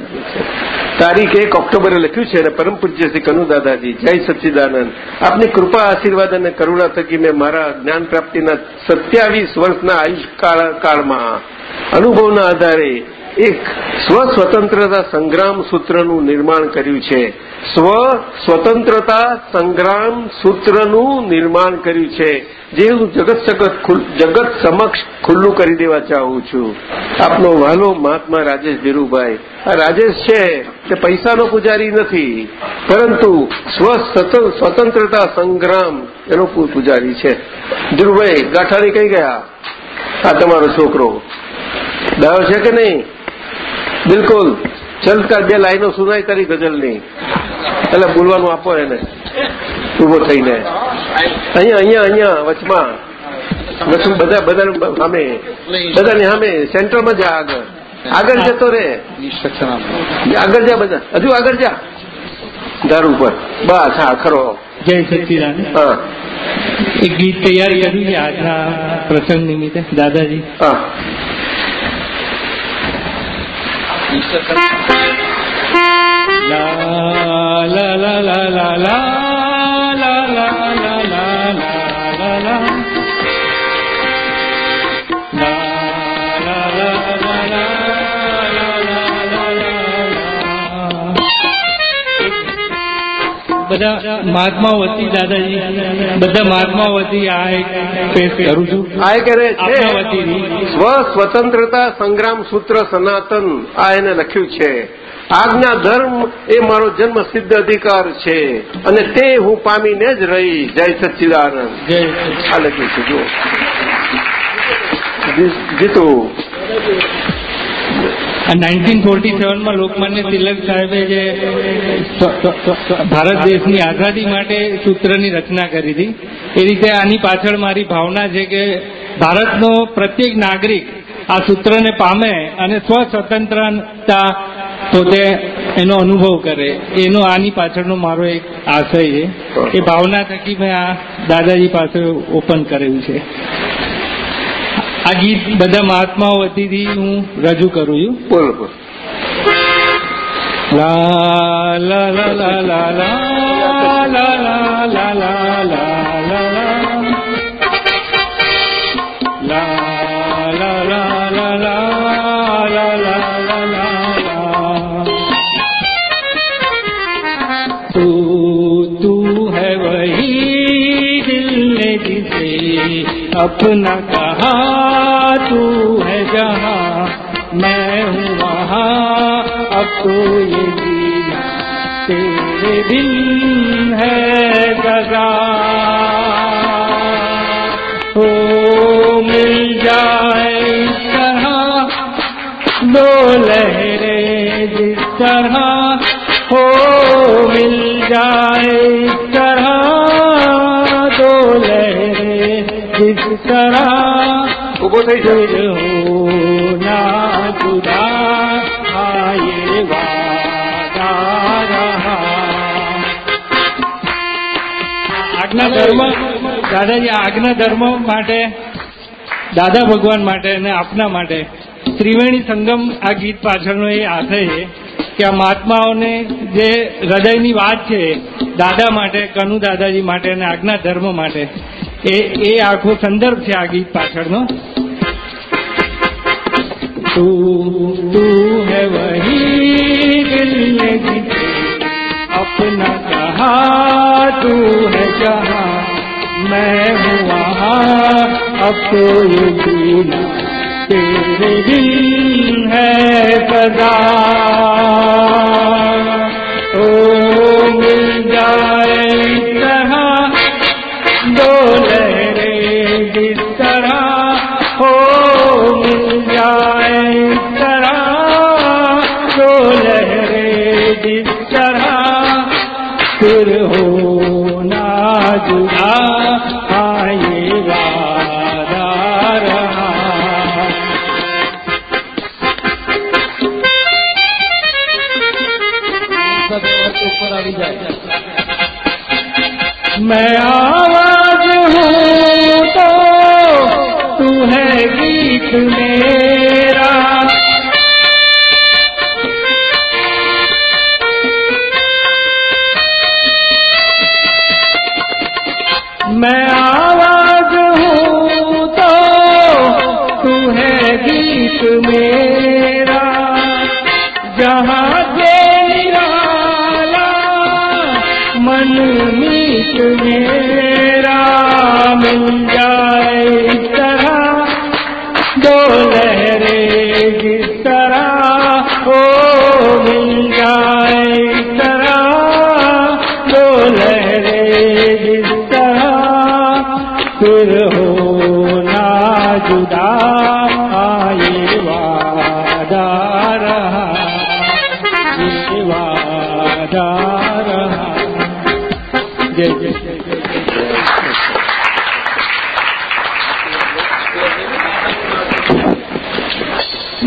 તારીખ એક ઓક્ટોબરે લખ્યું છે અને પરમ પૂજ્ય શ્રી કનુ દાદાજી જય સચ્ચિદાનંદ. આપની કૃપા, આશીર્વાદ અને કરુણા થકી મેં મારા જ્ઞાન પ્રાપ્તિના સત્યાવીસ વર્ષના આયુષ્કાળ કાળમાં અનુભવના આધારે એક સ્વસ્વતંત્રતા સંગ્રામ સૂત્રનું નિર્માણ કર્યું છે. સ્વ સ્વતંત્રતા સંગ્રામ સૂત્રનું નિર્માણ કર્યું છે. જે હું જગત સગત જગત સમક્ષ ખુલ્લું કરી દેવા ચાહું છું. આપનો વહાલો મહાત્મા રાજેશ ધીરુભાઈ આ રાજેશ છે તે પૈસાનો પૂજારી નથી, પરંતુ સ્વ સ્વતંત્રતા સંગ્રામ એનો પૂજારી છે. ધીરુભાઈ ગાંઠાણી કઈ ગયા? આ તમારો છોકરો. ડાયો છે કે નહીં? બિલકુલ. ચલકાર બે લાઈનો સુનાય તારી ગઝલની. એટલે બોલવાનું આપો એને. ઊભો થઈને. અહીંયા અહીંયા અહીંયા વચમાં. વચમાં બધા બધા સામે. બધાની સામે સેન્ટરમાં જા આગળ. આગળ જતો રે. આગળ જા બધા. હજુ આગળ જા. ધાર ઉપર. બસ હા ખરો. જય સચિદાન હા. એક ગીત તૈયાર કર્યું છે આજના પ્રસંગ નિમિત્તે. દાદાજી. હા. la la la la la બધા મહાત્માઓ વતી દાદાજી બધા મહાત્માઓ વતી આ એક પેશ કરું છું. આ કરે છે આપના સ્વ સ્વતંત્રતા સંગ્રામ સૂત્ર સનાતન આ એને લખ્યું છે. આજ્ઞા ધર્મ એ મારો જન્મ સિદ્ધ અધિકાર છે અને તે હું પામીને જ રહી. જય સચ્ચિદાનંદ. જય આ લખ્યું છે જુઓ. જી- જીતુ. નાઇન્ટીન ફોર્ટી સેવનમાં લોકમાન્ય તિલક સાહેબે જે ભારત દેશની આઝાદી માટે સૂત્રની રચના કરી હતી, એ રીતે આની પાછળ મારી ભાવના છે કે ભારતનો પ્રત્યેક નાગરિક આ સૂત્રને પામે અને સ્વસ્વતંત્રતા પોતે એનો અનુભવ કરે, એનો આની પાછળનો મારો એક આશય છે. એ ભાવના થકી મેં આ દાદાજી પાસે ઓપન કરેલું છે. આ ગીત બધા મહાત્માઓ વતીથી હું રજૂ કરું છું બોલો બોલો લા લા લા લા લા લા લા લા લા લા લા લા લા. લા લા લા લા લા લા લા લા લા. तू तू है वही दिल ने जिसे अपना कहा है जगा हो मिल जाए तरह दो लहरे जिस तरह। हो मिल जाए तरह दो जिस तरह। हो ધર્મ, દાદાજી આજ્ઞા ધર્મ માટે, દાદા ભગવાન માટે અને આપના માટે ત્રિવેણી સંગમ આ ગીત પાછળનો એ આશય છે કે આ મહાત્માઓને જે હૃદયની વાત છે, દાદા માટે, કનુ દાદાજી માટે અને આજ્ઞા ધર્મ માટે, એ એ આખો સંદર્ભ છે આ ગીત પાછળનો. તું તું जिसे कहा, तू है जहाँ, मैं हूँ वहाँ, अब कोई जीना तेरे ही है सदा। ओ, मिल जाए मैं आवाज हूँ तो तू है गीत मेरा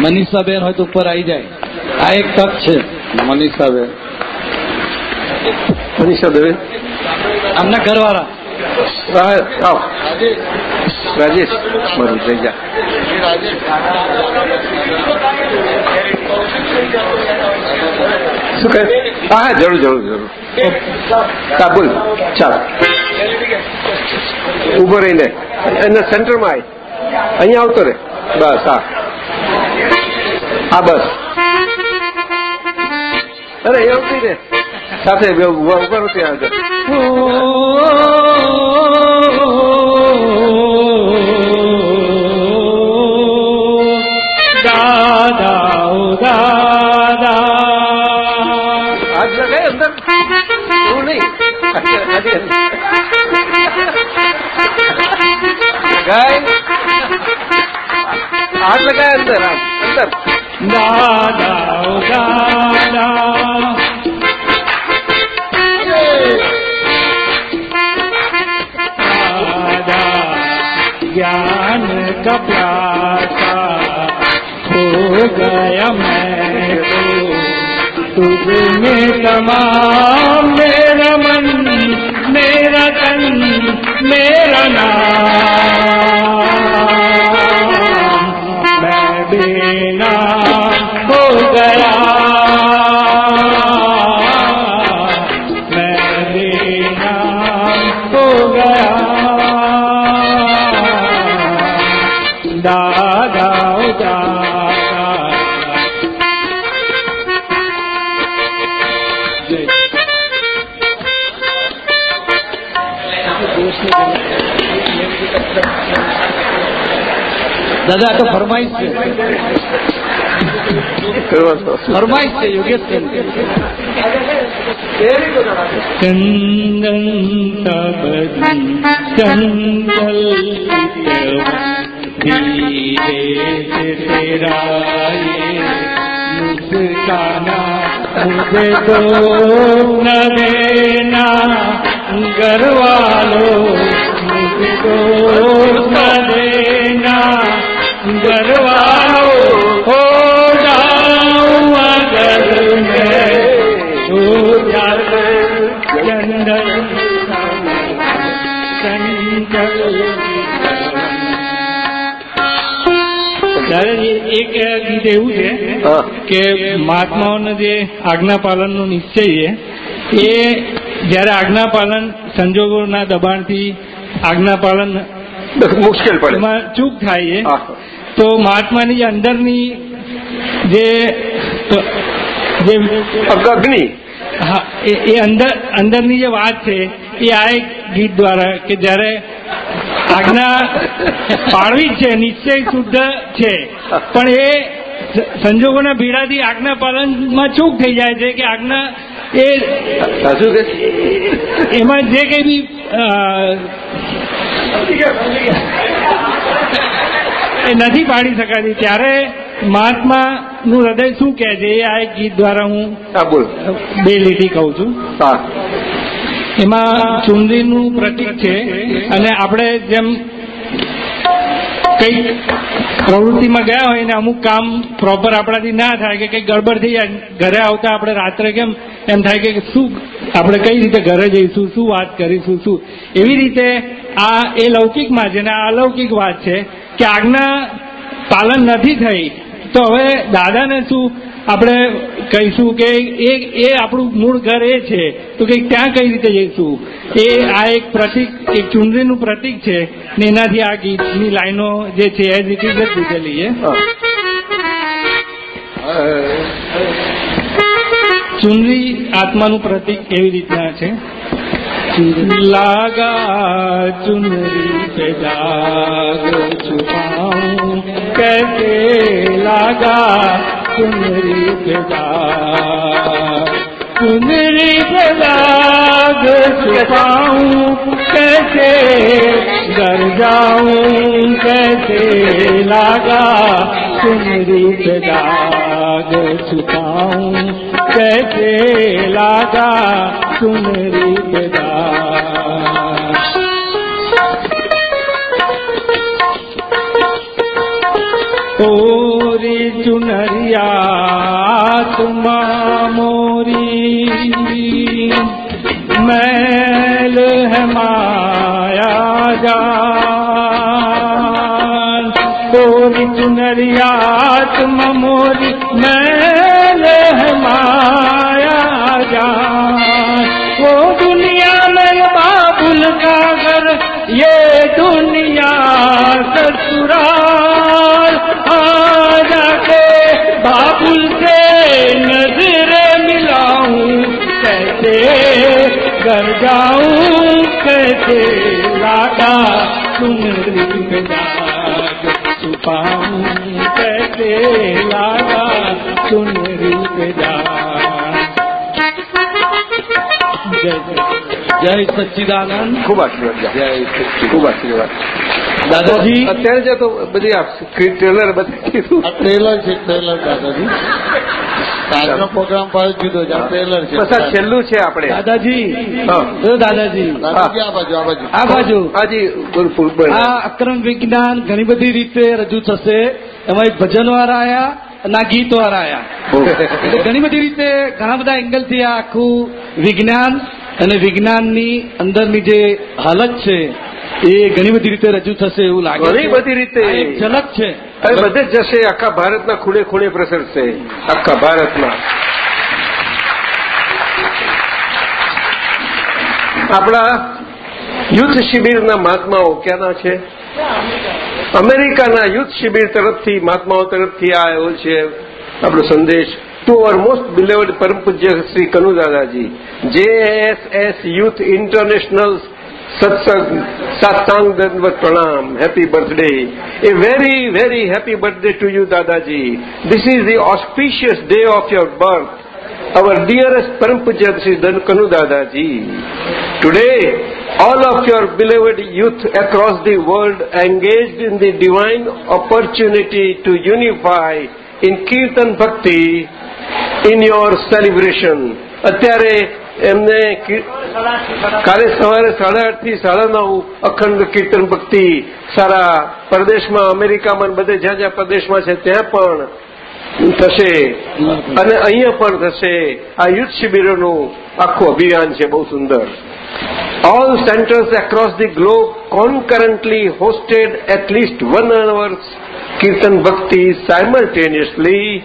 મનીષાબેન હોય તો ઉપર આવી જાય. આ એક તક છે. મનીષાબેન. મનીષાબેન. આમના ઘરવાળા. રાજેશ. મારું જઈ જા. શું કહે? હા હા જરૂર જરૂર જરૂર. હા બોલ. ચાલો. ઊભો રહીને. એના સેન્ટરમાં આવી અહીંયા આવતો રે. બસ હા. હા બસ. અરે એ આવતી રે સાથે ઊભા ઊભા નથી આગળ. આગ લગાય અંદર. આમ અંદર. દાદા ઓ દાદા दादा ज्ञान का प्यासा हो गया मैं तो तुझ में तमाम मेरा मन मेरा तन मेरा नाम દાદા તો ફરમાઈશ છે. ફરમાઈશ છે યોગેશ છે चंदन सबदन चंदल धीरे से तेरा ये मुस्काना मुझे तो न देना घर वालों मुझे तो न देना ગીત એવું છે કે મહાત્માઓને જે આજ્ઞા પાલનનો નિશ્ચય છે એ જ્યારે આજ્ઞા પાલન સંજોગોના દબાણથી આજ્ઞા પાલન મુશ્કેલ પડે. એમાં ચૂક થાય. છે તો મહાત્માની જે અંદરની જે અગ્નિ. હા એ અંદર અંદરની જે વાત છે એ આ એક ગીત દ્વારા કે જ્યારે આજ્ઞા પાળવી છે નિશ્ચય શુદ્ધ છે પણ એ સંજોગોના ભીડાથી આજ્ઞા પાલનમાં ચૂક થઈ જાય છે કે આજ્ઞા એ એમાં જે કઈ બી એ નથી પાડી શકાતી. ત્યારે મહાત્મા નું હૃદય શું કહે છે? એ આ એક ગીત દ્વારા હું બે લીટી કહું છું. એમાં ચુંદીનું પ્રતીક છે અને આપણે જેમ કંઈક પ્રવૃત્તિમાં ગયા હોય ને અમુક કામ પ્રોપર આપણાથી ના થાય કે કંઈક ગડબડ થઈ જાય, ઘરે આવતા આપણે રાત્રે કેમ એમ થાય કે શું આપણે કઈ રીતે ઘરે જઈશું, શું વાત કરીશું, શું? એવી રીતે આ એ લૌકિકમાં છે ને આ અલૌકિક વાત છે કે આજ્ઞા પાલન નથી થઈ, તો હવે દાદાને શું આપણે કહીશું કે એ એ આપણું મૂળ ઘર એ છે તો કે ત્યાં કઈ રીતે જઈશું એ આ એક પ્રતિક એક ચુંદડીનું પ્રતિક છે ને એનાથી આ ગીતની લાઈનો જે છે એ રીતે જ લીધેલી છે ચુંદડી આત્માનું પ્રતિક એવી રીતના છે लागा चुनरी पे दाग छुपाऊं कैसे लागा चुनरी पे दाग चुनरी पे दाग छुपाऊं कैसे डर जाऊं कैसे लागा चुनरी पे दाग छुपाऊं कैसे लागा चुनरी मैल है माया जान ओरी चुनरिया तुम मोरी मैल है माया जान वो दुनिया में बाबुल का घर ये दुनिया ससुराल जाऊं कैसे लागा सुनरी पे दाग छुपाऊं कैसे लागा सुनरी पे दाग जय जय જય સચ્ચિદાનંદ ખૂબ આશીર્વાદ જય ખૂબ આશીર્વાદ દાદાજી અત્યારે જે તો બધી આ ટ્રેલર બધી કીધું આ ટ્રેલર છે ટ્રેલર દાદાજી આજનો પ્રોગ્રામ પાછો જુદો છે ટ્રેલર છે. બસ છેલ્લું છે આપણે. દાદાજી. દાદાજી. દાદાજી આ બાજુ આ બાજુ. આ બાજુ. હાજી. આ અક્રમ વિજ્ઞાન ઘણી બધી રીતે રજૂ થશે. એમાં એક ભજન વાળા આયા અને આ ગીત વાળા આયા એટલે ઘણી બધી રીતે ઘણા બધા એંગલથી આ આખું વિજ્ઞાન અને વિજ્ઞાનની અંદરની જે હાલત છે એ ઘણી બધી રીતે રજૂ થશે એવું લાગે ઘણી. બધી રીતે. એક ઝલક છે. હવે બધે જ જશે, આખા ભારતના ખૂણે ખૂણે પ્રસરશે આખા ભારતમાં. આપણા યુદ્ધ શિબિરના મહાત્માઓ ક્યાંના છે? અમેરિકાના યુદ્ધ શિબિર તરફથી, મહાત્માઓ તરફથી આ આવ્યો છે આપણો સંદેશ. To our most beloved Param Shri Kanudadaji JSS youth international સત્સંગ સાતાંગ દંડવત પ્રણામ happy birthday a very very happy birthday to you દાદાજી this is the auspicious day of your birth our dearest Param Pujya Sri Kanu Dadaji. Today, all of your beloved youth across the world engaged in the divine opportunity to unify in Kirtan Bhakti in your celebration. અત્યારે એમને કાલે સવારે સાડા આઠથી સાડા નવ અખંડ કીર્તન ભક્તિ સારા પ્રદેશમાં, અમેરિકામાં બધે જ્યાં જ્યાં પ્રદેશમાં છે ત્યાં પણ થશે. અને અહીંયા પણ થશે. આ યુથ શિબિરોનું આખું અભિયાન છે, બહુ સુંદર. All centres across the globe concurrently hosted at least one hours kirtan bhakti simultaneously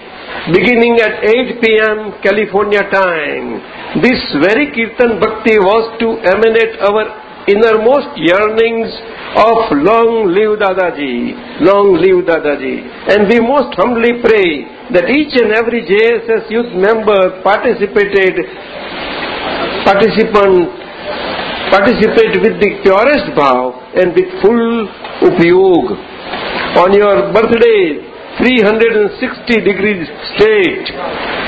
beginning at 8 p.m. California time. This very kirtan bhakti was to emanate our innermost yearnings of long live Dadaji, long live Dadaji. And we most humbly pray that each and every JSS youth member participated, participant participate with the purest bhav and with full upyog. On your birthday, 360 degrees state,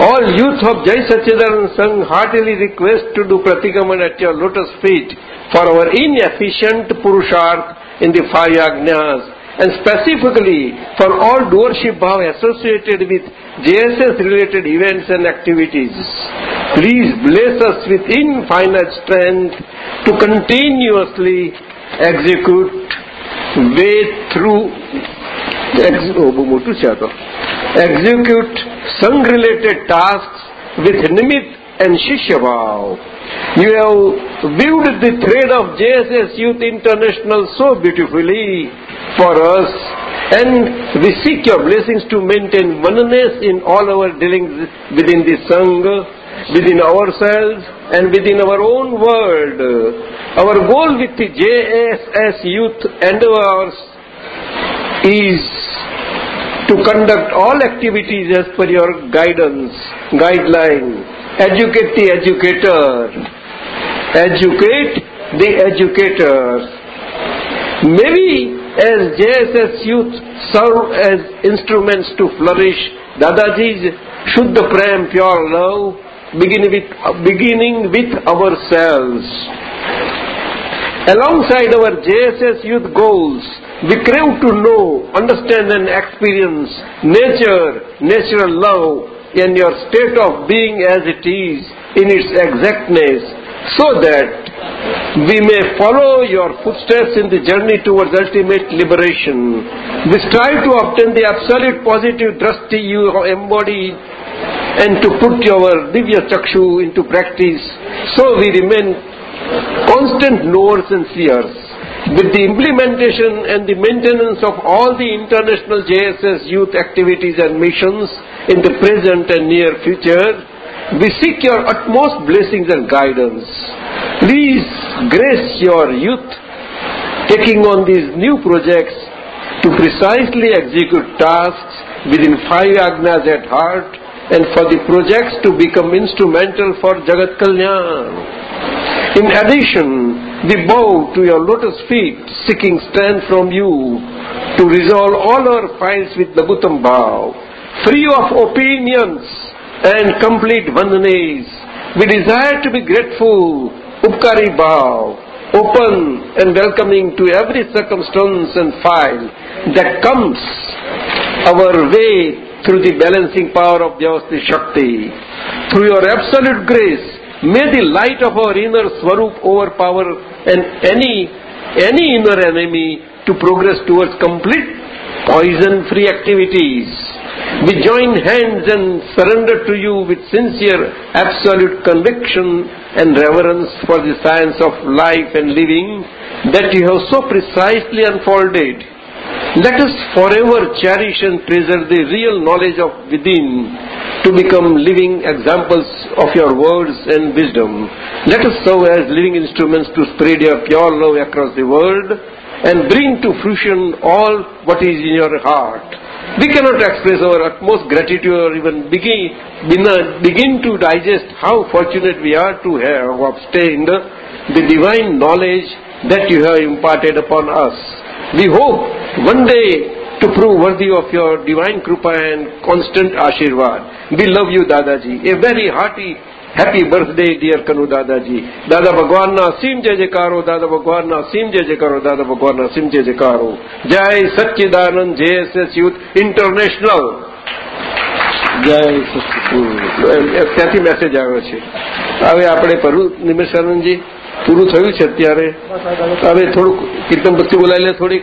all youth of Jai Sachidanand Sangh heartily request to do pratikraman at your lotus feet for our inefficient purusharth in the five agnyas and specifically for all doership associated with JSS related events and activities. Please bless us with infinite strength to continuously execute way through Oh, oh, oh, execute સંઘ related tasks with nimit and shishya bhav. You have weaved the thread of JSS Youth International so beautifully for us and we seek your blessings to maintain oneness in all our dealings within the Sangha, within ourselves and within our own world. Our goal with the JSS Youth endeavors is to conduct all activities as per your guidance, guideline. Educate the educator. Educate the educators. Maybe as JSS youth serve as instruments to flourish Dadaji's Shuddha Prem, pure love, begin with, beginning with ourselves. Alongside our JSS youth goals, we crave to know, understand and experience nature, natural love, and your state of being as it is in its exactness, so that we may follow your footsteps in the journey towards ultimate liberation. We strive to obtain the absolute positive drasti you embody and to put your divya chakshu into practice. So we remain constant knowers and seers. With the implementation and the maintenance of all the international JSS youth activities and missions in the present and near future, we seek your utmost blessings and guidance. Please grace your youth taking on these new projects to precisely execute tasks within five agnas at heart and for the projects to become instrumental for Jagat Kalyan. In addition, we bow to your lotus feet, seeking strength from you to resolve all our files with Nagutam Bhav, free of opinions and complete vandanas. We desire to be grateful, Upkari Bhav, open and welcoming to every circumstance and file that comes our way through the balancing power of Vyavasti Shakti. Through your absolute grace, may the light of our inner Swarup overpower and any, any inner enemy to progress towards complete poison-free activities. We join hands and surrender to you with sincere, absolute conviction and reverence for the science of life and living that you have so precisely unfolded. Let us forever cherish and treasure the real knowledge of within to become living examples of your words and wisdom. Let us serve as living instruments to spread your pure love across the world and bring to fruition all what is in your heart. We cannot express our utmost gratitude or even begin, begin to digest how fortunate we are to have obtained the divine knowledge that you have imparted upon us. We hope one day to prove worthy of your divine krupa and constant ashirwad. We love you, Dadaji. A very hearty happy birthday, dear Kanu Dadaji. દાદા ભગવાનના અસીમ જય જયકારો દાદા ભગવાનના અસીમ જય જયકારો દાદા ભગવાનના અસીમ જય જયકારો જય સચ્ચિદાનંદ જેએસએસ યુથ ઇન્ટરનેશનલ જય ત્યાંથી મેસેજ આવ્યો છે હવે આપણે પરું નિમેશાનંદજી પૂરું થયું છે અત્યારે? હવે થોડુંક કીર્તન ભક્તિ બોલાવી લે થોડીક.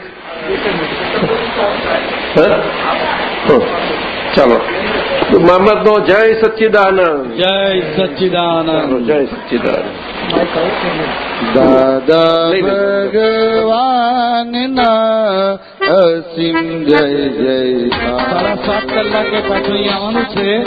ચાલો. હં. નો જય સચ્ચિદાનંદ. જય સચ્ચિદાનંદ. જય સચ્ચિદાનંદ. દાદા ભગવાનના અસીમ જય જય. સાડા સાત કલાકે પાછું અહીંયા આવવાનું છે.